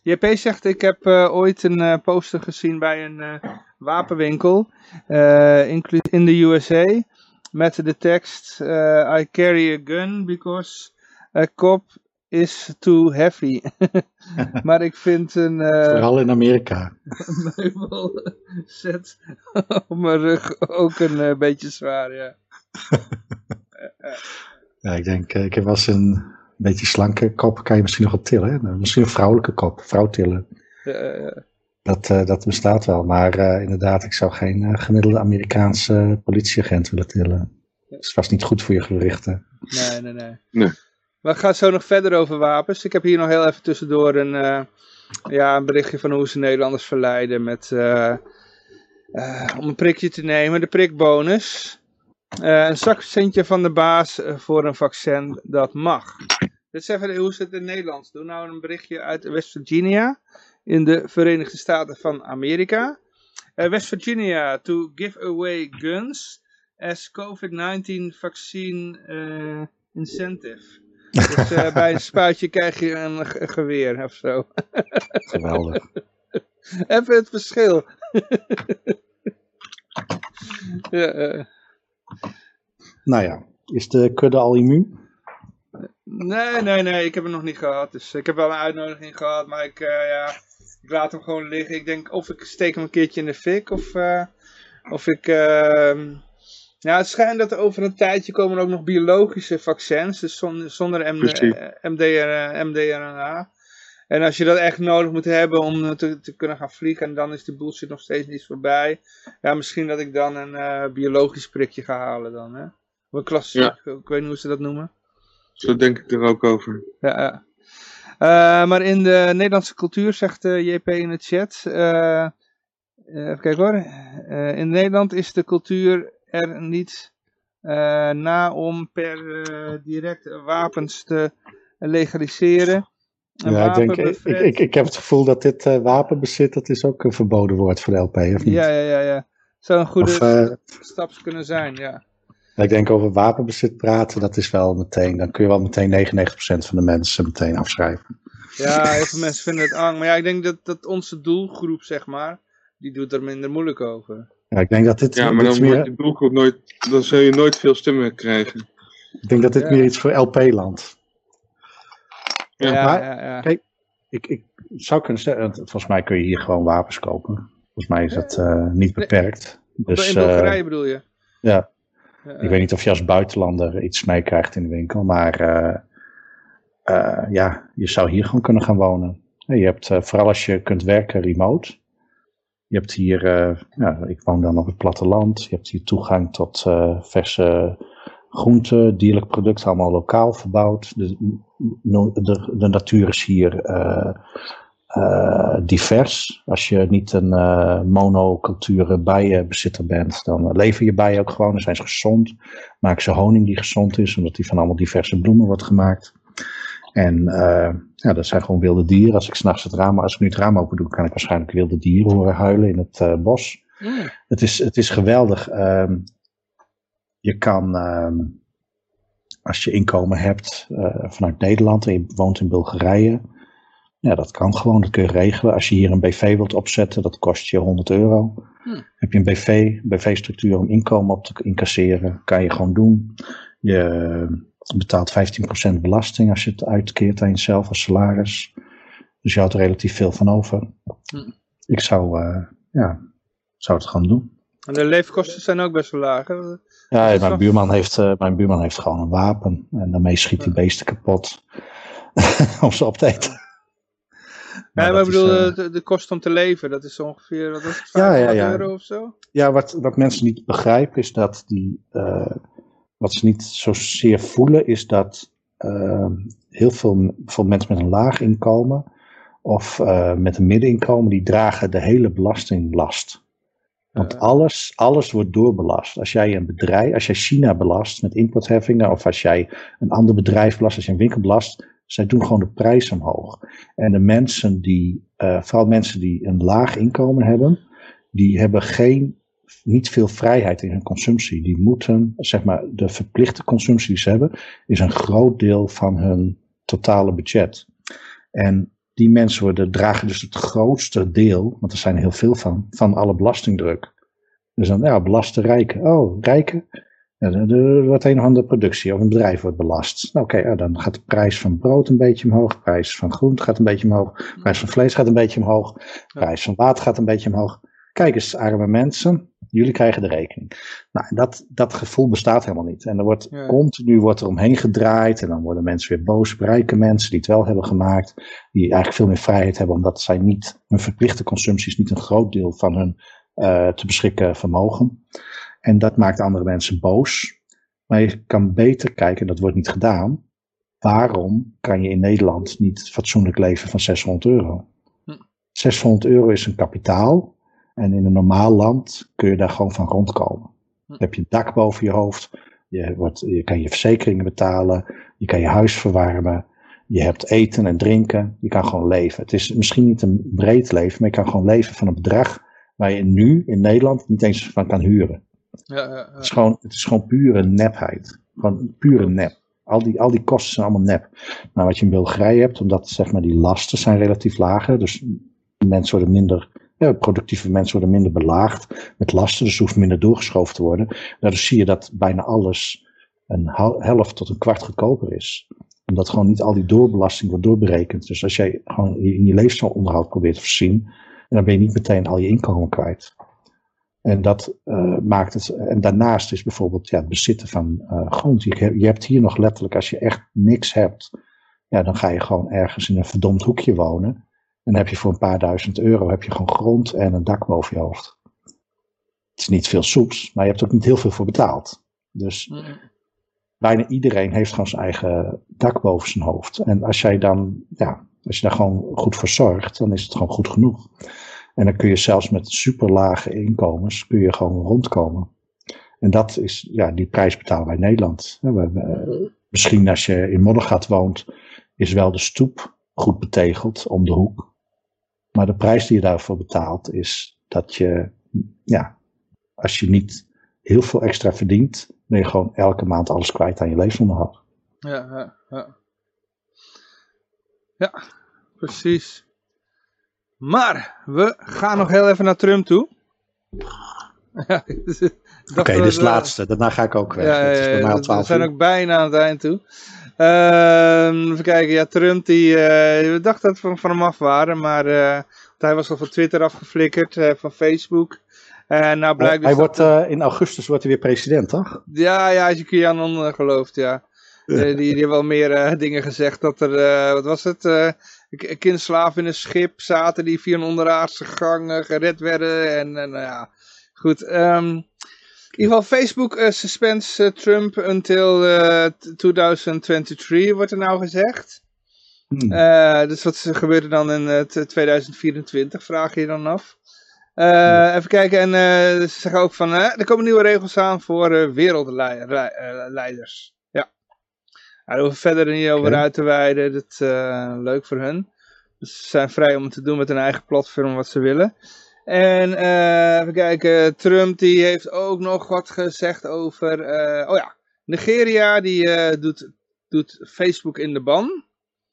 JP zegt, ik heb uh, ooit een uh, poster gezien bij een uh, wapenwinkel in de USA met de tekst I carry a gun because a cop is too heavy. maar ik vind een... Vooral in Amerika. meubel set op mijn rug ook een beetje zwaar, ja. ja, ik denk, ik heb wel eens een beetje slanke kop kan je misschien nog wel tillen. Hè? Misschien een vrouwelijke kop, vrouw tillen. Dat, uh, dat bestaat wel. Maar uh, inderdaad, ik zou geen uh, gemiddelde Amerikaanse politieagent willen tillen. Dat is vast niet goed voor je gewrichten. Nee, nee, nee. nee. We gaan zo nog verder over wapens. Ik heb hier nog heel even tussendoor een, ja, een berichtje van hoe ze Nederlanders verleiden met, om een prikje te nemen. De prikbonus. Uh, een zakcentje van de baas voor een vaccin dat mag. Dit is even hoe ze het in het Nederlands doen. Nou een berichtje uit West Virginia in de Verenigde Staten van Amerika. Uh, West Virginia to give away guns as COVID-19 vaccine uh, incentive. Dus uh, bij een spuitje krijg je een geweer of zo. Geweldig. Even het verschil. ja, nou ja, is de kudde al immuun? Nee, nee, nee, ik heb hem nog niet gehad. Dus ik heb wel een uitnodiging gehad, maar ik, ja, ik laat hem gewoon liggen. Ik denk of ik steek hem een keertje in de fik of, uh, of ik... Uh, ja, het schijnt dat er over een tijdje komen ook nog biologische vaccins, dus zonder, zonder MD, MDR, mDRNA. En als je dat echt nodig moet hebben om te, te kunnen gaan vliegen, en dan is die bullshit nog steeds niet voorbij. Ja, misschien dat ik dan een uh, biologisch prikje ga halen dan, hè. Of een klassiek, ja. ik weet niet hoe ze dat noemen. Zo denk ik er ook over. Ja, ja. Uh, maar in de Nederlandse cultuur, zegt uh, JP in het chat, uh, even kijken hoor. in Nederland is de cultuur er niet na om per direct wapens te legaliseren. Ja, ik, denk, ik, ik, ik, heb het gevoel dat dit wapenbezit, dat is ook een verboden woord voor de LP, of niet? Ja, ja, ja. ja. Zou een goede stap kunnen zijn, ja. Ik denk over wapenbezit praten, dat is wel meteen, dan kun je wel meteen 99% van de mensen meteen afschrijven. Ja, heel veel mensen vinden het ang. Maar ja, ik denk dat, dat onze doelgroep, zeg maar, die doet er minder moeilijk over. Ja, ik denk dat dit... Ja, maar dan meer... wordt die doelgroep nooit, dan zul je nooit veel stemmen krijgen. Ik denk dat dit meer iets voor LP-land. Ja, ja, maar, ja, ja, Kijk, ik, ik zou kunnen zeggen, volgens mij kun je hier gewoon wapens kopen. Volgens mij is dat uh, niet beperkt. Dus, in Bulgarije uh, bedoel je? Ja. Ik weet niet of je als buitenlander iets meekrijgt in de winkel, maar uh, uh, ja, je zou hier gewoon kunnen gaan wonen. Je hebt, uh, vooral als je kunt werken remote. Je hebt hier, ik woon dan op het platteland. Je hebt hier toegang tot verse groenten, dierlijk producten, allemaal lokaal verbouwd. De, de, de natuur is hier divers. Als je niet een uh, monoculture bijenbezitter bent, dan leven je bijen ook gewoon. Dan zijn ze gezond. Maken ze honing die gezond is, omdat die van allemaal diverse bloemen wordt gemaakt. En uh, ja, dat zijn gewoon wilde dieren. Als ik s'nachts het raam, als ik nu het raam open doe, kan ik waarschijnlijk wilde dieren horen huilen in het bos. Mm. Het, is, het is geweldig. Ehm, je kan, ehm, als je inkomen hebt vanuit Nederland en je woont in Bulgarije, ja, dat kan gewoon, dat kun je regelen. Als je hier een BV wilt opzetten, dat kost je 100 euro. Hm. Heb je een BV, BV-structuur om inkomen op te incasseren, kan je gewoon doen. Je betaalt 15% belasting als je het uitkeert aan jezelf als salaris. Dus je houdt er relatief veel van over. Hm. Ik zou, uh, ja, zou het gewoon doen. En de leefkosten zijn ook best wel laag. Ja, mijn buurman, heeft, uh, mijn buurman heeft gewoon een wapen. En daarmee schiet hij beesten kapot. om ze op te eten. Ja, maar ik bedoel, uh, de, de kost om te leven, dat is ongeveer, wat is het, 500 ja, euro of zo? Ja, wat, wat mensen niet begrijpen is dat die, uh, wat ze niet zozeer voelen, is dat heel veel, veel mensen met een laag inkomen of met een middeninkomen, die dragen de hele belastinglast. Want alles, alles wordt doorbelast. Als jij een bedrijf, als jij China belast met importheffingen, of als jij een ander bedrijf belast, als je een winkel belast, zij doen gewoon de prijs omhoog. En de mensen die, uh, vooral mensen die een laag inkomen hebben, die hebben geen, niet veel vrijheid in hun consumptie. Die moeten, zeg maar, de verplichte consumptie die ze hebben, is een groot deel van hun totale budget. En die mensen worden, dragen dus het grootste deel, want er zijn heel veel van, van alle belastingdruk. Dus dan, ja, belasten rijken. Oh, rijken? Er wordt een of andere productie of een bedrijf wordt belast. Nou, oké, dan gaat de prijs van brood een beetje omhoog, de prijs van groente gaat een beetje omhoog, de prijs van vlees gaat een beetje omhoog, de prijs van water gaat een beetje omhoog. Kijk eens, arme mensen, jullie krijgen de rekening. Nou, dat, dat gevoel bestaat helemaal niet. En er wordt continu wordt er omheen gedraaid en dan worden mensen weer boos, rijke mensen die het wel hebben gemaakt, die eigenlijk veel meer vrijheid hebben, omdat zij niet, hun verplichte consumptie is niet een groot deel van hun uh, te beschikken vermogen. En dat maakt andere mensen boos. Maar je kan beter kijken, dat wordt niet gedaan. Waarom kan je in Nederland niet fatsoenlijk leven van 600 euro? 600 hm. euro is een kapitaal. En in een normaal land kun je daar gewoon van rondkomen. Hm. Dan heb je een dak boven je hoofd. Je, wordt, je kan je verzekeringen betalen. Je kan je huis verwarmen. Je hebt eten en drinken. Je kan gewoon leven. Het is misschien niet een breed leven, maar je kan gewoon leven van een bedrag waar je nu in Nederland niet eens van kan huren. Ja, ja. Het, is gewoon, het is gewoon pure nepheid. Gewoon pure nep. Al die, al die kosten zijn allemaal nep. Nou, wat je in Bulgarije hebt, omdat zeg maar, die lasten zijn relatief lager. Dus mensen worden minder, ja, productieve mensen worden minder belaagd met lasten. Dus hoeft minder doorgeschoven te worden. Daardoor zie je dat bijna alles een helft tot een kwart goedkoper is. Omdat gewoon niet al die doorbelasting wordt doorberekend. Dus als jij gewoon in je leefstijlonderhoud probeert te voorzien, dan ben je niet meteen al je inkomen kwijt. En dat uh, maakt het. En daarnaast is bijvoorbeeld ja, het bezitten van uh, grond. Je, je, hebt hier nog letterlijk, als je echt niks hebt, ja, dan ga je gewoon ergens in een verdomd hoekje wonen. En dan heb je voor een paar duizend euro heb je gewoon grond en een dak boven je hoofd. Het is niet veel soeps, maar je hebt ook niet heel veel voor betaald. Dus mm. bijna iedereen heeft gewoon zijn eigen dak boven zijn hoofd. En als jij dan, ja, als je daar gewoon goed voor zorgt, dan is het gewoon goed genoeg. En dan kun je zelfs met super lage inkomens kun je gewoon rondkomen. En dat is, ja, die prijs betalen wij in Nederland. We, misschien als je in Moddergat woont, is wel de stoep goed betegeld om de hoek. Maar de prijs die je daarvoor betaalt is dat je, ja, als je niet heel veel extra verdient, ben je gewoon elke maand alles kwijt aan je levensonderhoud. Ja, ja, ja. Ja, precies. Maar we gaan nog heel even naar Trump toe. Oké, okay, dit is het laatste. Daarna ga ik ook weg. Ja, ja, ja, we zijn ook bijna aan het eind toe. Uh, even kijken, ja, Trump, die, uh, we dachten dat we van hem af waren, maar uh, hij was al van Twitter afgeflikkerd, uh, van Facebook. En nou blijkt dus hij wordt, in augustus wordt hij weer president, toch? Ja, ja, als je QAnon gelooft, ja. die, die heeft wel meer dingen gezegd dat er, wat was het, kindslaven in een schip zaten die via een onderaardse gang gered werden. En, en ja, goed. Um, in ieder geval Facebook uh, suspends uh, Trump until uh, 2023, wordt er nou gezegd. Hmm. dus wat gebeurt er dan in 2024, vraag je je dan af. Even kijken, en ze zeggen ook van, er komen nieuwe regels aan voor wereldleiders. Daar hoeven verder niet over uit te wijden, dat is leuk voor hun. Dus ze zijn vrij om te doen met hun eigen platform wat ze willen. En uh, even kijken, Trump die heeft ook nog wat gezegd over, uh, oh ja, Nigeria die uh, doet, doet Facebook in de ban.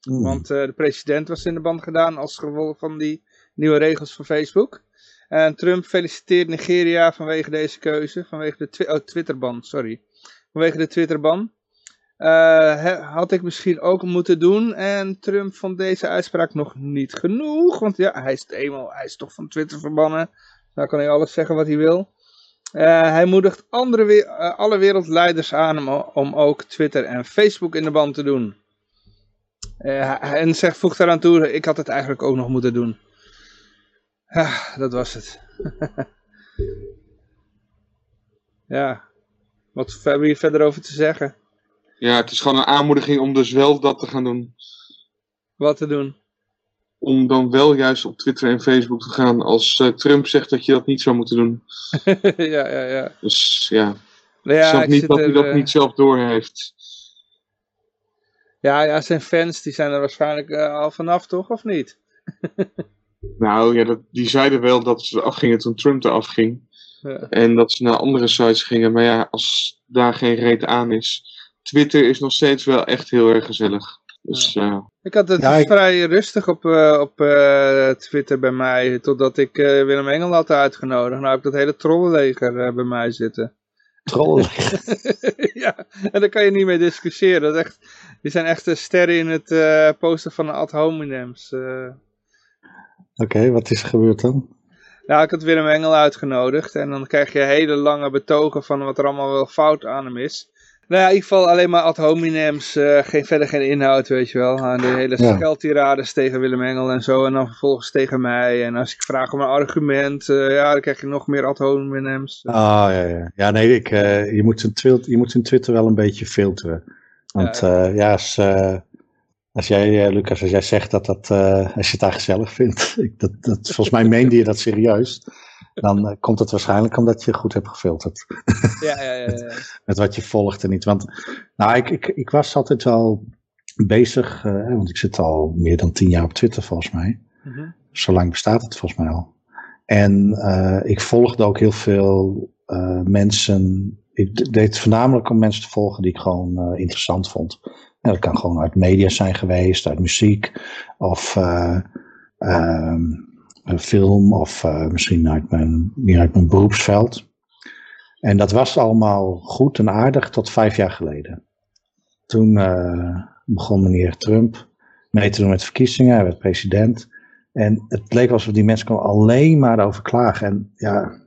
Mm. Want de president was in de ban gedaan als gevolg van die nieuwe regels van Facebook. En Trump feliciteert Nigeria vanwege deze keuze, vanwege de twi oh, Twitterban, sorry. Vanwege de Twitterban. Uh, had ik misschien ook moeten doen. En Trump vond deze uitspraak nog niet genoeg. Want ja, hij is, eenmaal, hij is toch van Twitter verbannen. Nou kan hij alles zeggen wat hij wil. Uh, hij moedigt andere uh, alle wereldleiders aan om, ook Twitter en Facebook in de band te doen. en zegt, voegt daaraan toe, ik had het eigenlijk ook nog moeten doen. Dat was het. ja, wat heb je verder over te zeggen? Ja, het is gewoon een aanmoediging om dus wel dat te gaan doen. Wat te doen? Om dan wel juist op Twitter en Facebook te gaan als uh, Trump zegt dat je dat niet zou moeten doen. ja, ja, ja. Dus ja, nou ja ik snap niet dat hij dat uh... niet zelf doorheeft. Ja, ja, zijn fans die zijn er waarschijnlijk uh, al vanaf, toch? Of niet? nou ja, dat, die zeiden wel dat ze afgingen toen Trump eraf ging. Ja. En dat ze naar andere sites gingen. Maar ja, als daar geen reet aan is, Twitter is nog steeds wel echt heel erg gezellig. Dus, ja. Uh, ik had het vrij rustig op, uh, op uh, Twitter bij mij, totdat ik Willem Engel had uitgenodigd. Nou heb ik dat hele trollenleger bij mij zitten. Trollenleger? ja, en daar kan je niet mee discussiëren. Dat echt, die zijn echt sterren in het posten van de ad hominems. Oké, wat is er gebeurd dan? Nou, ik had Willem Engel uitgenodigd en dan krijg je hele lange betogen van wat er allemaal wel fout aan hem is. Nou ja, in ieder geval alleen maar ad hominems, uh, geen, verder geen inhoud, weet je wel. En de hele ja. scheldtirades tegen Willem Engel en zo. En dan vervolgens tegen mij. En als ik vraag om een argument, uh, ja, dan krijg je nog meer ad hominems. Ah, ja, ja. Ja, nee, ik, uh, je, moet zijn je moet zijn Twitter wel een beetje filteren. Want ja, ja als, als jij, Lucas, als jij zegt dat dat, als je het daar gezellig vindt. dat, dat, volgens mij meende je dat serieus dan uh, komt het waarschijnlijk omdat je goed hebt gefilterd. Ja, ja, ja. ja. Met wat je volgt en niet. Want nou, ik, ik, ik was altijd wel bezig, uh, want ik zit al meer dan tien jaar op Twitter volgens mij. Mm -hmm. Zo lang bestaat het volgens mij al. En uh, ik volgde ook heel veel mensen. Ik deed het voornamelijk om mensen te volgen die ik gewoon interessant vond. En dat kan gewoon uit media zijn geweest, uit muziek of ehm, een film of uh, misschien uit mijn, meer uit mijn beroepsveld. En dat was allemaal goed en aardig tot vijf jaar geleden. Toen uh, begon meneer Trump mee te doen met verkiezingen, hij werd president. En het leek alsof die mensen komen alleen maar over klagen. En ja,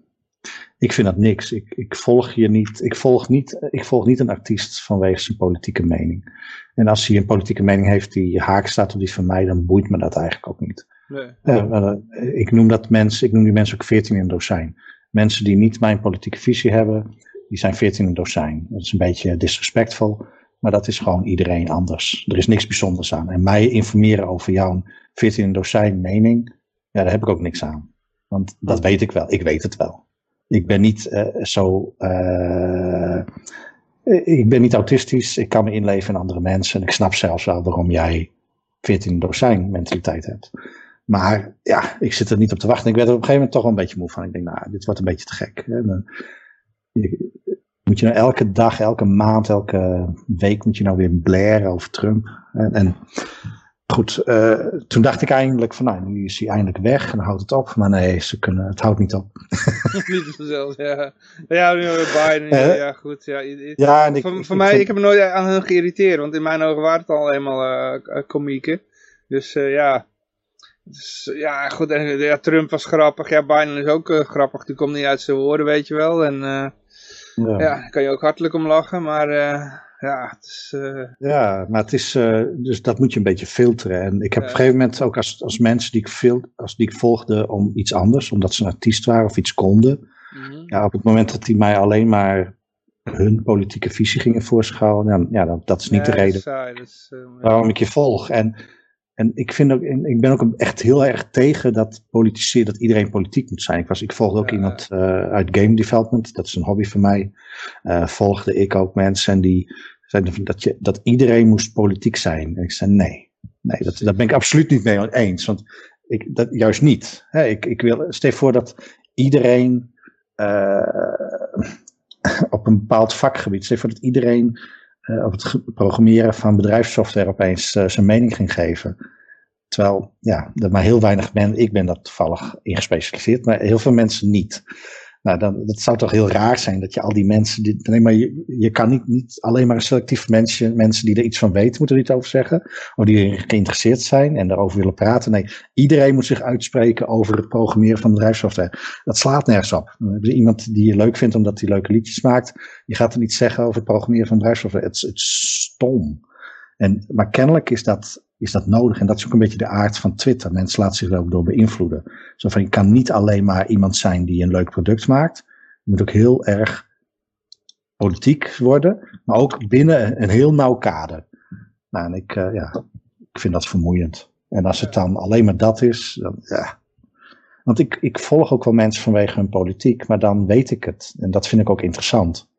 ik vind dat niks. Ik, ik, volg hier niet, ik, volg niet, ik volg niet een artiest vanwege zijn politieke mening. En als hij een politieke mening heeft die haak staat op die van mij, dan boeit me dat eigenlijk ook niet. Nee. Uh, ik noem dat mensen, ik noem die mensen ook 14 in dozijn. Mensen die niet mijn politieke visie hebben, die zijn 14 in dozijn. Dat is een beetje disrespectvol, maar dat is gewoon iedereen anders. Er is niks bijzonders aan. En mij informeren over jouw 14 in dozijn mening, ja, daar heb ik ook niks aan. Want dat weet ik wel. Ik weet het wel. Ik ben niet uh, zo. Uh, ik ben niet autistisch. Ik kan me inleven in andere mensen. En ik snap zelfs wel waarom jij 14 dozijn mentaliteit hebt. Maar ja, ik zit er niet op te wachten. Ik werd er op een gegeven moment toch wel een beetje moe van. Ik denk, nou, dit wordt een beetje te gek. En dan, je, moet je nou elke dag, elke maand, elke week moet je nou weer blaren over Trump. En, en goed, uh, toen dacht ik eindelijk van, nou, nu is hij eindelijk weg en dan houdt het op. Maar nee, ze kunnen, het houdt niet op. niet vanzelf, ja. Ja, nu Biden, ja, ja goed. Ja, ja ik, voor, mij, ik heb me nooit aan hen geïrriteerd, want in mijn ogen waren het al eenmaal uh, komieken. Dus uh, ja, dus, ja, goed, en, ja, Trump was grappig. Ja, Biden is ook uh, grappig. Die komt niet uit zijn woorden, weet je wel. En uh, ja. ja, daar kan je ook hartelijk om lachen. Maar uh, ja, het is... Ja, maar het is... dus dat moet je een beetje filteren. En ik heb op een gegeven moment ook als, als mensen die ik, als die ik volgde om iets anders. Omdat ze een artiest waren of iets konden. Mm -hmm. Ja, op het moment dat die mij alleen maar hun politieke visie gingen voorschouwen. Dan, ja, dat, dat is niet ja, de reden saai, is, waarom ik je volg. En en ik, vind ook, ik ben ook echt heel erg tegen dat politici, dat iedereen politiek moet zijn. Ik, was, ik volgde ook iemand uh, uit game development, dat is een hobby van mij. Uh, volgde ik ook mensen en die zeiden dat, je, dat iedereen moest politiek zijn. En ik zei nee, nee dat, dat ben ik absoluut niet mee eens. Want ik, dat, juist niet. Hè, ik, ik wil, stel voor dat iedereen uh, op een bepaald vakgebied, stel voor dat iedereen op het programmeren van bedrijfssoftware opeens uh, zijn mening ging geven. Terwijl, ja, dat maar heel weinig mensen, ik ben dat toevallig ingespecialiseerd, maar heel veel mensen niet. Nou, dan, dat zou toch heel raar zijn dat je al die mensen, die, nee, maar je, je kan niet, niet alleen maar selectief mensen, mensen die er iets van weten, moeten er iets over zeggen, of die geïnteresseerd zijn en daarover willen praten. Nee, iedereen moet zich uitspreken over het programmeren van bedrijfssoftware. Dat slaat nergens op. Dan hebben iemand die je leuk vindt omdat hij leuke liedjes maakt, je gaat er niet zeggen over het programmeren van bedrijfssoftware. Het, het is stom. En, maar kennelijk is dat is dat nodig. En dat is ook een beetje de aard van Twitter. Mensen laten zich er ook door beïnvloeden. Zo van, je kan niet alleen maar iemand zijn die een leuk product maakt. Je moet ook heel erg politiek worden, maar ook binnen een heel nauw kader. Nou, en ik, uh, ja, ik vind dat vermoeiend. En als het dan alleen maar dat is, dan, ja. Want ik, ik volg ook wel mensen vanwege hun politiek, maar dan weet ik het. En dat vind ik ook interessant.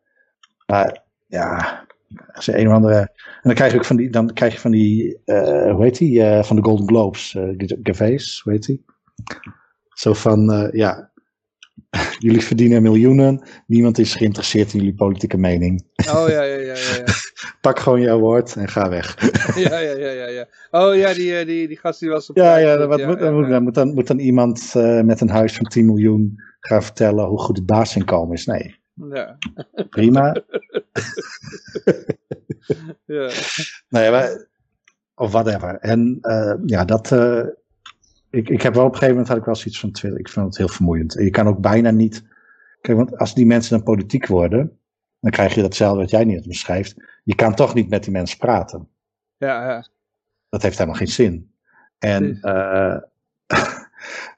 Maar ja, een of andere. En dan krijg je ook van die, dan krijg je van die, uh, hoe heet die, uh, van de Golden Globes, uh, Gervais, hoe heet die? Zo van, ja, jullie verdienen miljoenen, niemand is geïnteresseerd in jullie politieke mening. Oh ja, ja, ja, ja. Pak gewoon jouw woord en ga weg. ja, ja, ja, ja, ja. Oh ja, die, die, die gast die was op. Ja, ja, wat, ja, moet, ja, moet, moet, dan, moet dan iemand met een huis van 10 miljoen gaan vertellen hoe goed het baasinkomen is? Nee. Ja. Prima. ja. Nee, maar, of whatever. En uh, ja, dat. Uh, ik, ik heb wel op een gegeven moment had ik wel zoiets van Twitter. Ik vind het heel vermoeiend. En je kan ook bijna niet. Kijk, want als die mensen dan politiek worden, dan krijg je datzelfde wat jij niet beschrijft. Je kan toch niet met die mensen praten. Ja, ja. Dat heeft helemaal geen zin. En uh,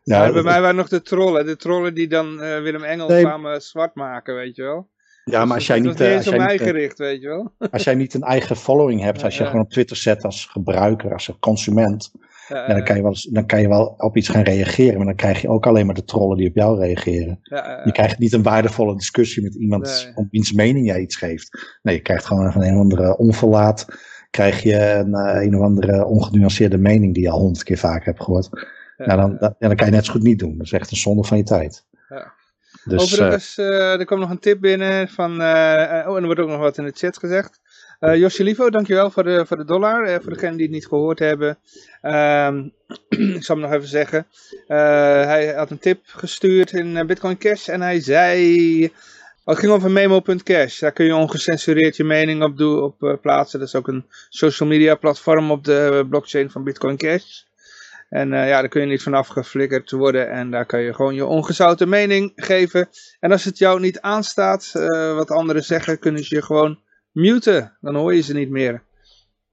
Ja, bij mij waren nog de trollen. De trollen die dan uh, Willem Engel nee. kwamen zwart maken, weet je wel. Ja, maar als jij niet... Dat is niet mij gericht, weet je wel. Als jij niet een eigen following hebt, als je gewoon op Twitter zet als gebruiker, als consument, ja, dan, kan je wel, dan kan je wel op iets gaan reageren, maar dan krijg je ook alleen maar de trollen die op jou reageren. je krijgt niet een waardevolle discussie met iemand nee. om wiens mening jij iets geeft. Nee, je krijgt gewoon van een of andere onverlaat, krijg je een, een of andere ongenuanceerde mening die je al honderd keer vaker hebt gehoord. Ja, dan, dan, dan, kan je net zo goed niet doen. Dat is echt een zonde van je tijd. Ja. Dus, Overigens, uh, er kwam nog een tip binnen van, oh en er wordt ook nog wat in de chat gezegd. Uh, Josje Livo, dankjewel voor de, voor de dollar. Uh, voor degenen die het niet gehoord hebben. Uh, ik zal hem nog even zeggen. hij had een tip gestuurd in Bitcoin Cash en hij zei... Oh, het ging over memo.cash. Daar kun je ongecensureerd je mening op, doen, op plaatsen. Dat is ook een social media platform op de blockchain van Bitcoin Cash. En uh, ja, daar kun je niet vanaf geflikkerd worden. En daar kan je gewoon je ongezouten mening geven. En als het jou niet aanstaat, uh, wat anderen zeggen, kunnen ze je gewoon muten. Dan hoor je ze niet meer.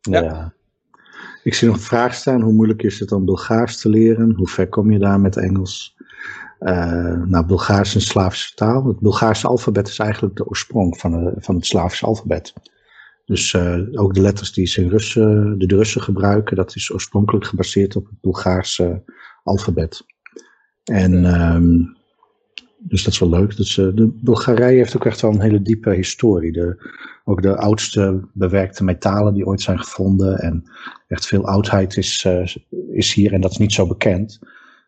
Ja. Ik zie nog een vraag staan. Hoe moeilijk is het om Bulgaars te leren? Hoe ver kom je daar met Engels? Uh, nou, Bulgaars is een Slavische taal. Het Bulgaarse alfabet is eigenlijk de oorsprong van, van het Slavische alfabet. Dus uh, ook de letters die ze in Russen, de Russen gebruiken, dat is oorspronkelijk gebaseerd op het Bulgaarse alfabet. En um, dus dat is wel leuk. Dus, uh, de Bulgarije heeft ook echt wel een hele diepe historie. De, ook de oudste bewerkte metalen die ooit zijn gevonden. En echt veel oudheid is, uh, is hier en dat is niet zo bekend.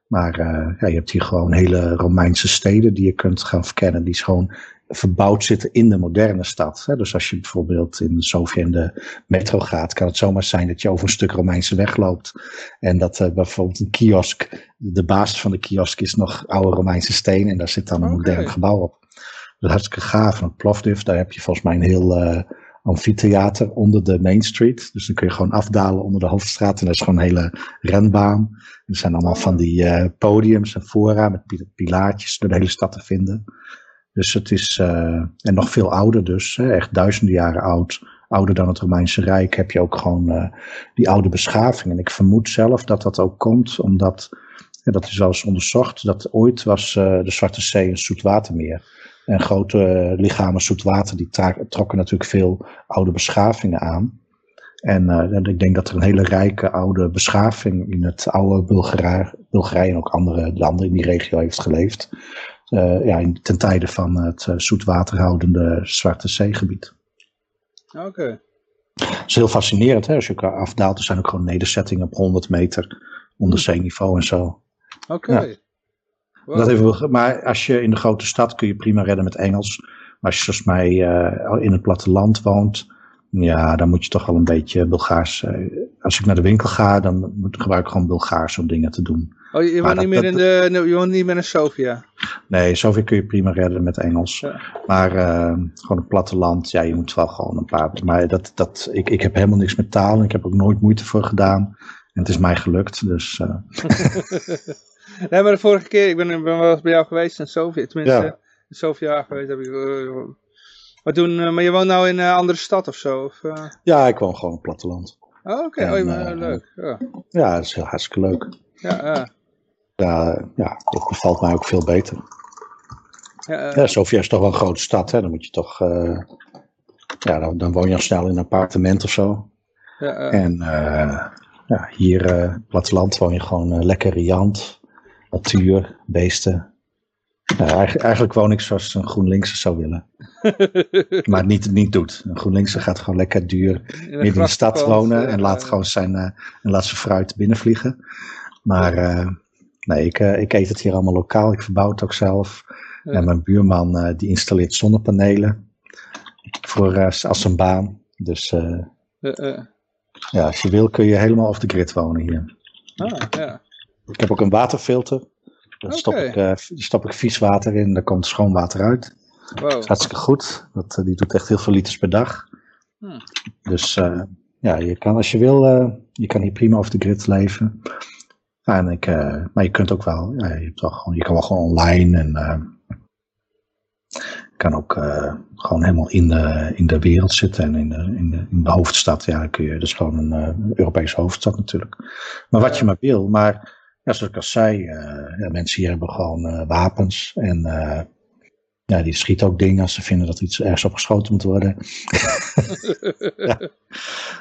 Maar uh, ja, je hebt hier gewoon hele Romeinse steden die je kunt gaan verkennen. Die gewoon verbouwd zitten in de moderne stad. Dus als je bijvoorbeeld in Sofia in de metro gaat, kan het zomaar zijn dat je over een stuk Romeinse weg loopt. En dat uh, bijvoorbeeld een kiosk, de basis van de kiosk is nog oude Romeinse steen en daar zit dan een okay. modern gebouw op. Dat is hartstikke gaaf. En Plovdiv, daar heb je volgens mij een heel uh, amfitheater onder de Main Street. Dus dan kun je gewoon afdalen onder de hoofdstraat en dat is gewoon een hele renbaan. Er zijn allemaal van die uh, podiums en fora met pilaartjes door de hele stad te vinden. Dus het is, uh, en nog veel ouder dus, echt duizenden jaren oud, ouder dan het Romeinse Rijk, heb je ook gewoon uh, die oude beschaving. En ik vermoed zelf dat dat ook komt omdat, ja, dat is wel eens onderzocht, dat ooit was uh, de Zwarte Zee een zoetwatermeer. En grote lichamen zoetwater, die trokken natuurlijk veel oude beschavingen aan. En ik denk dat er een hele rijke oude beschaving in het oude Bulgarije en ook andere landen in die regio heeft geleefd. Uh, ja, in, ten tijde van het uh, zoetwaterhoudende Zwarte Zeegebied. Oké. Okay. Het is heel fascinerend, hè? als je afdaalt. Er zijn ook gewoon nederzettingen op 100 meter onder zeeniveau en zo. Oké. Okay. Ja. Wow. Dat even, maar als je in de grote stad kun je prima redden met Engels. Maar als je zoals mij uh, in het platteland woont, ja, dan moet je toch wel een beetje Bulgaars. als ik naar de winkel ga, dan moet, gebruik ik gewoon Bulgaars om dingen te doen. Oh, je woont niet meer in de, je woont niet meer in Sofia? Nee, Sofia kun je prima redden met Engels. Ja. Maar uh, gewoon het platteland, ja, je moet wel gewoon een paar... Maar dat, dat, ik, ik heb helemaal niks met taal en ik heb ook nooit moeite voor gedaan. En het is mij gelukt, dus... Uh... nee, maar de vorige keer, ik ben, ben wel eens bij jou geweest in Sofia. Tenminste, ja. in Sofia geweest heb ik... Uh, maar, toen, maar je woont nou in een andere stad of zo? Of, Ja, ik woon gewoon op platteland. Oh, oké, okay. oh, leuk. Ja. ja, dat is heel hartstikke leuk. Ja, ja ja, ja, dat bevalt mij ook veel beter. Ja, uh, ja, Sofia is toch wel een grote stad, hè? Dan moet je toch, uh, ja, dan, dan, woon je al snel in een appartement of zo. Ja, uh, en ja, hier, uh, platteland, woon je gewoon lekker riant, natuur, beesten. eigenlijk, eigenlijk woon ik zoals een GroenLinkse zou willen. maar het niet, niet doet. Een GroenLinkse gaat gewoon lekker duur midden in de stad wonen en laat gewoon zijn, en laat zijn fruit binnenvliegen. Maar Nee, ik, uh, ik eet het hier allemaal lokaal. Ik verbouw het ook zelf. Ja. En mijn buurman uh, die installeert zonnepanelen voor, uh, als een baan. Dus ja, als je wil kun je helemaal off the grid wonen hier. Ah, ja. Ik heb ook een waterfilter. Daar stop, ik, stop ik vies water in, daar komt schoon water uit. Wow. Dat is hartstikke goed. Dat, die doet echt heel veel liters per dag. Hmm. Dus ja, je kan als je wil, je kan hier prima off the grid leven. En ik, uh, maar je kunt ook wel, ja, je, hebt wel gewoon, je kan wel gewoon online en uh, kan ook uh, gewoon helemaal in de, in de wereld zitten en in de, in de, in de hoofdstad. Ja, kun je, dat is gewoon een Europese hoofdstad natuurlijk. Maar wat je maar wil, maar ja, zoals ik al zei, ja, mensen hier hebben gewoon wapens en ja, die schieten ook dingen als ze vinden dat iets ergens opgeschoten moet worden. ja.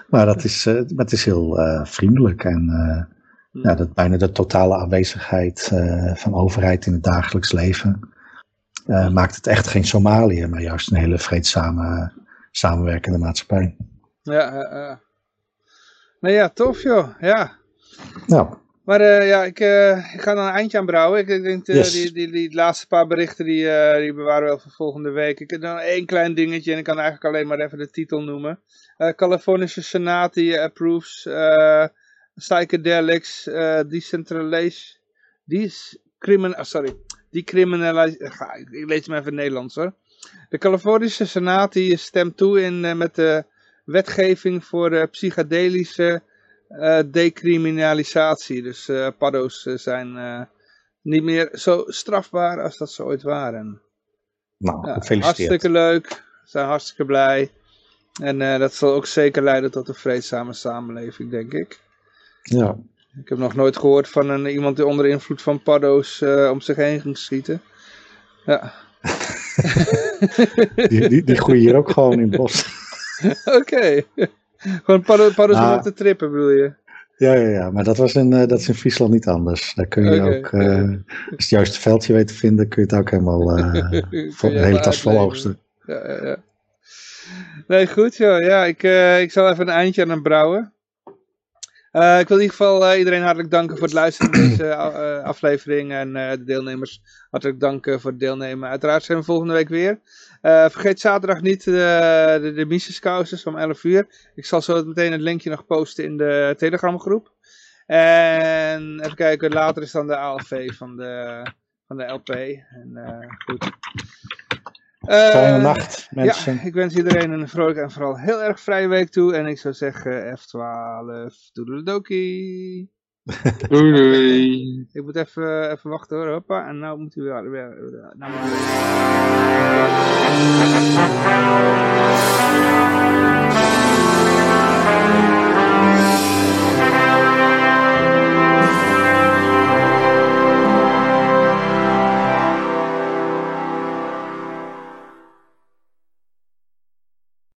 Maar dat is, maar het is heel vriendelijk en ja, dat bijna de totale aanwezigheid uh, van overheid in het dagelijks leven uh, maakt het echt geen Somalië, maar juist een hele vreedzame, samenwerkende maatschappij. Ja, uh, nee, ja, tof joh, ja. Nou. Maar ja, ik, ik ga er een eindje aan brouwen. Ik, ik denk yes. die, die, die, laatste paar berichten die, die bewaren we voor volgende week. Ik heb nog één klein dingetje en ik kan eigenlijk alleen maar even de titel noemen. Californische Senaat die approves psychedelics, uh, decentralization, discrimin, oh, sorry, decriminalize, ik lees hem even in Nederlands hoor. De Californische Senaat die stemt toe in, uh, met de wetgeving voor uh, psychedelische decriminalisatie. Dus paddo's zijn niet meer zo strafbaar als dat ze ooit waren. Nou, ja, hartstikke leuk, zijn hartstikke blij. En dat zal ook zeker leiden tot een vreedzame samenleving, denk ik. Ja. Ik heb nog nooit gehoord van een, iemand die onder invloed van paddo's uh, om zich heen ging schieten. Ja. die, die, die groeien hier ook gewoon in het bos. Oké. Okay. Gewoon paddo's, paddo's nou, om te trippen bedoel je? Ja, ja, ja, maar dat, was in, uh, dat is in Friesland niet anders. Daar kun je ook, uh, als je het juiste veldje weet te vinden, kun je het ook helemaal uh, de hele tas vol oogsten. Ja, ja, ja. Nee, goed joh. Ja, ik, ik zal even een eindje aan hem brouwen. Uh, ik wil in ieder geval uh, iedereen hartelijk danken voor het luisteren naar deze uh, aflevering. En de deelnemers hartelijk danken voor het deelnemen. Uiteraard zijn we volgende week weer. vergeet zaterdag niet de, de, de Mises om 11 uur. Ik zal zo meteen het linkje nog posten in de Telegram groep. En even kijken, later is dan de ALV van de, van de LP. En goed. Fijne ehm, nacht, mensen. Ja, ik wens iedereen een vrolijke en vooral heel erg vrije week toe. En ik zou zeggen F12, doedeldoki. doei. Ik moet even, even wachten hoor, hoppa. En nou moet u weer... weer, nou weer.